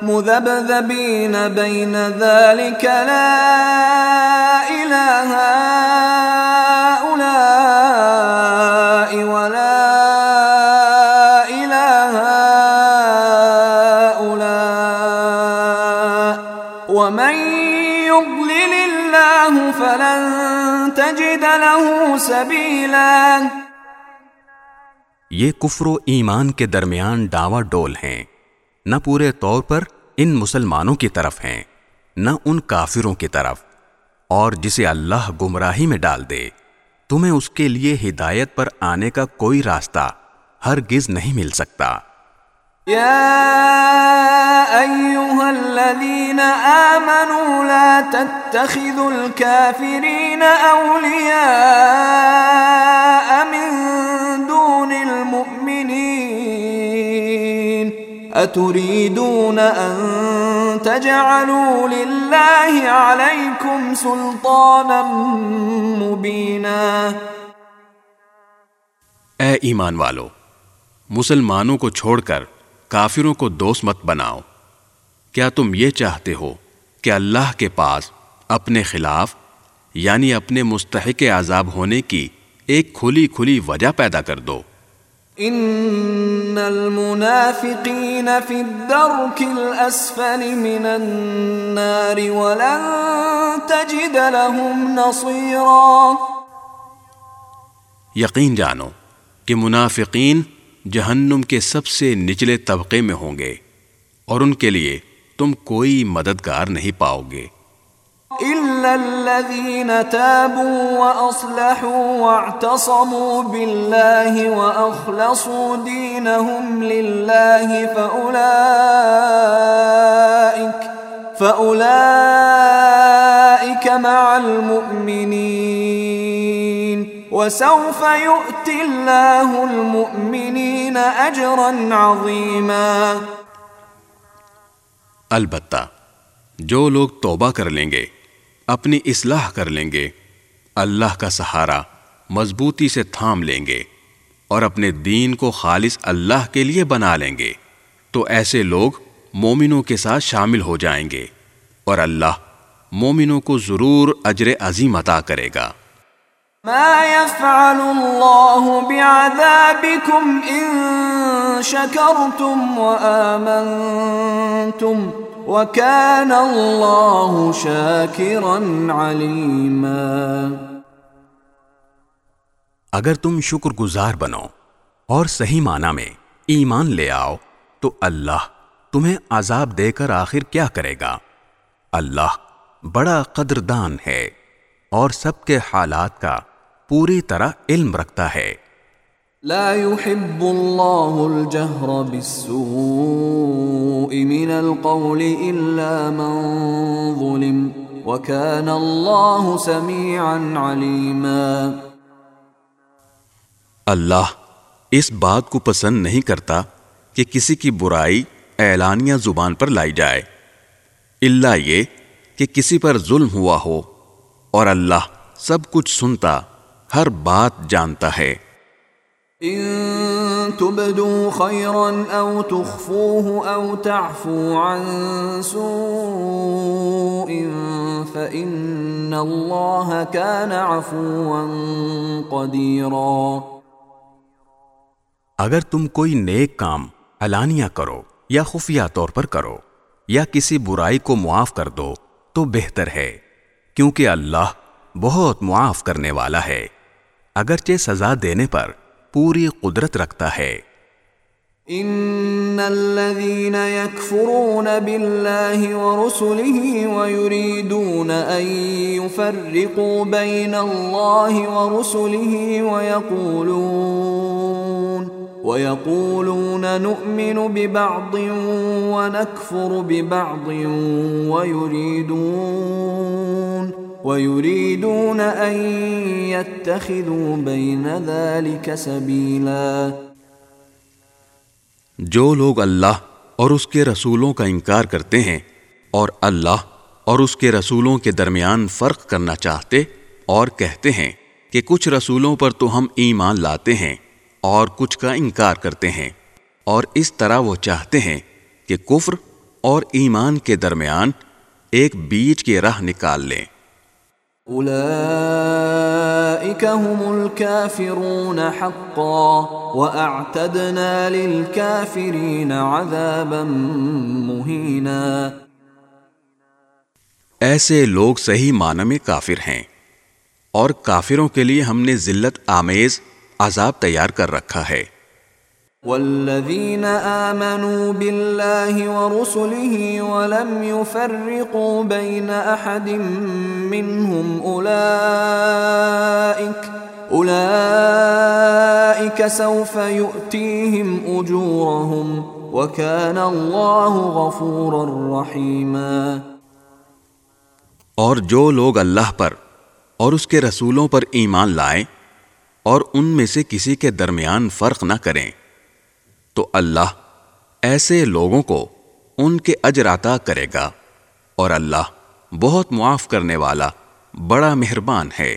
مذبذبین بین ذالک لا الہ یہ کفر و ایمان کے درمیان ڈاوا ڈول ہیں۔ نہ پورے طور پر ان مسلمانوں کی طرف ہیں، نہ ان کافروں کی طرف۔ اور جسے اللہ گمراہی میں ڈال دے، تمہیں اس کے لیے ہدایت پر آنے کا کوئی راستہ ہرگز نہیں مل سکتا۔ يا أيها الذين آمنوا لا تتخذوا الكافرين أولياء من دون المؤمنين أتريدون أن تجعلوا لله عليكم سلطانا مبينا اے ایمان والو، مسلمانوں کو چھوڑ کر کافروں کو دوست مت بناؤ۔ کیا تم یہ چاہتے ہو کہ اللہ کے پاس اپنے خلاف یعنی اپنے مستحق عذاب ہونے کی ایک کھلی کھلی وجہ پیدا کر دو؟ ان المنافقین فی الدرک الاسفل من النار ولن تجد لهم نصیرا۔ یقین جانو کہ منافقین جہنم کے سب سے نچلے طبقے میں ہوں گے اور ان کے لیے تم کوئی مددگار نہیں پاؤ گے۔ إلا الذين تابوا وأصلحوا واعتصموا بالله وأخلصوا دينهم لله فأولئك فأولئك مع المؤمنين۔ وسوف يؤتي الله المؤمنين أجرا عظيما. البتہ، جو لوگ توبہ کر لیں گے، اپنی اصلاح کر لیں گے، اللہ کا سہارا مضبوطی سے تھام لیں گے اور اپنے دین کو خالص اللہ کے لیے بنا لیں گے، تو ایسے لوگ مومنوں کے ساتھ شامل ہو جائیں گے اور اللہ مومنوں کو ضرور اجر عظیم عطا کرے گا۔ ما يفعل الله بعذابكم ان شكرتم وآمنتم وَكَانَ اللَّهُ شَاكِرًا عَلِيمًا. اگر تم شکر گزار بنو اور صحیح معنی میں ایمان لے آؤ، تو اللہ تمہیں عذاب دے کر آخر کیا کرے گا؟ اللہ بڑا قدردان ہے اور سب کے حالات کا پوری طرح علم رکھتا ہے۔ لا يحب الله الجهر بالسوء من القول إلا من ظلم وكان الله سميعا عليما۔ اللہ اس بات کو پسند نہیں کرتا کہ کسی کی برائی اعلانیہ زبان پر لائی جائے۔ اللہ یہ کہ کسی پر ظلم ہوا ہو اور اللہ سب کچھ سنتا ہر بات جانتا ہے۔ ان تبدوا خيرا او تخفوه او تعفو عن سوء فان الله كان عفوا قديرا اگر تم کوئی نیک کام علانیہ کرو یا خفیہ طور پر کرو یا کسی برائی کو معاف کر دو تو بہتر ہے کیونکہ اللہ بہت معاف کرنے والا ہے۔ اگرچہ سزا دینے پر پوری قدرت رکھتا ہے۔ ان الذين يكفرون بالله ورسله ويريدون ان يفرقوا بين الله ورسله ويقولون ويقولون نؤمن ببعض ونكفر ببعض ويريدون وَيُرِيدُونَ أَن يَتَّخِذُوا بَيْنَ ذَلِكَ سَبِيلًا جو لوگ اللہ اور اس کے رسولوں کا انکار کرتے ہیں اور اللہ اور اس کے رسولوں کے درمیان فرق کرنا چاہتے اور کہتے ہیں کہ کچھ رسولوں پر تو ہم ایمان لاتے ہیں اور کچھ کا انکار کرتے ہیں اور اس طرح وہ چاہتے ہیں کہ کفر اور ایمان کے درمیان ایک بیچ کی راہ نکال لیں۔ هم الكافرون حقا واعتدنا للكافرين عذابا مهينا ایسے لوگ صحیح معنی میں کافر ہیں اور کافروں کے لیے ہم نے ذلت آمیز عذاب تیار کر رکھا ہے۔ والذين آمنوا بالله ورسله ولم يفرقوا بين أحد منهم أولئك أولئك سوف يؤتيهم أجورهم وكان الله غفورا رحيما اور جو لوگ اللہ پر اور اس کے رسولوں پر ایمان لائیں اور ان میں سے کسی کے درمیان فرق نہ کریں۔ تو اللہ ایسے لوگوں کو ان کے اجر عطا کرے گا اور اللہ بہت معاف کرنے والا بڑا مہربان ہے۔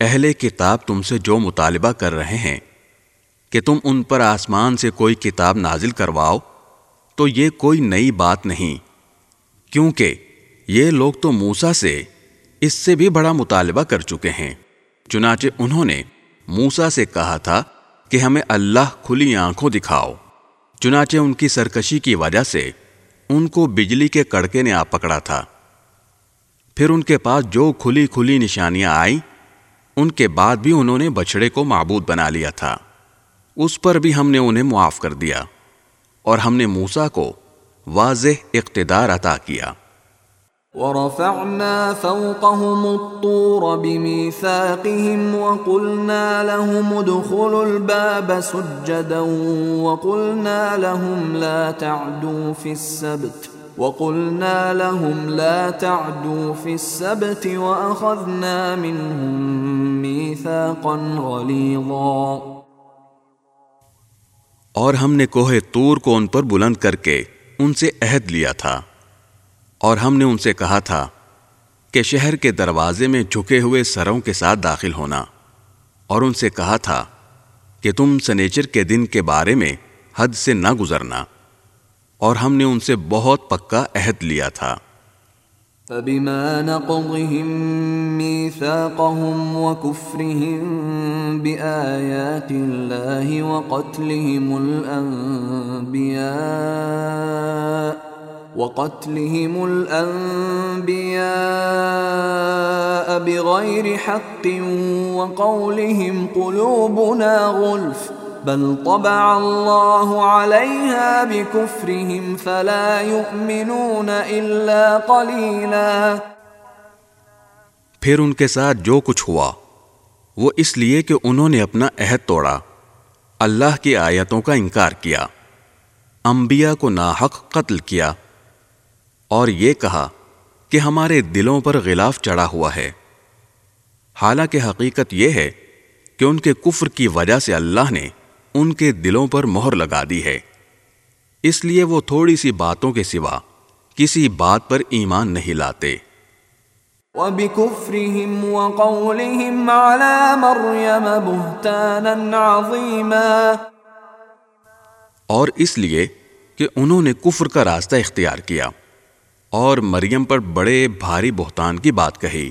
اہل کتاب تم سے جو مطالبہ کر رہے ہیں کہ تم ان پر آسمان سے کوئی کتاب نازل کرواؤ، تو یہ کوئی نئی بات نہیں، کیونکہ یہ لوگ تو موسا سے اس سے بھی بڑا مطالبہ کر چکے ہیں۔ چنانچہ انہوں نے موسا سے کہا تھا کہ ہمیں اللہ کھلی آنکھوں دکھاؤ۔ چنانچہ ان کی سرکشی کی وجہ سے ان کو بجلی کے کڑکے نے آ پکڑا تھا۔ پھر ان کے پاس جو کھلی کھلی نشانیاں آئیں ان کے بعد بھی انہوں نے بچڑے کو معبود بنا لیا تھا۔ اس پر بھی ہم نے انہیں معاف کر دیا اور ہم نے موسا کو واضح اقتدار عطا کیا۔ ورفعنا فوقهم الطور بميثاقهم وقلنا لهم ادخلوا الباب سجدا وقلنا لهم لا تعدوا في السبت وقلنا لهم لا تعدوا في السبت وأخذنا منهم ميثاقا غليظا اور ہم نے کوہ تور کو ان پر بلند کر کے ان سے عہد لیا تھا۔ اور ہم نے ان سے کہا تھا کہ شہر کے دروازے میں جھکے ہوئے سروں کے ساتھ داخل ہونا۔ اور ان سے کہا تھا کہ تم سنیچر کے دن کے بارے میں حد سے نہ گزرنا۔ اور ہم نے ان سے بہت پکا عہد لیا تھا۔ فبما نقضهم ميثاقهم وكفرهم بآيات الله وقتلهم الأنبياء وقتلهم الأنبياء بغير حق وقولهم قلوبنا غلف بل طبع الله عليها بكفرهم فلا يؤمنون إلا قليلا. پھر ان کے ساتھ جو کچھ ہوا، وہ اس لیے کہ انہوں نے اپنا عہد توڑا، اللہ کی آیتوں کا انکار کیا، انبیاء کو ناحق قتل کیا، اور یہ کہا کہ ہمارے دلوں پر غلاف چڑھا ہوا ہے۔ حالانکہ حقیقت یہ ہے کہ ان کے کفر کی وجہ سے اللہ نے ان کے دلوں پر مہر لگا دی ہے۔ اس لیے وہ تھوڑی سی باتوں کے سوا کسی بات پر ایمان نہیں لاتے۔ وَبِكُفْرِهِمْ وَقَوْلِهِمْ عَلَى مَرْيَمَ بُهْتَانًا عَظِيمًا۔ اور اس لیے کہ انہوں نے کفر کا راستہ اختیار کیا اور مریم پر بڑے بھاری بہتان کی بات کہی۔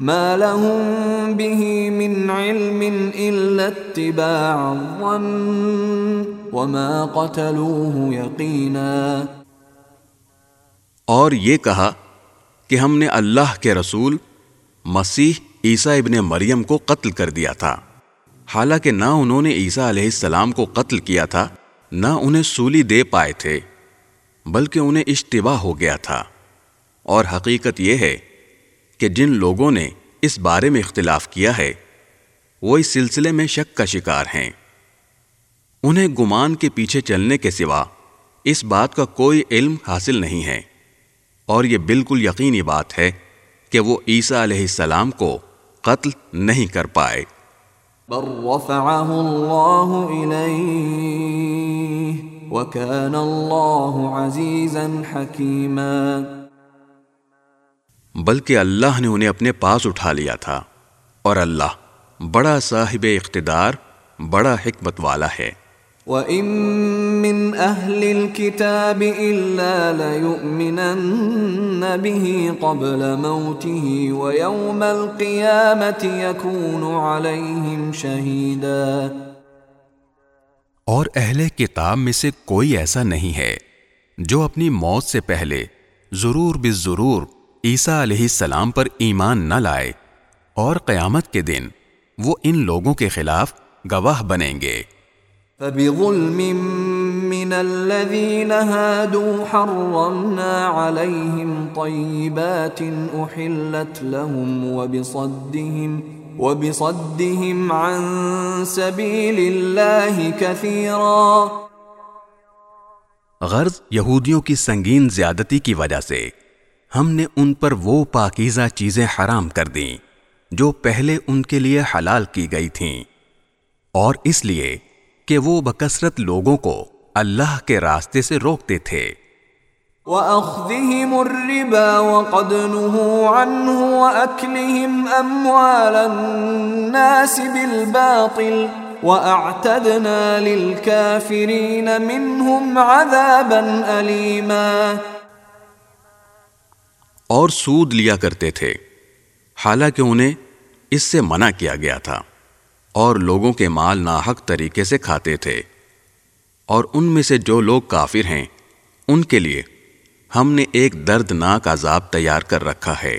ما لهم به من علم إلا اتباع الظن وما قتلوه يقينا اور یہ کہا کہ ہم نے اللہ کے رسول مسیح عیسیٰ ابن مریم کو قتل کر دیا تھا۔ حالانکہ نہ انہوں نے عیسیٰ علیہ السلام کو قتل کیا تھا، نہ انہیں سولی دے پائے تھے، بلکہ انہیں اشتباہ ہو گیا تھا۔ اور حقیقت یہ ہے کہ جن لوگوں نے اس بارے میں اختلاف کیا ہے، وہ اس سلسلے میں شک کا شکار ہیں۔ انہیں گمان کے پیچھے چلنے کے سوا اس بات کا کوئی علم حاصل نہیں ہے۔ اور یہ بالکل یقینی بات ہے کہ وہ عیسیٰ علیہ السلام کو قتل نہیں کر پائے۔ بل رفعه اللہ وكان حکیما بلکہ اللہ نے انہیں اپنے پاس اٹھا لیا تھا۔ اور اللہ بڑا صاحب اقتدار بڑا حکمت والا ہے۔ وَإِن مِّنْ أَهْلِ الْكِتَابِ إِلَّا لَيُؤْمِنَنَّ بِهِ قَبْلَ مَوْتِهِ وَيَوْمَ الْقِيَامَةِ يَكُونُ عَلَيْهِمْ شَهِيدًا۔ اور اہل کتاب میں سے کوئی ایسا نہیں ہے جو اپنی موت سے پہلے ضرور بے ضرور عیسیٰ علیہ السلام پر ایمان نہ لائے اور قیامت کے دن وہ ان لوگوں کے خلاف گواہ بنیں گے۔ فبظلم من الذين هادوا حرمنا عليهم طيبات أحلت لهم وبصدهم وبصدهم عن سبيل الله كثيرا غرض یہودیوں کی سنگین زیادتی کی وجہ سے ہم نے ان پر وہ پاکیزہ چیزیں حرام کر دیں جو پہلے ان کے لیے حلال کی گئی تھیں۔ اور اس لیے کہ وہ بکثرت لوگوں کو اللہ کے راستے سے روکتے تھے۔ وَأَخْذِهِمُ الرِّبَا وَقَدْ نُهُوا عَنْهُ وَأَكْلِهِمْ أَمْوَالَ النَّاسِ بِالْبَاطِلِ وَأَعْتَدْنَا لِلْكَافِرِينَ مِنْهُمْ عَذَابًا أَلِيمًا اور سود لیا کرتے تھے۔ حالانکہ انہیں اس سے منع کیا گیا تھا اور لوگوں کے مال ناحق طریقے سے کھاتے تھے۔ اور ان میں سے جو لوگ کافر ہیں، ان کے لیے ہم نے ایک دردناک عذاب تیار کر رکھا ہے۔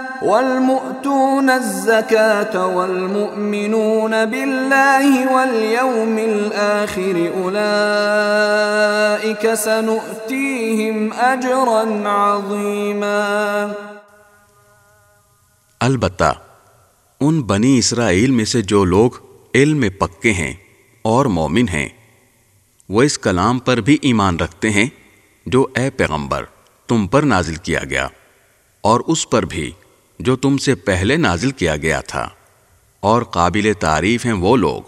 والمؤتون الزكاة والمؤمنون بالله واليوم الآخر أولئك سنؤتيهم أجرا عظيما. البتہ، ان بنی اسرائیل میں سے جو لوگ علم میں پکے ہیں اور مومن ہیں، وہ اس کلام پر بھی ایمان رکھتے ہیں جو اے پیغمبر تم پر نازل کیا گیا اور اس پر بھی جو تم سے پہلے نازل کیا گیا تھا۔ اور قابل تعریف ہیں وہ لوگ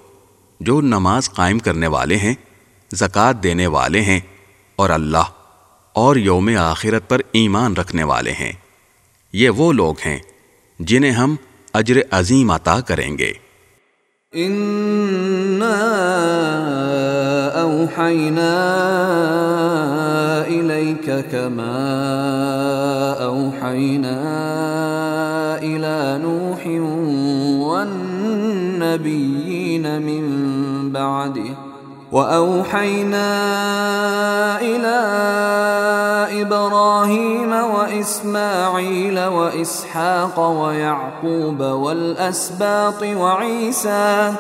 جو نماز قائم کرنے والے ہیں، زکوٰۃ دینے والے ہیں، اور اللہ اور یوم آخرت پر ایمان رکھنے والے ہیں۔ یہ وہ لوگ ہیں جنہیں ہم اجر عظیم عطا کریں گے۔ اوحینا الیک کما اوحینا إلى نوح والنبيين من بعده. وأوحينا إلى إبراهيم وإسماعيل وإسحاق ويعقوب والأسباط وعيسى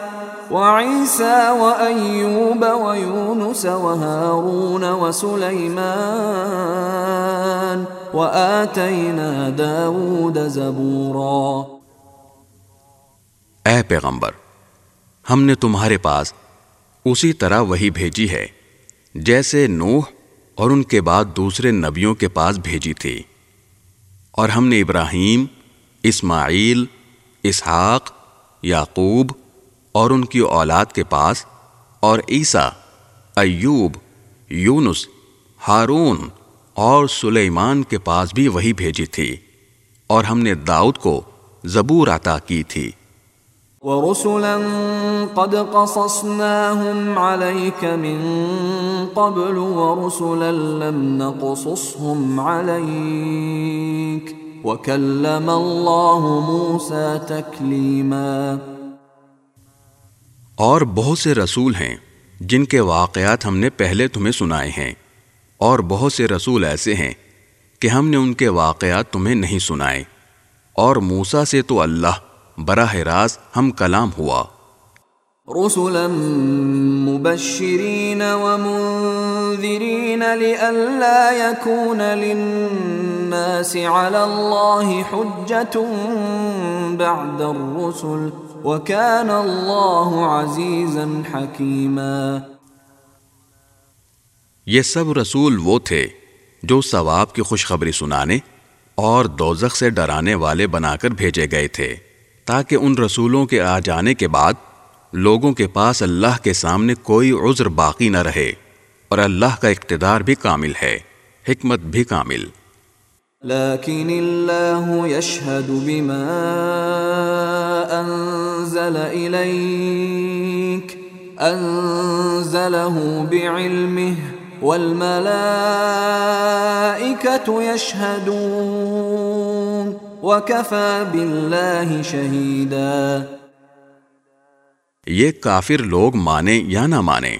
وعيسى وأيوب ويونس وهارون وسليمان وآتينا داود زبورا. اے پیغمبر، ہم نے تمہارے پاس اسی طرح وہی بھیجی ہے، جیسے نوح اور ان کے بعد دوسرے نبیوں کے پاس بھیجی تھی۔ اور ہم نے ابراہیم، اسماعیل، اسحاق، یعقوب اور ان کی اولاد کے پاس اور عیسیٰ، ایوب، یونس، ہارون اور سلیمان کے پاس بھی وہی بھیجی تھی اور ہم نے داؤد کو زبور عطا کی تھی۔ ورسلا قد قصصناهم عليك من قبل ورسلا لم نقصصهم عليك وكلم الله موسى تكليما اور بہت سے رسول ہیں جن کے واقعات ہم نے پہلے تمہیں سنائے ہیں، اور بہت سے رسول ایسے ہیں کہ ہم نے ان کے واقعات تمہیں نہیں سنائے۔ اور موسا سے تو اللہ براہ راست ہم کلام ہوا۔ رسلا مبشرین ومنذرین لئلا يكون للناس على الله حجة بعد الرسل۔ وَكَانَ اللَّهُ عَزِيزًا حَكِيمًا. یہ سب رسول وہ تھے جو ثواب کی خوشخبری سنانے اور دوزخ سے ڈرانے والے بنا کر بھیجے گئے تھے، تاکہ ان رسولوں کے آ جانے کے بعد لوگوں کے پاس اللہ کے سامنے کوئی عذر باقی نہ رہے اور اللہ کا اقتدار بھی کامل ہے، حکمت بھی کامل۔ لكن الله يشهد بما أنزل إليك، أنزله بعلمه، والملائكة يشهدون، وكفى بالله شهيدا. یہ کافر لوگ مانے یا نہ مانے،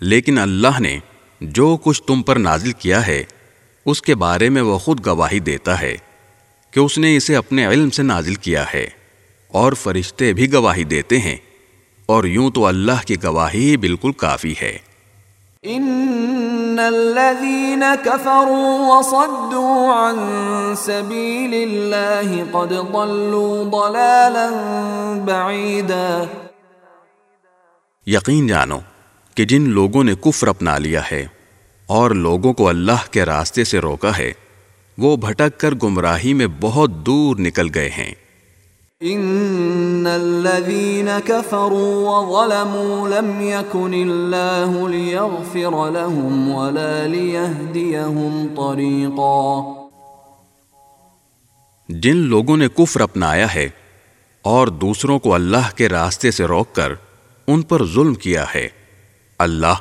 لیکن اللہ نے جو کچھ تم پر نازل کیا ہے اس کے بارے میں وہ خود گواہی دیتا ہے کہ اس نے اسے اپنے علم سے نازل کیا ہے اور فرشتے بھی گواہی دیتے ہیں اور یوں تو اللہ کی گواہی ہی بالکل کافی ہے۔ ان الذين كفروا وصدوا عن سبيل الله قد ضلوا ضلالا بعيدا۔ یقین جانو کہ جن لوگوں نے کفر اپنا لیا ہے اور لوگوں کو اللہ کے راستے سے روکا ہے۔ وہ بھٹک کر گمراہی میں بہت دور نکل گئے ہیں۔ ان الذين كفروا وظلموا لم يكن الله ليغفر لهم ولا ليهديهم طريقا جن لوگوں نے کفر اپنایا ہے اور دوسروں کو اللہ کے راستے سے روک کر ان پر ظلم کیا ہے۔ اللہ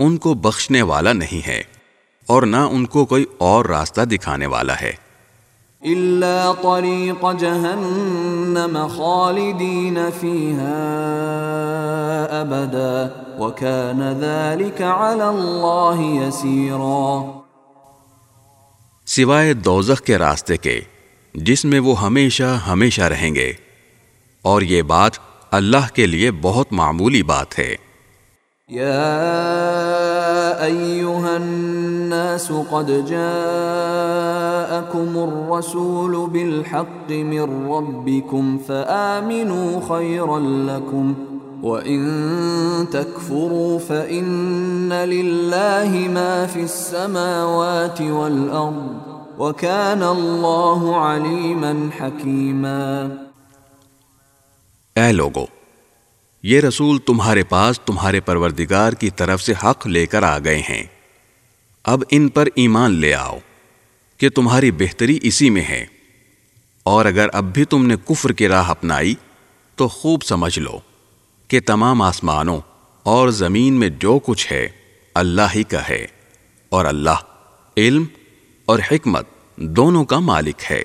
ان کو بخشنے والا نہیں ہے اور نہ ان کو کوئی اور راستہ دکھانے والا ہے۔ الا طريق جهنم خالدين فيها ابدا وكان ذلك على الله يسيرا۔ سوائے دوزخ کے راستے کے جس میں وہ ہمیشہ ہمیشہ رہیں گے۔ اور یہ بات اللہ کے لیے بہت معمولی بات ہے۔ يا ايها الناس قد جاءكم الرسول بالحق من ربكم فآمنوا خيرا لكم وان تكفروا فان لله ما في السماوات والارض وكان الله عليما حكيما اے لوگو یہ رسول تمہارے پاس تمہارے پروردگار کی طرف سے حق لے کر آ گئے ہیں۔ اب ان پر ایمان لے آؤ کہ تمہاری بہتری اسی میں ہے۔ اور اگر اب بھی تم نے کفر کی راہ اپنائی، تو خوب سمجھ لو کہ تمام آسمانوں اور زمین میں جو کچھ ہے، اللہ ہی کا ہے۔ اور اللہ، علم اور حکمت دونوں کا مالک ہے۔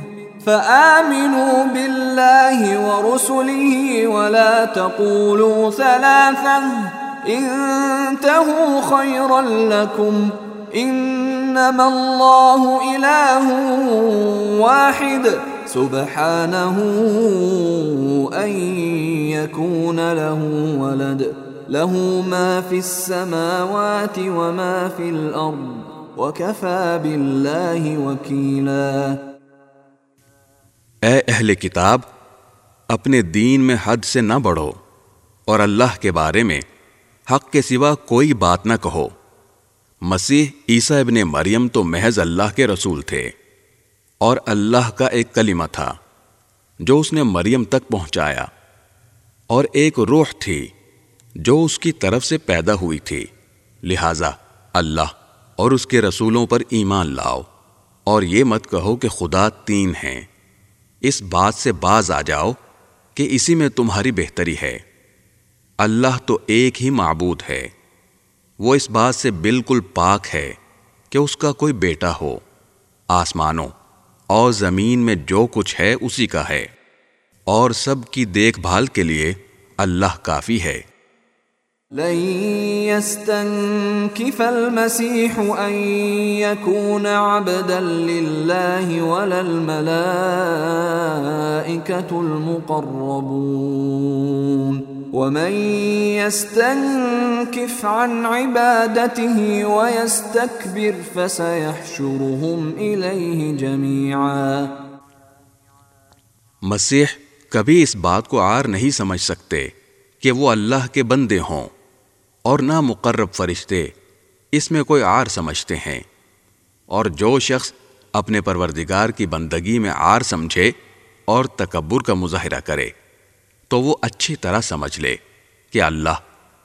فآمنوا بالله ورسله ولا تقولوا ثلاثة. انتهوا خيرا لكم. إنما الله إله واحد. سبحانه أن يكون له ولد. له ما في السماوات وما في الأرض. وكفى بالله وكيلاً. اے اہل کتاب، اپنے دین میں حد سے نہ بڑھو اور اللہ کے بارے میں حق کے سوا کوئی بات نہ کہو۔ مسیح عیسیٰ ابن مریم تو محض اللہ کے رسول تھے اور اللہ کا ایک کلمہ تھا جو اس نے مریم تک پہنچایا اور ایک روح تھی جو اس کی طرف سے پیدا ہوئی تھی۔ لہذا اللہ اور اس کے رسولوں پر ایمان لاؤ اور یہ مت کہو کہ خدا تین ہیں۔ اس بات سے باز آ جاؤ کہ اسی میں تمہاری بہتری ہے۔ اللہ تو ایک ہی معبود ہے۔ وہ اس بات سے بالکل پاک ہے کہ اس کا کوئی بیٹا ہو۔ آسمانوں اور زمین میں جو کچھ ہے اسی کا ہے۔ اور سب کی دیکھ بھال کے لیے اللہ کافی ہے۔ لن يستنكف المسيح أن يكون عبدا لله ولا الملائكة المقربون ومن يستنكف عن عبادته ويستكبر فسيحشرهم إليه جميعا مسیح کبھی اس بات کو آر نہیں سمجھ سکتے کہ وہ اللہ کے بندے ہوں۔ اور نہ مقرب فرشتے اس میں کوئی آر سمجھتے ہیں۔ اور جو شخص اپنے پروردگار کی بندگی میں آر سمجھے اور تکبر کا مظاہرہ کرے، تو وہ اچھی طرح سمجھ لے کہ اللہ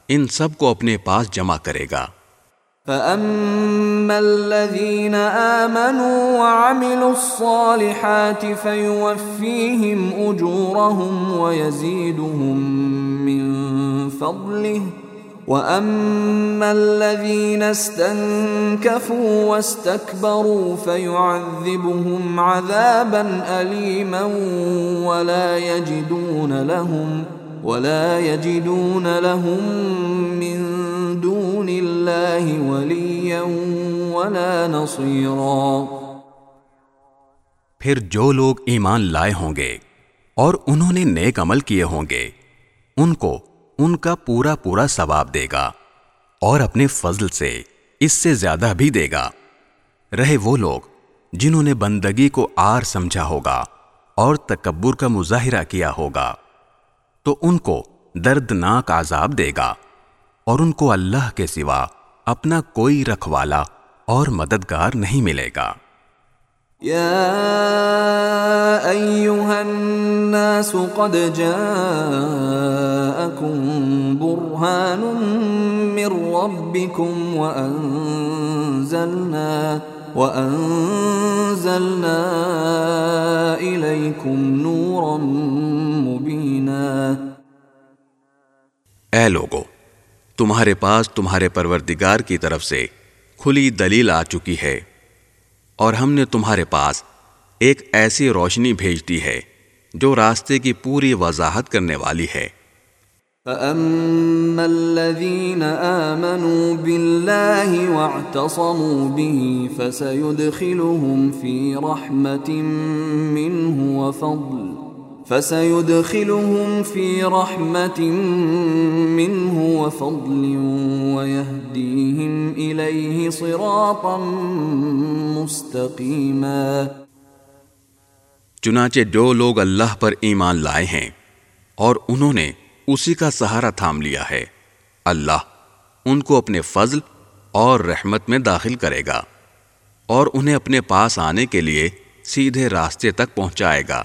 ان سب کو اپنے پاس جمع کرے گا۔ فَأَمَّا الَّذِينَ آمَنُوا وَعَمِلُوا الصَّالِحَاتِ فَيُوَفِّيهِمْ أُجُورَهُمْ وَيَزِيدُهُمْ مِنْ فَضْلِهِ وَأَمَّا الَّذِينَ اسْتَنْكَفُوا وَاسْتَكْبَرُوا فَيُعَذِّبُهُمْ عَذَابًا أَلِيمًا وَلَا يَجِدُونَ لَهُمْ ولا يجدون لهم من دون الله وليا ولا نصيرا پھر جو لوگ ایمان لائے ہوں گے اور انہوں نے نیک عمل کیے ہوں گے، ان کو ان کا پورا پورا ثواب دے گا اور اپنے فضل سے اس سے زیادہ بھی دے گا۔ رہے وہ لوگ جنہوں نے بندگی کو آر سمجھا ہوگا اور تکبر کا مظاہرہ کیا ہوگا، تو ان کو دردناک عذاب دے گا اور ان کو اللہ کے سوا اپنا کوئی رکھوالا اور مددگار نہیں ملے گا۔ یا ایوہا الناس قد جاءکم برہان من ربکم وانزلنا وَأَنزَلْنَا إِلَيْكُمْ نُورًا مُبِينًا اے لوگو، تمہارے پاس تمہارے پروردگار کی طرف سے کھلی دلیل آ چکی ہے۔ اور ہم نے تمہارے پاس ایک ایسی روشنی بھیج دی ہے جو راستے کی پوری وضاحت کرنے والی ہے۔ فَأَمَّا الَّذِينَ آمَنُوا بِاللَّهِ وَاعْتَصَمُوا بِهِ فَسَيُدْخِلُهُمْ فِي رَحْمَةٍ مِّنْهُ وَفَضْلٍ فَسَيُدْخِلُهُمْ فِي رَحْمَةٍ مِّنْهُ وَفَضْلٍ وَيَهْدِيهِمْ إِلَيْهِ صِرَاطًا مُسْتَقِيمًا. چنانچہ جو لوگ اللہ پر ایمان لائے ہیں اور انہوں نے اسی کا سہارا تھام لیا ہے۔ اللہ ان کو اپنے فضل اور رحمت میں داخل کرے گا اور انہیں اپنے پاس آنے کے لیے سیدھے راستے تک پہنچائے گا۔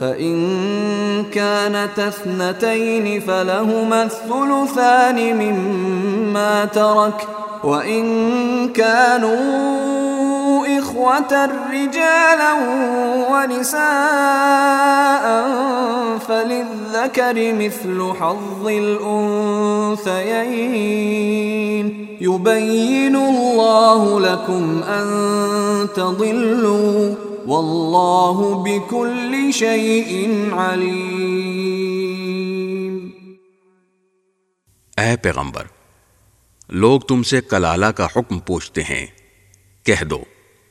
فإن كانت اثنتين فلهما الثلثان مما ترك وإن كانوا إخوة رجالا ونساء فللذكر مثل حظ الأنثيين يبين الله لكم أن تضلوا والله بكل شيء عليم اے پیغمبر، لوگ تم سے کلالہ کا حکم پوچھتے ہیں۔ کہہ دو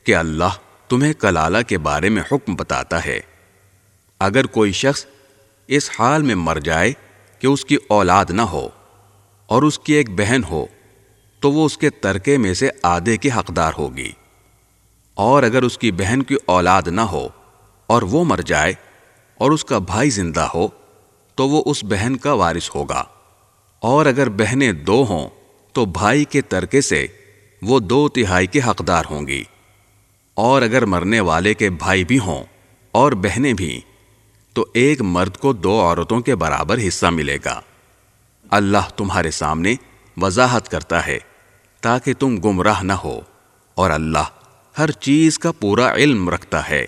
کہ اللہ تمہیں کلالہ کے بارے میں حکم بتاتا ہے۔ اگر کوئی شخص اس حال میں مر جائے کہ اس کی اولاد نہ ہو اور اس کی ایک بہن ہو، تو وہ اس کے ترکے میں سے آدھے کی حقدار ہوگی۔ اور اگر اس کی بہن کی اولاد نہ ہو اور وہ مر جائے اور اس کا بھائی زندہ ہو، تو وہ اس بہن کا وارث ہوگا۔ اور اگر بہنیں دو ہوں، تو بھائی کے ترکے سے وہ دو تہائی کے حقدار ہوں گی۔ اور اگر مرنے والے کے بھائی بھی ہوں اور بہنیں بھی، تو ایک مرد کو دو عورتوں کے برابر حصہ ملے گا۔ اللہ تمہارے سامنے وضاحت کرتا ہے تاکہ تم گمراہ نہ ہو اور اللہ ہر چیز کا پورا علم رکھتا ہے۔